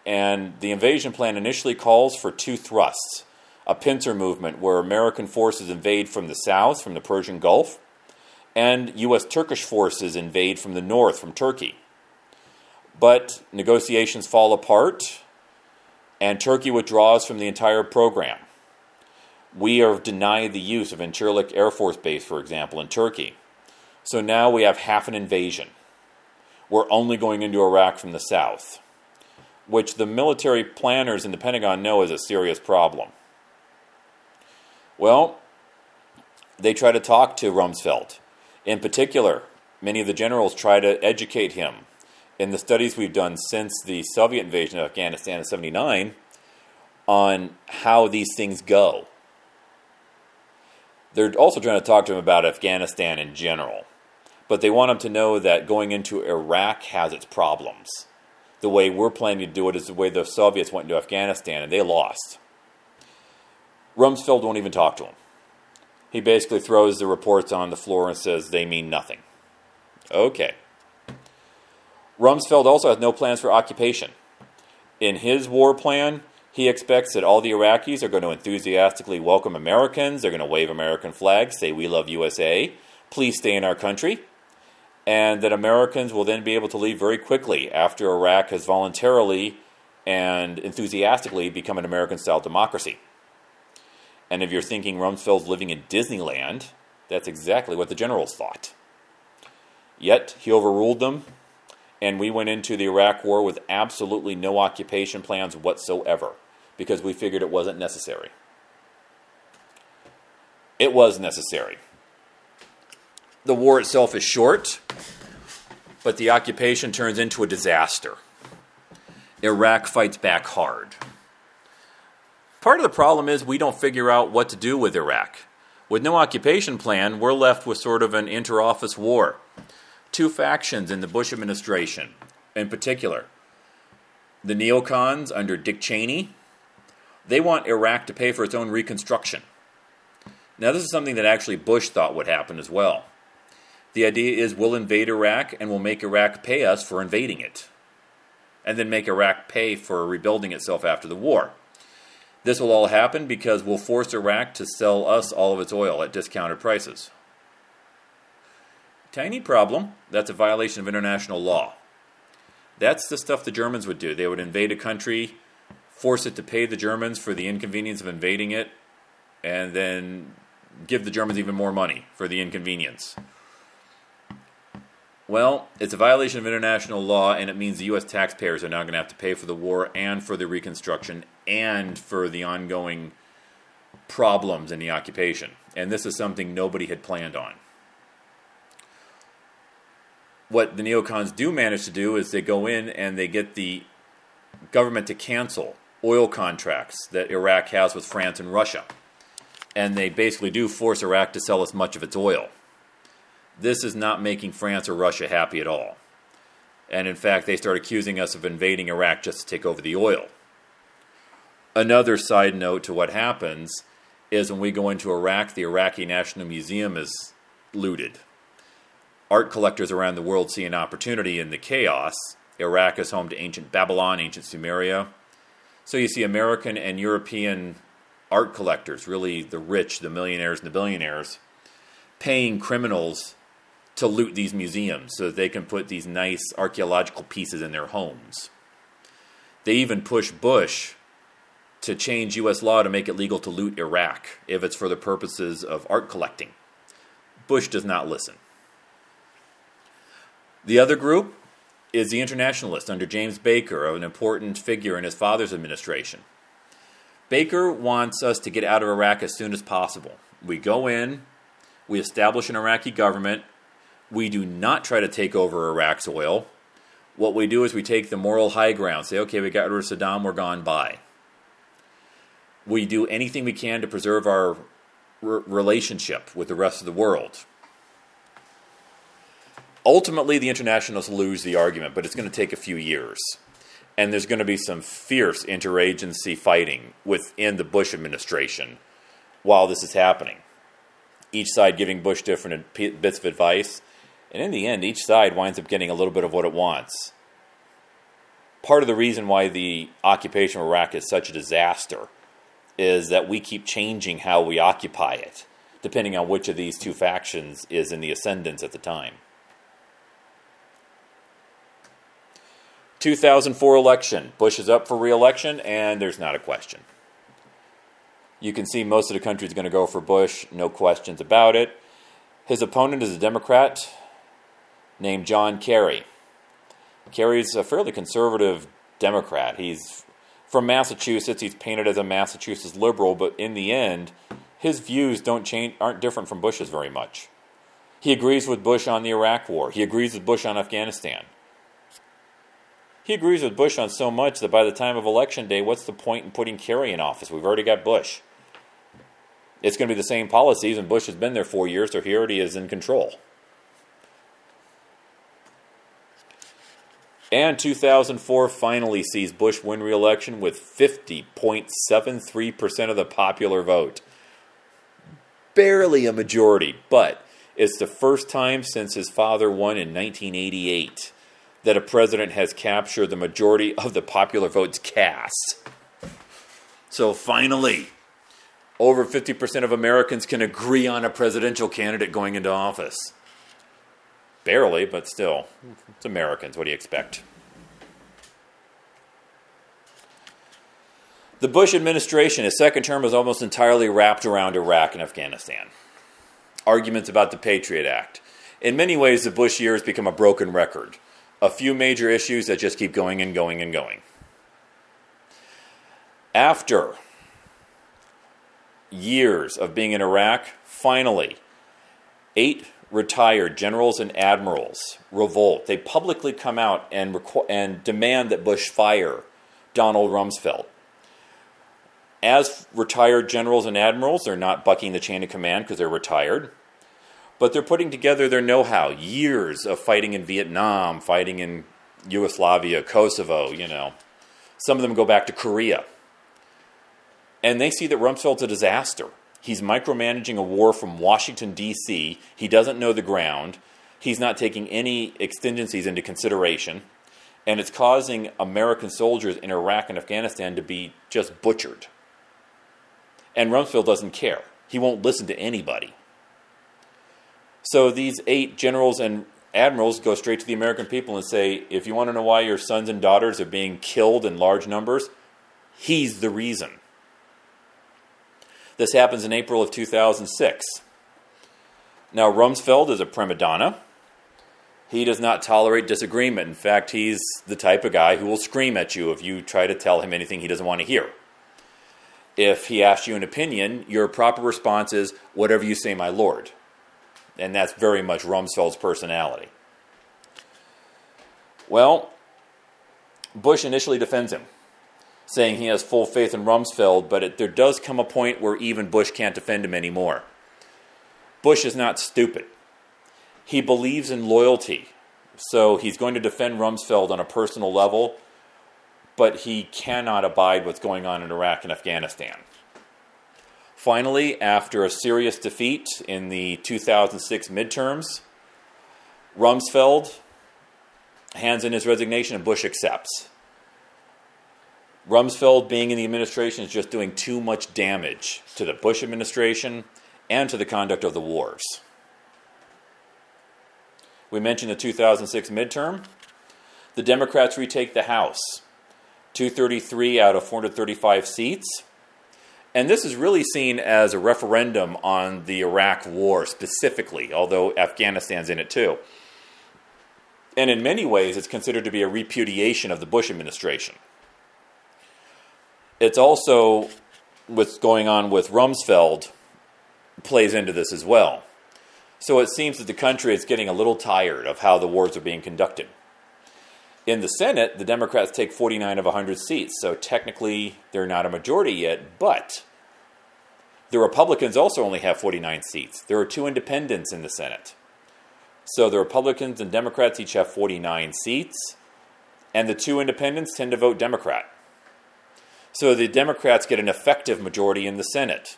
And the invasion plan initially calls for two thrusts a pincer movement where American forces invade from the south, from the Persian Gulf, and U.S. Turkish forces invade from the north, from Turkey. But negotiations fall apart, and Turkey withdraws from the entire program. We are denied the use of Incirlik Air Force Base, for example, in Turkey. So now we have half an invasion we're only going into Iraq from the south, which the military planners in the Pentagon know is a serious problem. Well, they try to talk to Rumsfeld. In particular, many of the generals try to educate him. In the studies we've done since the Soviet invasion of Afghanistan in 79, on how these things go. They're also trying to talk to him about Afghanistan in general but they want them to know that going into Iraq has its problems. The way we're planning to do it is the way the Soviets went into Afghanistan, and they lost. Rumsfeld won't even talk to him. He basically throws the reports on the floor and says they mean nothing. Okay. Rumsfeld also has no plans for occupation. In his war plan, he expects that all the Iraqis are going to enthusiastically welcome Americans, they're going to wave American flags, say, We love USA, please stay in our country and that Americans will then be able to leave very quickly after Iraq has voluntarily and enthusiastically become an American style democracy. And if you're thinking Rumsfeld's living in Disneyland, That's exactly what the generals thought. Yet, he overruled them, and we went into the Iraq War with absolutely no occupation plans whatsoever because we figured it wasn't necessary. It was necessary. The war itself is short, but the occupation turns into a disaster. Iraq fights back hard. Part of the problem is we don't figure out what to do with Iraq. With no occupation plan, we're left with sort of an inter office war. Two factions in the Bush administration, in particular. The neocons under Dick Cheney, they want Iraq to pay for its own reconstruction. Now, this is something that actually Bush thought would happen as well. The idea is we'll invade Iraq and we'll make Iraq pay us for invading it, and then make Iraq pay for rebuilding itself after the war. This will all happen because we'll force Iraq to sell us all of its oil at discounted prices. Tiny problem, that's a violation of international law. That's the stuff the Germans would do. They would invade a country, force it to pay the Germans for the inconvenience of invading it, and then give the Germans even more money for the inconvenience. Well, it's a violation of international law, and it means the U.S. taxpayers are now going to have to pay for the war and for the reconstruction and for the ongoing problems in the occupation. And this is something nobody had planned on. What the neocons do manage to do is they go in and they get the government to cancel oil contracts that Iraq has with France and Russia. And they basically do force Iraq to sell as much of its oil. This is not making France or Russia happy at all. And in fact, they start accusing us of invading Iraq just to take over the oil. Another side note to what happens is when we go into Iraq, the Iraqi National Museum is looted. Art collectors around the world see an opportunity in the chaos. Iraq is home to ancient Babylon, ancient Sumeria. So you see American and European art collectors, really the rich, the millionaires, and the billionaires, paying criminals to loot these museums so that they can put these nice archaeological pieces in their homes. They even push Bush to change U.S. law to make it legal to loot Iraq if it's for the purposes of art collecting. Bush does not listen. The other group is the internationalist under James Baker, an important figure in his father's administration. Baker wants us to get out of Iraq as soon as possible. We go in, we establish an Iraqi government, we do not try to take over Iraq's oil. What we do is we take the moral high ground, say, okay, we got rid of Saddam, we're gone by. We do anything we can to preserve our relationship with the rest of the world. Ultimately, the internationalists lose the argument, but it's going to take a few years. And there's going to be some fierce interagency fighting within the Bush administration while this is happening. Each side giving Bush different bits of advice and in the end, each side winds up getting a little bit of what it wants. Part of the reason why the occupation of Iraq is such a disaster is that we keep changing how we occupy it, depending on which of these two factions is in the ascendance at the time. 2004 election. Bush is up for re-election, and there's not a question. You can see most of the country is going to go for Bush, no questions about it. His opponent is a Democrat, named John Kerry. Kerry's a fairly conservative Democrat. He's from Massachusetts. He's painted as a Massachusetts liberal, but in the end, his views don't change, aren't different from Bush's very much. He agrees with Bush on the Iraq War. He agrees with Bush on Afghanistan. He agrees with Bush on so much that by the time of election day, what's the point in putting Kerry in office? We've already got Bush. It's going to be the same policies, and Bush has been there four years, so he already is in control. And 2004 finally sees Bush win re election with 50.73% of the popular vote. Barely a majority, but it's the first time since his father won in 1988 that a president has captured the majority of the popular votes cast. So finally, over 50% of Americans can agree on a presidential candidate going into office. Barely, but still. It's Americans. What do you expect? The Bush administration, his second term was almost entirely wrapped around Iraq and Afghanistan. arguments about the Patriot Act. In many ways, the Bush years become a broken record. A few major issues that just keep going and going and going. After years of being in Iraq, finally, eight retired generals and admirals revolt. They publicly come out and, and demand that Bush fire Donald Rumsfeld. As retired generals and admirals, they're not bucking the chain of command because they're retired, but they're putting together their know how years of fighting in Vietnam, fighting in Yugoslavia, Kosovo, you know. Some of them go back to Korea. And they see that Rumsfeld's a disaster. He's micromanaging a war from Washington, D.C. He doesn't know the ground. He's not taking any exigencies into consideration. And it's causing American soldiers in Iraq and Afghanistan to be just butchered. And Rumsfeld doesn't care. He won't listen to anybody. So these eight generals and admirals go straight to the American people and say, if you want to know why your sons and daughters are being killed in large numbers, he's the reason. This happens in April of 2006. Now, Rumsfeld is a prima donna. He does not tolerate disagreement. In fact, he's the type of guy who will scream at you if you try to tell him anything he doesn't want to hear. If he asks you an opinion, your proper response is, Whatever you say, my lord. And that's very much Rumsfeld's personality. Well, Bush initially defends him saying he has full faith in Rumsfeld, but it, there does come a point where even Bush can't defend him anymore. Bush is not stupid. He believes in loyalty, so he's going to defend Rumsfeld on a personal level, but he cannot abide what's going on in Iraq and Afghanistan. Finally, after a serious defeat in the 2006 midterms, Rumsfeld hands in his resignation and Bush accepts. Rumsfeld being in the administration is just doing too much damage to the Bush administration and to the conduct of the wars. We mentioned the 2006 midterm. The Democrats retake the House, 233 out of 435 seats. And this is really seen as a referendum on the Iraq war specifically, although Afghanistan's in it too. And in many ways, it's considered to be a repudiation of the Bush administration it's also what's going on with Rumsfeld plays into this as well. So it seems that the country is getting a little tired of how the wars are being conducted. In the Senate, the Democrats take 49 of 100 seats, so technically they're not a majority yet, but the Republicans also only have 49 seats. There are two independents in the Senate. So the Republicans and Democrats each have 49 seats, and the two independents tend to vote Democrat. So the Democrats get an effective majority in the Senate,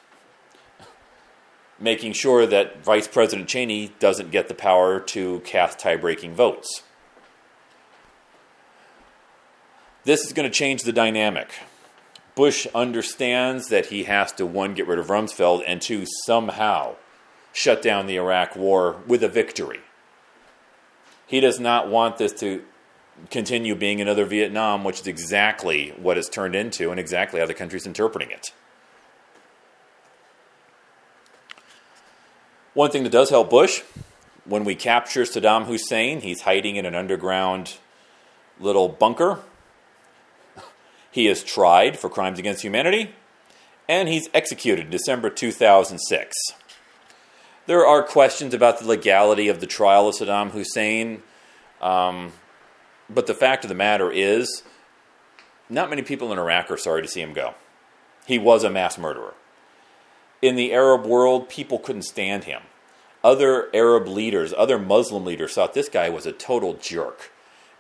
making sure that Vice President Cheney doesn't get the power to cast tie breaking votes. This is going to change the dynamic. Bush understands that he has to, one, get rid of Rumsfeld, and two, somehow shut down the Iraq war with a victory. He does not want this to continue being another Vietnam, which is exactly what it's turned into and exactly how the country's interpreting it. One thing that does help Bush, when we capture Saddam Hussein, he's hiding in an underground little bunker. He is tried for crimes against humanity, and he's executed December 2006. There are questions about the legality of the trial of Saddam Hussein. Um, but the fact of the matter is, not many people in Iraq are sorry to see him go. He was a mass murderer. In the Arab world, people couldn't stand him. Other Arab leaders, other Muslim leaders thought this guy was a total jerk.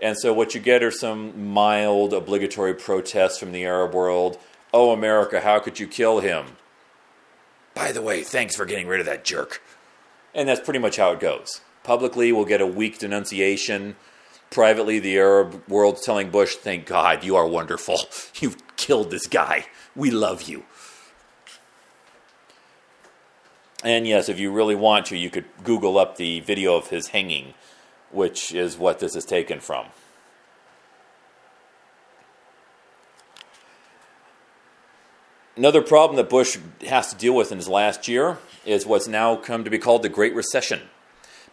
And so what you get are some mild obligatory protests from the Arab world. Oh, America, how could you kill him? By the way, thanks for getting rid of that jerk. And that's pretty much how it goes. Publicly, we'll get a weak denunciation Privately, the Arab world's telling Bush, thank God, you are wonderful. You've killed this guy. We love you. And yes, if you really want to, you could Google up the video of his hanging, which is what this is taken from. Another problem that Bush has to deal with in his last year is what's now come to be called the Great Recession.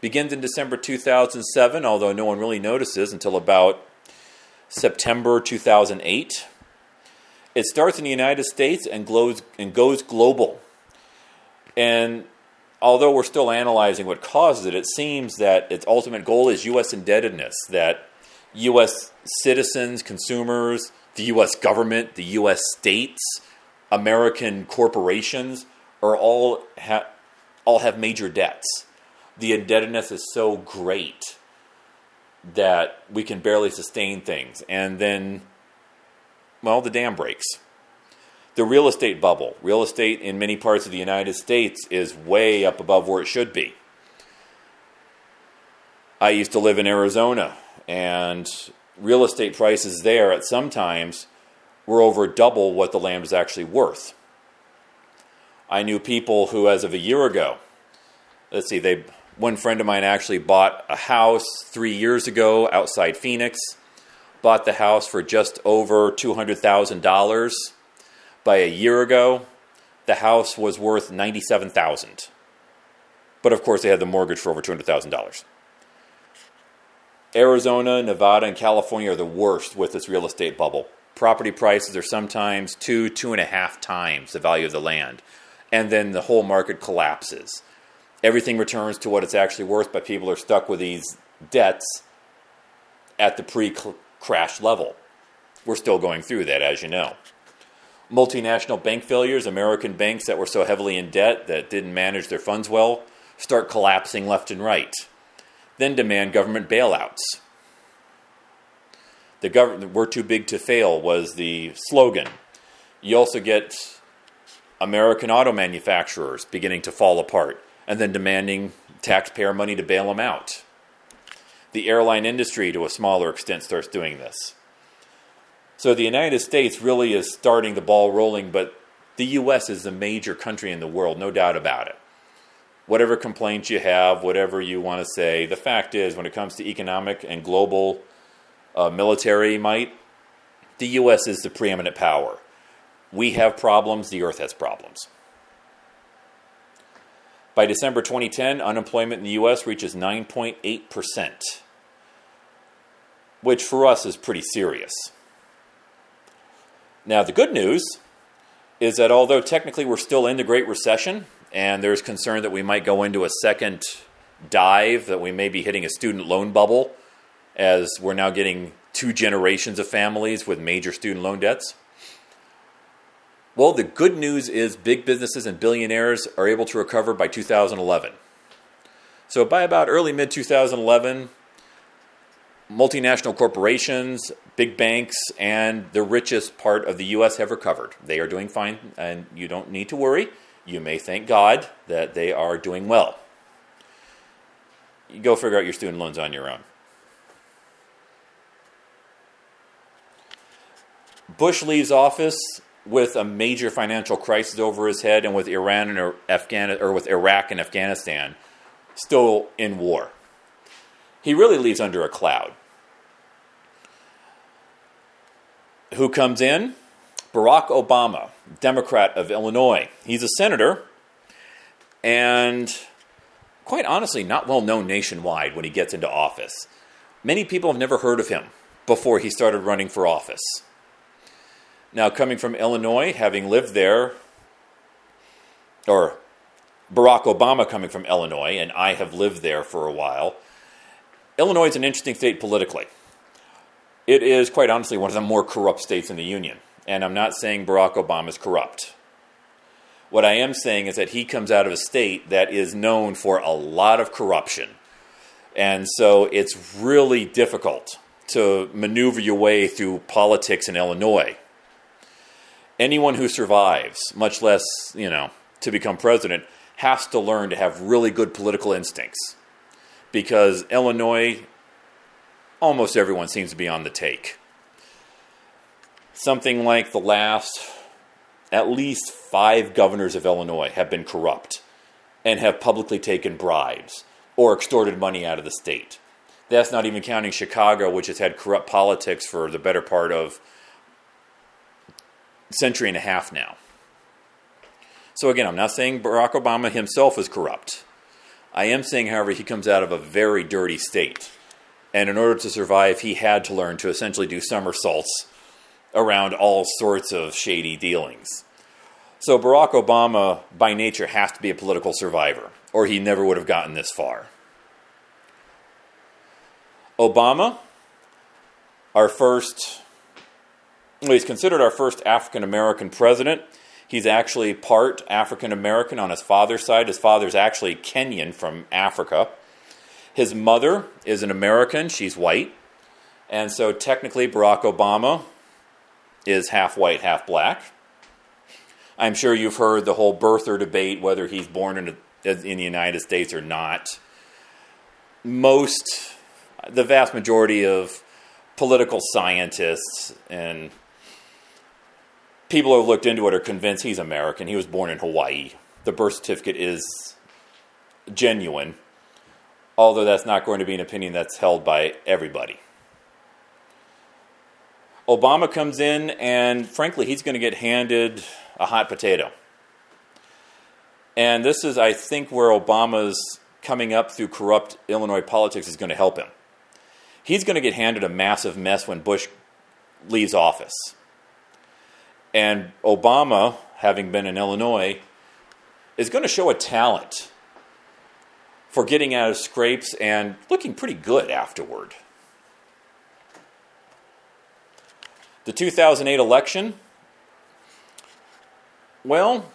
Begins in December 2007, although no one really notices until about September 2008. It starts in the United States and, glows, and goes global. And although we're still analyzing what causes it, it seems that its ultimate goal is U.S. indebtedness, that U.S. citizens, consumers, the U.S. government, the U.S. states, American corporations are all ha- all have major debts. The indebtedness is so great that we can barely sustain things, and then, well, the dam breaks. The real estate bubble. Real estate in many parts of the United States is way up above where it should be. I used to live in Arizona, and real estate prices there at some times were over double what the land was actually worth. I knew people who, as of a year ago, let's see, they one friend of mine actually bought a house three years ago outside Phoenix. Bought the house for just over two hundred thousand dollars. By a year ago, the house was worth ninety-seven thousand. But of course, they had the mortgage for over two hundred thousand dollars. Arizona, Nevada, and California are the worst with this real estate bubble. Property prices are sometimes two, two and a half times the value of the land. And then the whole market collapses. Everything returns to what it's actually worth, but people are stuck with these debts at the pre crash level. We're still going through that, as you know. Multinational bank failures, American banks that were so heavily in debt that didn't manage their funds well, start collapsing left and right then demand government bailouts. The government, we're too big to fail was the slogan. You also get American auto manufacturers beginning to fall apart and then demanding taxpayer money to bail them out. The airline industry, to a smaller extent, starts doing this. So the United States really is starting the ball rolling, but the U.S. is the major country in the world, no doubt about it whatever complaints you have, whatever you want to say. The fact is, when it comes to economic and global uh, military might, the U.S. is the preeminent power. We have problems, the earth has problems. By December 2010, unemployment in the U.S. reaches 9.8%, which for us is pretty serious. Now, the good news is that although technically we're still in the Great Recession, and there's concern that we might go into a second dive, that we may be hitting a student loan bubble, as we're now getting two generations of families with major student loan debts. Well, the good news is big businesses and billionaires are able to recover by 2011. So, by about early mid 2011, multinational corporations, big banks, and the richest part of the U.S. have recovered. They are doing fine, and you don't need to worry you may thank God that they are doing well. You go figure out your student loans on your own. Bush leaves office with a major financial crisis over his head and with Iran and Afghan or with Iraq and Afghanistan still in war. He really leaves under a cloud. Who comes in? Barack Obama, Democrat of Illinois. He's a senator and, quite honestly, not well known nationwide when he gets into office. Many people have never heard of him before he started running for office. Now, coming from Illinois, having lived there, or Barack Obama coming from Illinois, and I have lived there for a while, Illinois is an interesting state politically. It is, quite honestly, one of the more corrupt states in the Union. And I'm not saying Barack Obama is corrupt. What I am saying is that he comes out of a state that is known for a lot of corruption. And so it's really difficult to maneuver your way through politics in Illinois. Anyone who survives, much less, you know, to become president, has to learn to have really good political instincts. Because Illinois, almost everyone seems to be on the take something like the last at least five governors of Illinois have been corrupt and have publicly taken bribes or extorted money out of the state. That's not even counting Chicago, which has had corrupt politics for the better part of century and a half now. So, again, I'm not saying Barack Obama himself is corrupt. I am saying, however, he comes out of a very dirty state. And in order to survive, he had to learn to essentially do somersaults around all sorts of shady dealings. So Barack Obama, by nature, has to be a political survivor, or he never would have gotten this far. Obama, our first, well, he's considered our first African American president. He's actually part African American on his father's side. His father's actually Kenyan from Africa. His mother is an American, she's white. And so technically, Barack Obama is half white, half black. I'm sure you've heard the whole birther debate, whether he's born in, in the United States or not. Most, the vast majority of political scientists and people who have looked into it are convinced he's American. He was born in Hawaii. The birth certificate is genuine although that's not going to be an opinion that's held by everybody. Obama comes in, and frankly, he's going to get handed a hot potato. And this is, I think, where Obama's coming up through corrupt Illinois politics is going to help him. He's going to get handed a massive mess when Bush leaves office. And Obama, having been in Illinois, is going to show a talent for getting out of scrapes and looking pretty good afterward. The 2008 election, well,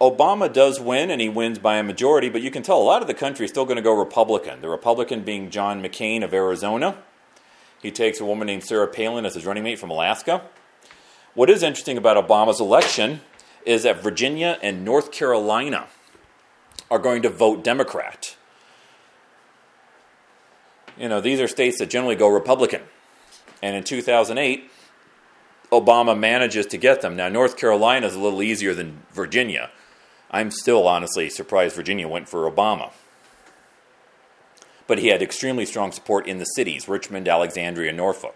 Obama does win, and he wins by a majority, but you can tell a lot of the country is still going to go Republican. The Republican being John McCain of Arizona. He takes a woman named Sarah Palin as his running mate from Alaska. What is interesting about Obama's election is that Virginia and North Carolina are going to vote Democrat. You know, these are states that generally go Republican. And in 2008, Obama manages to get them. Now, North Carolina is a little easier than Virginia. I'm still honestly surprised Virginia went for Obama. But he had extremely strong support in the cities Richmond, Alexandria, Norfolk.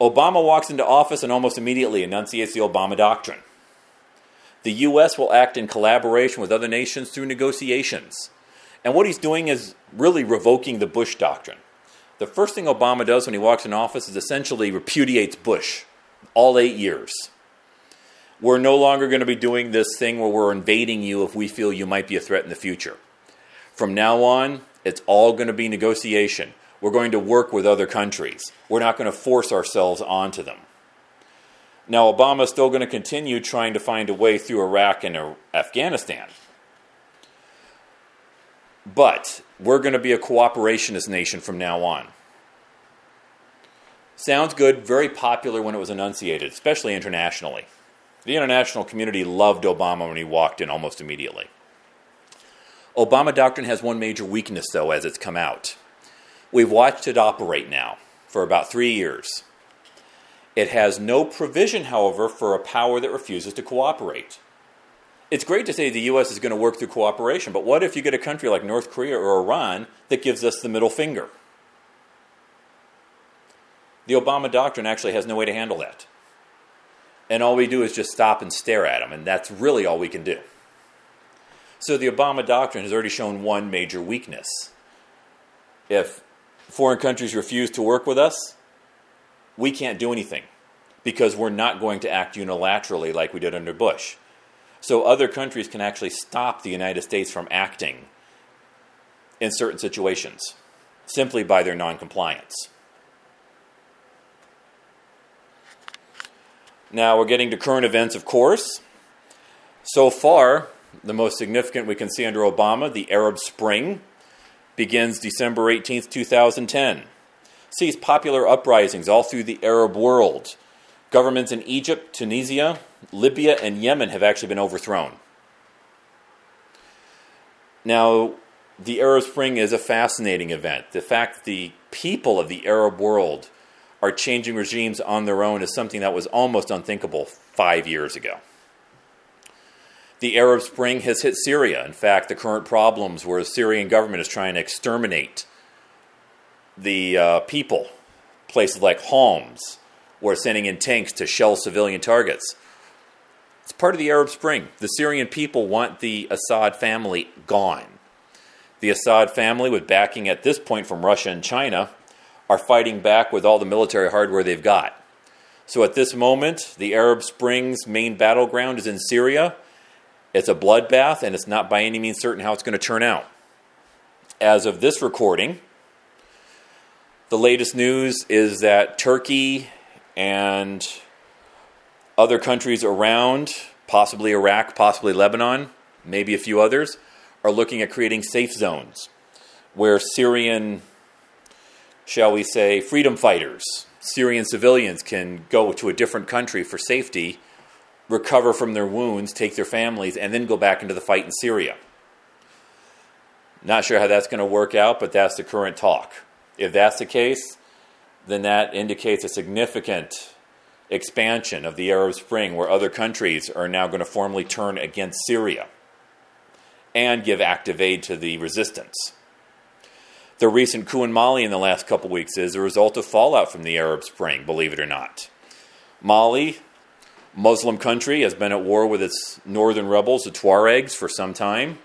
Obama walks into office and almost immediately enunciates the Obama Doctrine. The U.S. will act in collaboration with other nations through negotiations. And what he's doing is really revoking the Bush doctrine. The first thing Obama does when he walks in office is essentially repudiates Bush all eight years. We're no longer going to be doing this thing where we're invading you if we feel you might be a threat in the future. From now on, it's all going to be negotiation. We're going to work with other countries. We're not going to force ourselves onto them. Now, Obama is still going to continue trying to find a way through Iraq and Afghanistan. But we're going to be a cooperationist nation from now on. Sounds good, very popular when it was enunciated, especially internationally. The international community loved Obama when he walked in almost immediately. Obama doctrine has one major weakness, though, as it's come out. We've watched it operate now for about three years. It has no provision, however, for a power that refuses to cooperate. It's great to say the U.S. is going to work through cooperation, but what if you get a country like North Korea or Iran that gives us the middle finger? The Obama doctrine actually has no way to handle that. And all we do is just stop and stare at them, and that's really all we can do. So the Obama doctrine has already shown one major weakness. If foreign countries refuse to work with us, we can't do anything because we're not going to act unilaterally like we did under Bush. So other countries can actually stop the United States from acting in certain situations simply by their noncompliance. Now we're getting to current events, of course. So far, the most significant we can see under Obama, the Arab Spring, begins December 18th, 2010 sees popular uprisings all through the Arab world. Governments in Egypt, Tunisia, Libya, and Yemen have actually been overthrown. Now, the Arab Spring is a fascinating event. The fact that the people of the Arab world are changing regimes on their own is something that was almost unthinkable five years ago. The Arab Spring has hit Syria. In fact, the current problems where the Syrian government is trying to exterminate the uh, people, places like Homs, were sending in tanks to shell civilian targets. It's part of the Arab Spring. The Syrian people want the Assad family gone. The Assad family, with backing at this point from Russia and China, are fighting back with all the military hardware they've got. So at this moment, the Arab Spring's main battleground is in Syria. It's a bloodbath, and it's not by any means certain how it's going to turn out. As of this recording, the latest news is that Turkey and other countries around, possibly Iraq, possibly Lebanon, maybe a few others, are looking at creating safe zones where Syrian, shall we say, freedom fighters, Syrian civilians can go to a different country for safety, recover from their wounds, take their families, and then go back into the fight in Syria. Not sure how that's going to work out, but that's the current talk. If that's the case, then that indicates a significant expansion of the Arab Spring where other countries are now going to formally turn against Syria and give active aid to the resistance. The recent coup in Mali in the last couple weeks is a result of fallout from the Arab Spring, believe it or not. Mali, Muslim country, has been at war with its northern rebels, the Tuaregs, for some time.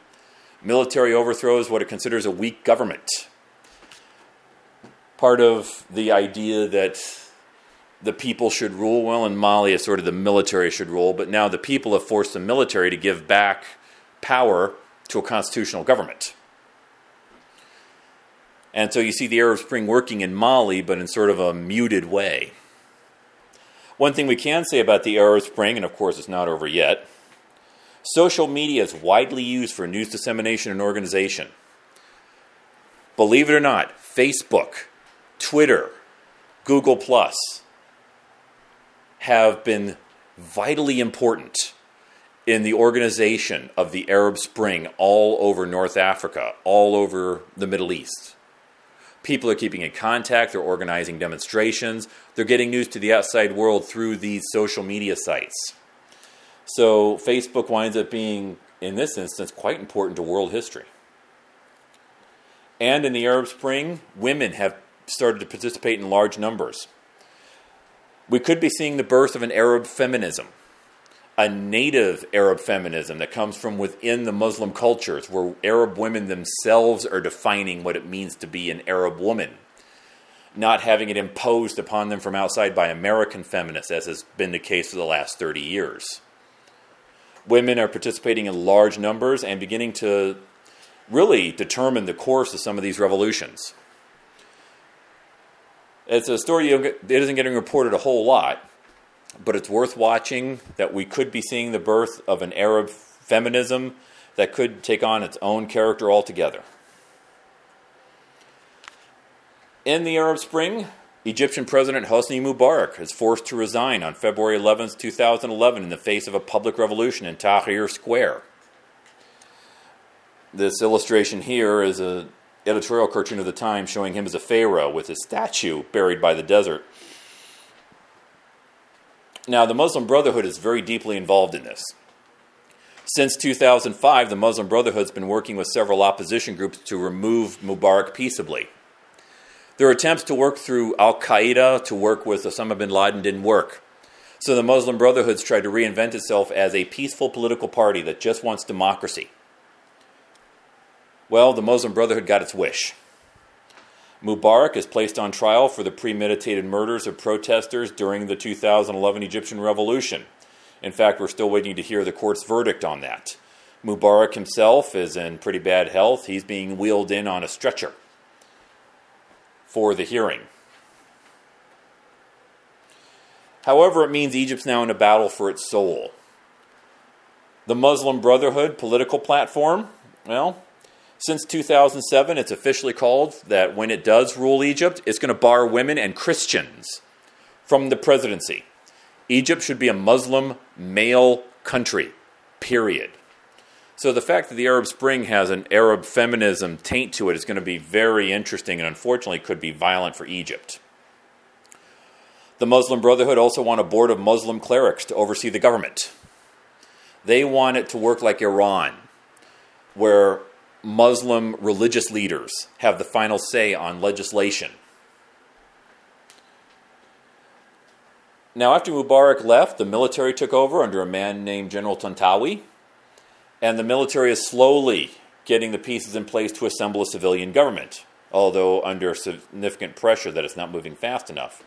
Military overthrow is what it considers a weak government. Part of the idea that the people should rule. Well, in Mali, it's sort of the military should rule, but now the people have forced the military to give back power to a constitutional government. And so you see the Arab Spring working in Mali, but in sort of a muted way. One thing we can say about the Arab Spring, and of course it's not over yet, social media is widely used for news dissemination and organization. Believe it or not, Facebook, Twitter, Google, Plus have been vitally important in the organization of the Arab Spring all over North Africa, all over the Middle East. People are keeping in contact, they're organizing demonstrations, they're getting news to the outside world through these social media sites. So, Facebook winds up being, in this instance, quite important to world history. And in the Arab Spring, women have started to participate in large numbers we could be seeing the birth of an Arab feminism, a native Arab feminism that comes from within the Muslim cultures, where Arab women themselves are defining what it means to be an Arab woman, not having it imposed upon them from outside by American feminists, as has been the case for the last 30 years. Women are participating in large numbers and beginning to really determine the course of some of these revolutions. It's a story that isn't getting reported a whole lot, but it's worth watching that we could be seeing the birth of an Arab feminism that could take on its own character altogether. In the Arab Spring, Egyptian President Hosni Mubarak is forced to resign on February 11, 2011, in the face of a public revolution in Tahrir Square. This illustration here is a editorial cartoon of the time showing him as a pharaoh with his statue buried by the desert. Now, the Muslim Brotherhood is very deeply involved in this. Since 2005, the Muslim Brotherhood has been working with several opposition groups to remove Mubarak peaceably. Their attempts to work through Al Qaeda to work with Osama bin Laden didn't work. So the Muslim Brotherhood's tried to reinvent itself as a peaceful political party that just wants democracy. Well, the Muslim Brotherhood got its wish. Mubarak is placed on trial for the premeditated murders of protesters during the 2011 Egyptian revolution. In fact, we're still waiting to hear the court's verdict on that. Mubarak himself is in pretty bad health. He's being wheeled in on a stretcher for the hearing. However, it means Egypt's now in a battle for its soul. The Muslim Brotherhood political platform, well, since 2007, it's officially called that when it does rule Egypt, it's going to bar women and Christians from the presidency. Egypt should be a Muslim male country, period. So the fact that the Arab Spring has an Arab feminism taint to it is going to be very interesting and unfortunately could be violent for Egypt. The Muslim Brotherhood also want a board of Muslim clerics to oversee the government. They want it to work like Iran, where Muslim religious leaders have the final say on legislation. Now, after Mubarak left, the military took over under a man named General Tantawi, and the military is slowly getting the pieces in place to assemble a civilian government, although under significant pressure that it's not moving fast enough.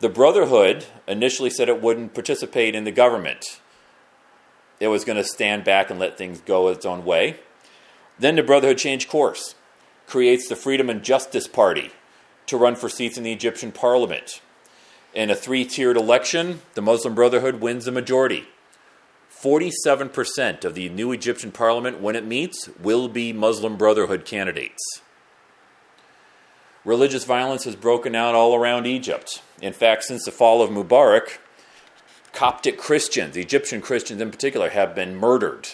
The Brotherhood initially said it wouldn't participate in the government. It was going to stand back and let things go its own way. Then the Brotherhood changed course, creates the Freedom and Justice Party to run for seats in the Egyptian parliament. In a three tiered election, the Muslim Brotherhood wins the majority. 47% of the new Egyptian parliament, when it meets, will be Muslim Brotherhood candidates. Religious violence has broken out all around Egypt. In fact, since the fall of Mubarak, Coptic Christians, Egyptian Christians in particular, have been murdered.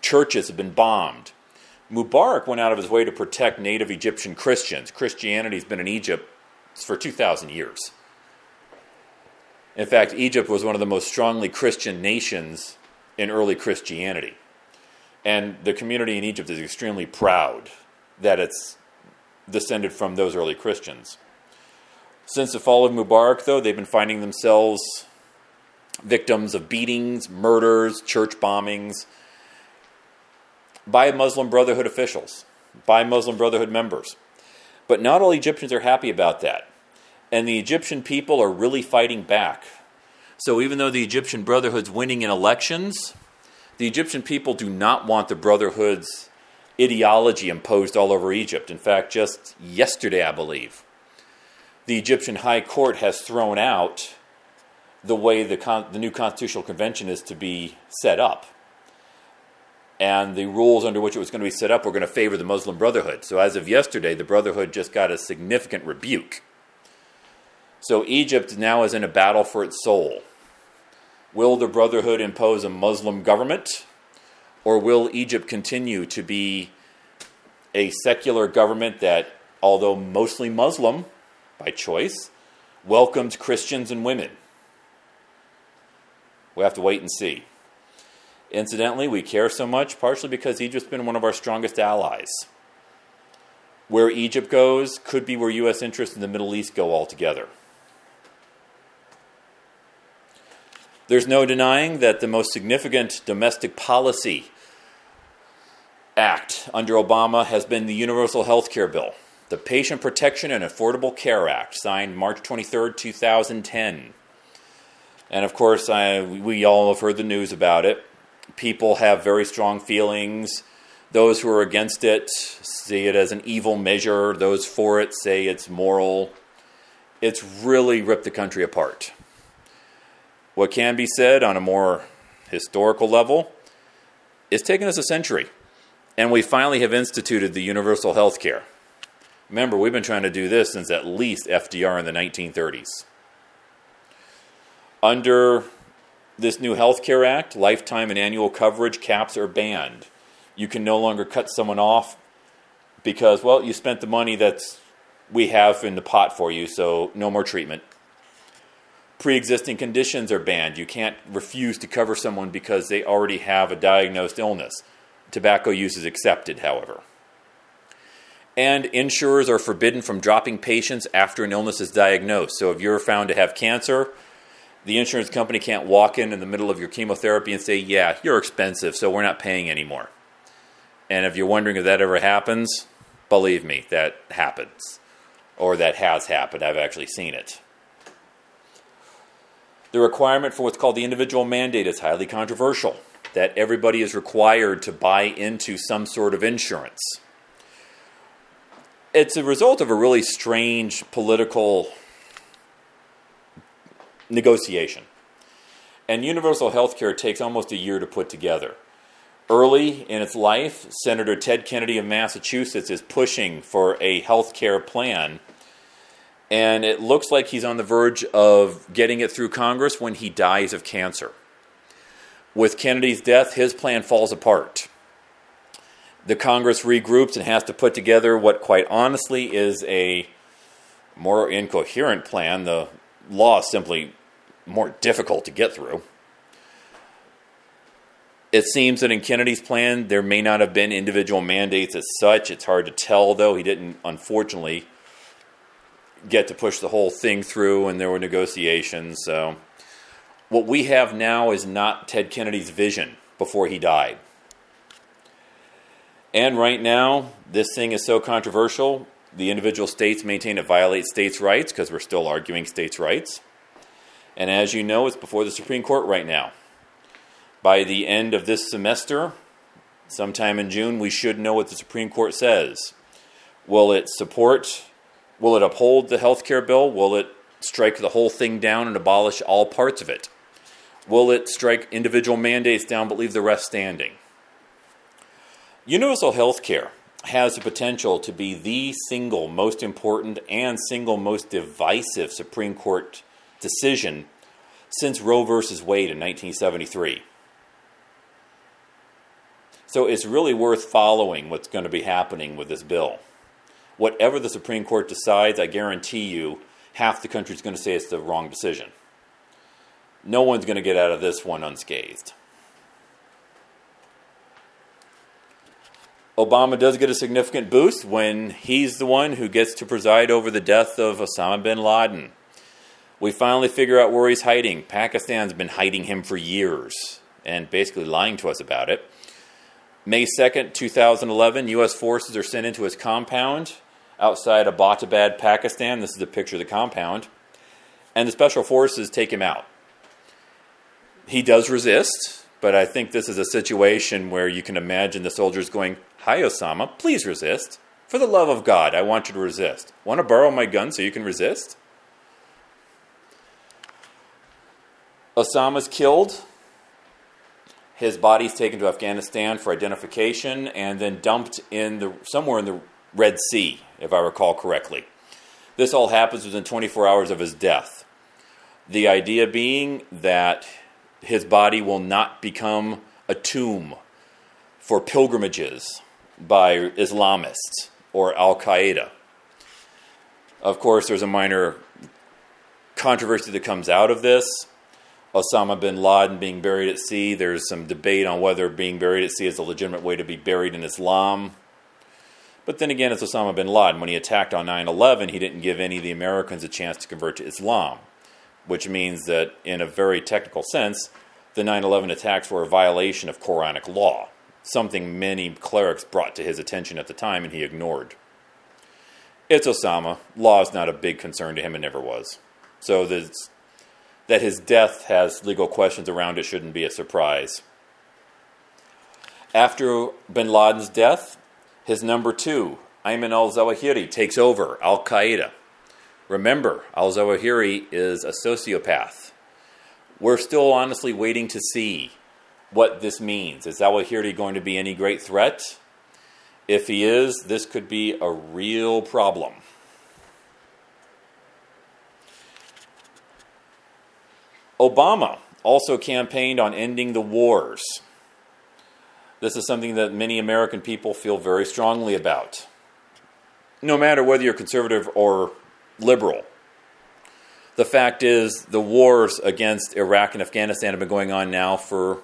Churches have been bombed. Mubarak went out of his way to protect native Egyptian Christians. Christianity has been in Egypt for 2,000 years. In fact, Egypt was one of the most strongly Christian nations in early Christianity. And the community in Egypt is extremely proud that it's descended from those early Christians. Since the fall of Mubarak, though, they've been finding themselves victims of beatings, murders, church bombings by Muslim Brotherhood officials, by Muslim Brotherhood members. But not all Egyptians are happy about that. And the Egyptian people are really fighting back. So even though the Egyptian Brotherhood's winning in elections, the Egyptian people do not want the Brotherhood's ideology imposed all over Egypt. In fact, just yesterday, I believe, the Egyptian High Court has thrown out the way the, con- the new Constitutional Convention is to be set up. And the rules under which it was going to be set up were going to favor the Muslim Brotherhood. So, as of yesterday, the Brotherhood just got a significant rebuke. So, Egypt now is in a battle for its soul. Will the Brotherhood impose a Muslim government? Or will Egypt continue to be a secular government that, although mostly Muslim by choice, welcomes Christians and women? We have to wait and see. Incidentally, we care so much partially because Egypt's been one of our strongest allies. Where Egypt goes could be where U.S. interests in the Middle East go altogether. There's no denying that the most significant domestic policy act under Obama has been the Universal Health Care Bill, the Patient Protection and Affordable Care Act, signed March 23, 2010. And of course, I, we all have heard the news about it. People have very strong feelings. Those who are against it see it as an evil measure. Those for it say it's moral. It's really ripped the country apart. What can be said on a more historical level, it's taken us a century, and we finally have instituted the universal health care. Remember, we've been trying to do this since at least FDR in the 1930s. Under this new Health Care Act, lifetime and annual coverage caps are banned. You can no longer cut someone off because, well, you spent the money that we have in the pot for you, so no more treatment. Pre existing conditions are banned. You can't refuse to cover someone because they already have a diagnosed illness. Tobacco use is accepted, however. And insurers are forbidden from dropping patients after an illness is diagnosed. So if you're found to have cancer, the insurance company can't walk in in the middle of your chemotherapy and say, Yeah, you're expensive, so we're not paying anymore. And if you're wondering if that ever happens, believe me, that happens. Or that has happened. I've actually seen it. The requirement for what's called the individual mandate is highly controversial, that everybody is required to buy into some sort of insurance. It's a result of a really strange political negotiation. And universal health care takes almost a year to put together. Early in its life, Senator Ted Kennedy of Massachusetts is pushing for a health care plan. And it looks like he's on the verge of getting it through Congress when he dies of cancer. With Kennedy's death, his plan falls apart. The Congress regroups and has to put together what, quite honestly, is a more incoherent plan. The law is simply more difficult to get through. It seems that in Kennedy's plan, there may not have been individual mandates as such. It's hard to tell, though. He didn't, unfortunately, get to push the whole thing through, and there were negotiations. So, what we have now is not Ted Kennedy's vision before he died. And right now, this thing is so controversial, the individual states maintain it violates states' rights because we're still arguing states' rights. And as you know, it's before the Supreme Court right now. By the end of this semester, sometime in June, we should know what the Supreme Court says. Will it support, will it uphold the health care bill? Will it strike the whole thing down and abolish all parts of it? Will it strike individual mandates down but leave the rest standing? Universal health care has the potential to be the single most important and single most divisive Supreme Court decision since Roe versus Wade in 1973. So it's really worth following what's going to be happening with this bill. Whatever the Supreme Court decides, I guarantee you, half the country is going to say it's the wrong decision. No one's going to get out of this one unscathed. Obama does get a significant boost when he's the one who gets to preside over the death of Osama bin Laden. We finally figure out where he's hiding. Pakistan's been hiding him for years and basically lying to us about it. May 2nd, 2011, U.S. forces are sent into his compound outside Abbottabad, Pakistan. This is a picture of the compound. And the special forces take him out. He does resist, but I think this is a situation where you can imagine the soldiers going, Hi, Osama, please resist. For the love of God, I want you to resist. Want to borrow my gun so you can resist? Osama's killed. His body's taken to Afghanistan for identification and then dumped in the somewhere in the Red Sea, if I recall correctly. This all happens within 24 hours of his death. The idea being that his body will not become a tomb for pilgrimages by Islamists or Al Qaeda. Of course, there's a minor controversy that comes out of this. Osama bin Laden being buried at sea. There's some debate on whether being buried at sea is a legitimate way to be buried in Islam. But then again, it's Osama bin Laden. When he attacked on 9 11, he didn't give any of the Americans a chance to convert to Islam, which means that, in a very technical sense, the 9 11 attacks were a violation of Quranic law something many clerics brought to his attention at the time and he ignored. It's Osama. Law is not a big concern to him and never was. So that his death has legal questions around it shouldn't be a surprise. After bin Laden's death, his number two, Ayman al Zawahiri, takes over Al Qaeda. Remember, al Zawahiri is a sociopath. We're still honestly waiting to see what this means. Is Zawahiri going to be any great threat? If he is, this could be a real problem. Obama also campaigned on ending the wars. This is something that many American people feel very strongly about. No matter whether you're conservative or liberal, the fact is the wars against Iraq and Afghanistan have been going on now for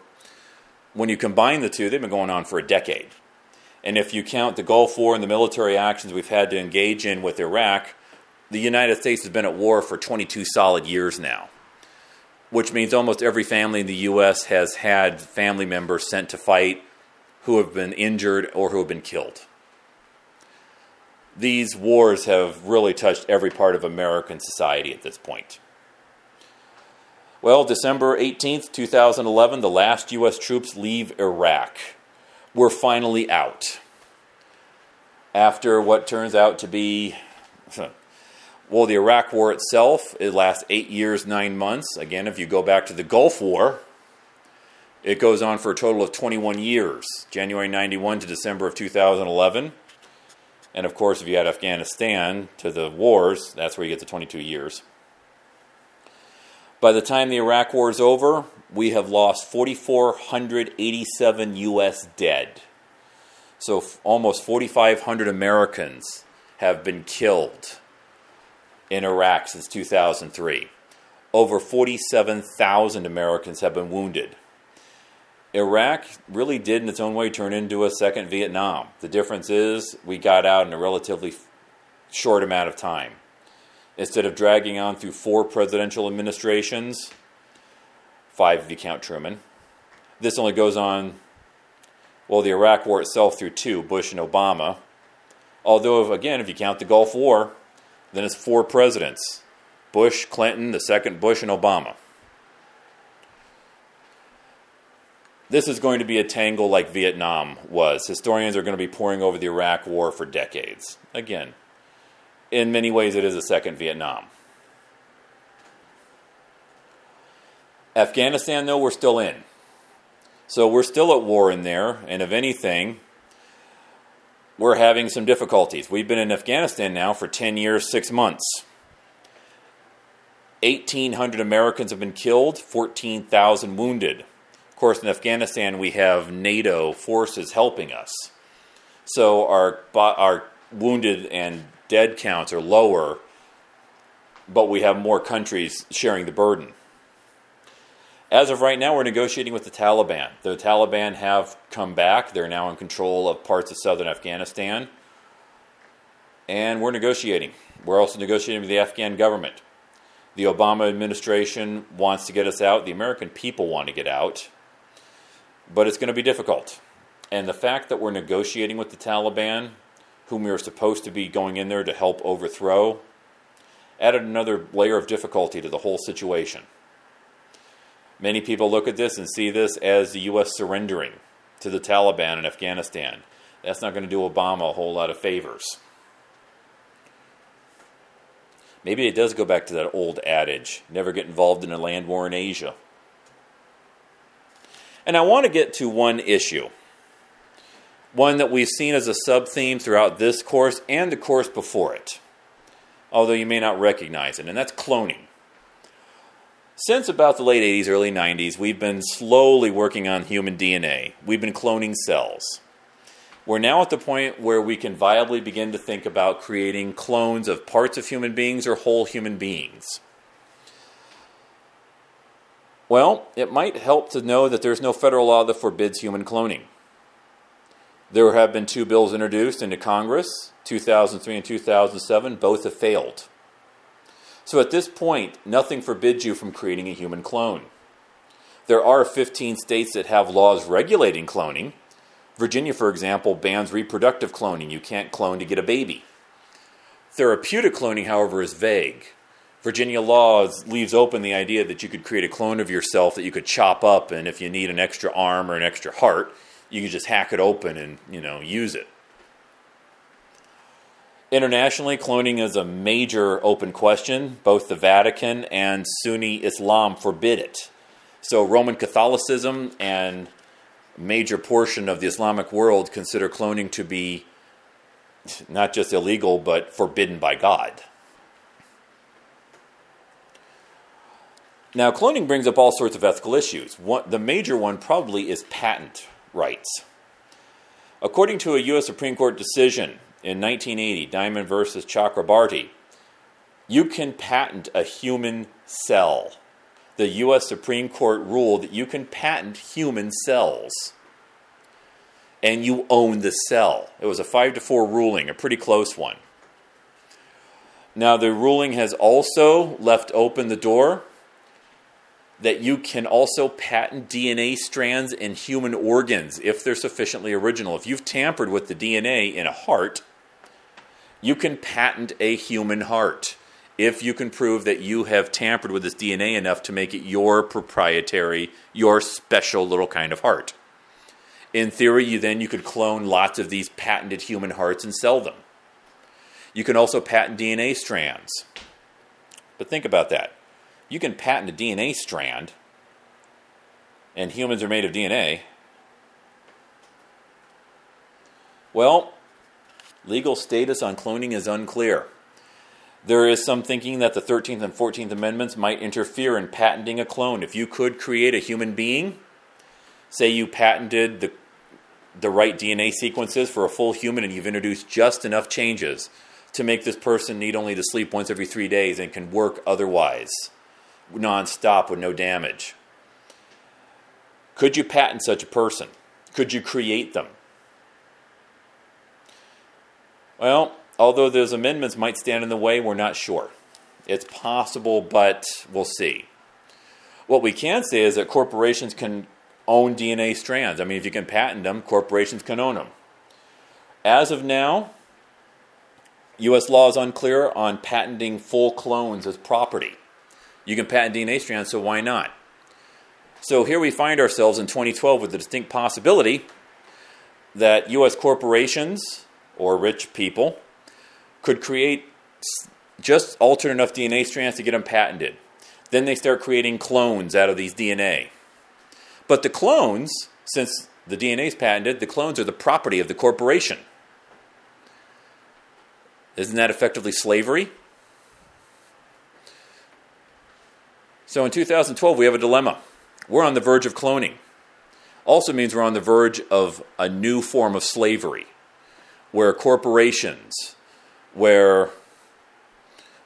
when you combine the two, they've been going on for a decade. And if you count the Gulf War and the military actions we've had to engage in with Iraq, the United States has been at war for 22 solid years now, which means almost every family in the U.S. has had family members sent to fight who have been injured or who have been killed. These wars have really touched every part of American society at this point. Well, December 18th, 2011, the last U.S. troops leave Iraq. We're finally out. After what turns out to be, well, the Iraq War itself, it lasts eight years, nine months. Again, if you go back to the Gulf War, it goes on for a total of 21 years, January 91 to December of 2011. And of course, if you add Afghanistan to the wars, that's where you get the 22 years. By the time the Iraq War is over, we have lost 4,487 U.S. dead. So almost 4,500 Americans have been killed in Iraq since 2003. Over 47,000 Americans have been wounded. Iraq really did, in its own way, turn into a second Vietnam. The difference is we got out in a relatively short amount of time. Instead of dragging on through four presidential administrations, five if you count Truman. This only goes on, well, the Iraq War itself through two, Bush and Obama. Although, again, if you count the Gulf War, then it's four presidents Bush, Clinton, the second Bush, and Obama. This is going to be a tangle like Vietnam was. Historians are going to be poring over the Iraq War for decades. Again, in many ways, it is a second Vietnam. Afghanistan, though, we're still in. So we're still at war in there, and if anything, we're having some difficulties. We've been in Afghanistan now for 10 years, 6 months. 1,800 Americans have been killed, 14,000 wounded Of course, in Afghanistan, we have NATO forces helping us. So our, our wounded and dead counts are lower, but we have more countries sharing the burden. As of right now, we're negotiating with the Taliban. The Taliban have come back. They're now in control of parts of southern Afghanistan. And we're negotiating. We're also negotiating with the Afghan government. The Obama administration wants to get us out. The American people want to get out but it's going to be difficult. And the fact that we're negotiating with the Taliban, whom we are supposed to be going in there to help overthrow, added another layer of difficulty to the whole situation. Many people look at this and see this as the U.S. surrendering to the Taliban in Afghanistan. That's not going to do Obama a whole lot of favors. Maybe it does go back to that old adage never get involved in a land war in Asia. And I want to get to one issue, one that we've seen as a sub theme throughout this course and the course before it, although you may not recognize it, and that's cloning. Since about the late 80s, early 90s, we've been slowly working on human DNA. We've been cloning cells. We're now at the point where we can viably begin to think about creating clones of parts of human beings or whole human beings. Well, it might help to know that there's no federal law that forbids human cloning. There have been two bills introduced into Congress, 2003 and 2007. Both have failed. So at this point, nothing forbids you from creating a human clone. There are 15 states that have laws regulating cloning. Virginia, for example, bans reproductive cloning. You can't clone to get a baby. Therapeutic cloning, however, is vague. Virginia law leaves open the idea that you could create a clone of yourself that you could chop up, and if you need an extra arm or an extra heart, you could just hack it open and you know use it. Internationally, cloning is a major open question. Both the Vatican and Sunni Islam forbid it. So Roman Catholicism and a major portion of the Islamic world consider cloning to be not just illegal but forbidden by God. Now, cloning brings up all sorts of ethical issues. One, the major one probably is patent rights. According to a U.S. Supreme Court decision in 1980, Diamond versus Chakrabarty, you can patent a human cell. The U.S. Supreme Court ruled that you can patent human cells. And you own the cell. It was a 5 to 4 ruling, a pretty close one. Now, the ruling has also left open the door that you can also patent DNA strands in human organs if they're sufficiently original. If you've tampered with the DNA in a heart, you can patent a human heart if you can prove that you have tampered with this DNA enough to make it your proprietary, your special little kind of heart. In theory, you then you could clone lots of these patented human hearts and sell them. You can also patent DNA strands. But think about that you can patent a DNA strand, and humans are made of DNA. Well, legal status on cloning is unclear. There is some thinking that the 13th and 14th Amendments might interfere in patenting a clone. If you could create a human being, say you patented the, the right DNA sequences for a full human and you've introduced just enough changes to make this person need only to sleep once every three days and can work otherwise nonstop with no damage. Could you patent such a person? Could you create them? Well, although those amendments might stand in the way, we're not sure. It's possible, but we'll see. What we can say is that corporations can own DNA strands. I mean, if you can patent them, corporations can own them. As of now, U.S. law is unclear on patenting full clones as property. You can patent DNA strands, so why not? So here we find ourselves in 2012 with the distinct possibility that U.S. corporations or rich people could create just alter enough DNA strands to get them patented. Then they start creating clones out of these DNA. But the clones, since the DNA is patented, the clones are the property of the corporation. Isn't that effectively slavery? So in 2012, we have a dilemma. We're on the verge of cloning. Also means we're on the verge of a new form of slavery where corporations, where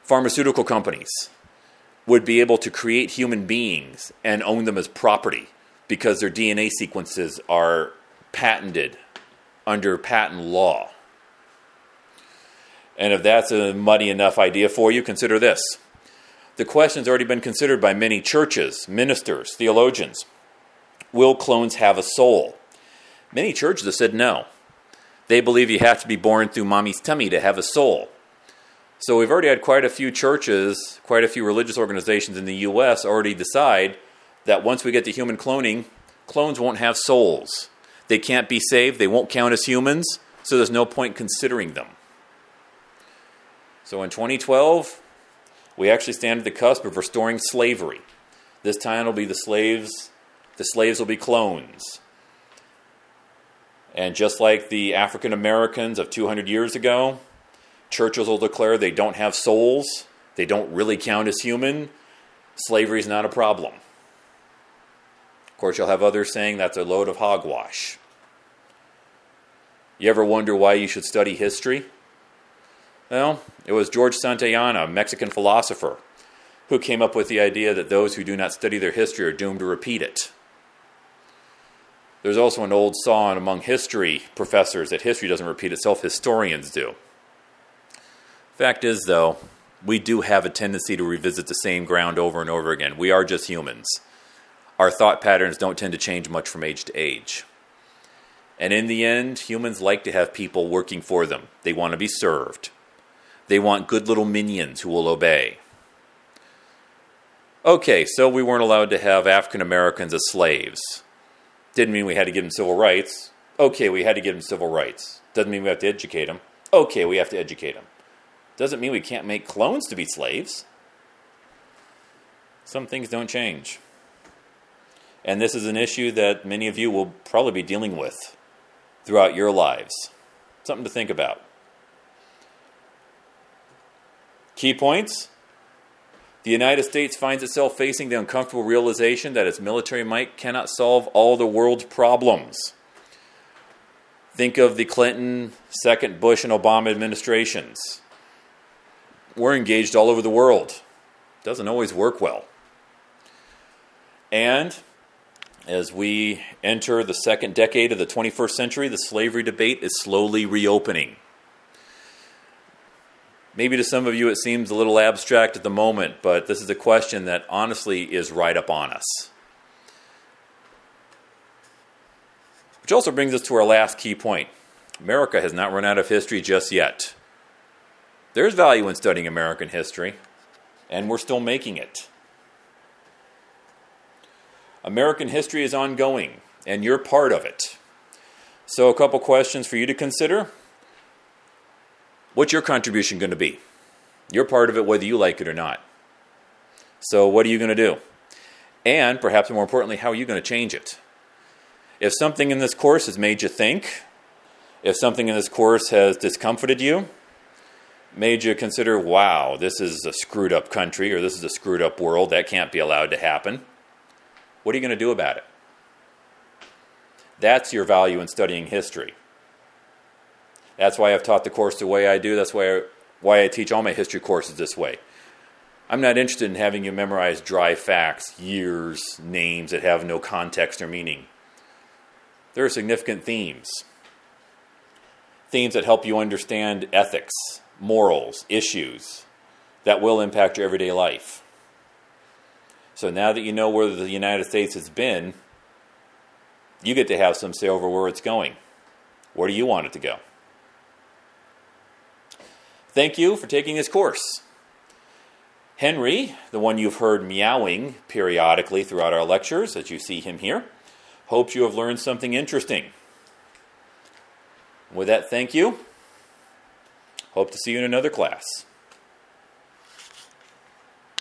pharmaceutical companies would be able to create human beings and own them as property because their DNA sequences are patented under patent law. And if that's a muddy enough idea for you, consider this. The question's already been considered by many churches, ministers, theologians. Will clones have a soul? Many churches have said no. They believe you have to be born through mommy's tummy to have a soul. So we've already had quite a few churches, quite a few religious organizations in the U.S. already decide that once we get to human cloning, clones won't have souls. They can't be saved, they won't count as humans, so there's no point considering them. So in 2012, we actually stand at the cusp of restoring slavery. This time it'll be the slaves, the slaves will be clones. And just like the African Americans of 200 years ago, churches will declare they don't have souls, they don't really count as human, slavery is not a problem. Of course, you'll have others saying that's a load of hogwash. You ever wonder why you should study history? Well, it was George Santayana, a Mexican philosopher, who came up with the idea that those who do not study their history are doomed to repeat it. There's also an old song among history professors that history doesn't repeat itself, historians do. Fact is, though, we do have a tendency to revisit the same ground over and over again. We are just humans. Our thought patterns don't tend to change much from age to age. And in the end, humans like to have people working for them. They want to be served. They want good little minions who will obey. Okay, so we weren't allowed to have African Americans as slaves. Didn't mean we had to give them civil rights. Okay, we had to give them civil rights. Doesn't mean we have to educate them. Okay, we have to educate them. Doesn't mean we can't make clones to be slaves. Some things don't change. And this is an issue that many of you will probably be dealing with throughout your lives. Something to think about. Key points The United States finds itself facing the uncomfortable realization that its military might cannot solve all the world's problems. Think of the Clinton, second Bush, and Obama administrations. We're engaged all over the world. Doesn't always work well. And as we enter the second decade of the 21st century, the slavery debate is slowly reopening. Maybe to some of you it seems a little abstract at the moment, but this is a question that honestly is right up on us. Which also brings us to our last key point America has not run out of history just yet. There's value in studying American history, and we're still making it. American history is ongoing, and you're part of it. So, a couple questions for you to consider. What's your contribution going to be? You're part of it whether you like it or not. So, what are you going to do? And perhaps more importantly, how are you going to change it? If something in this course has made you think, if something in this course has discomfited you, made you consider, wow, this is a screwed up country or this is a screwed up world, that can't be allowed to happen, what are you going to do about it? That's your value in studying history. That's why I've taught the course the way I do. That's why I, why I teach all my history courses this way. I'm not interested in having you memorize dry facts, years, names that have no context or meaning. There are significant themes. Themes that help you understand ethics, morals, issues, that will impact your everyday life. So now that you know where the United States has been, you get to have some say over where it's going. Where do you want it to go? Thank you for taking this course. Henry, the one you've heard meowing periodically throughout our lectures, as you see him here, hopes you have learned something interesting. With that, thank you. Hope to see you in another class.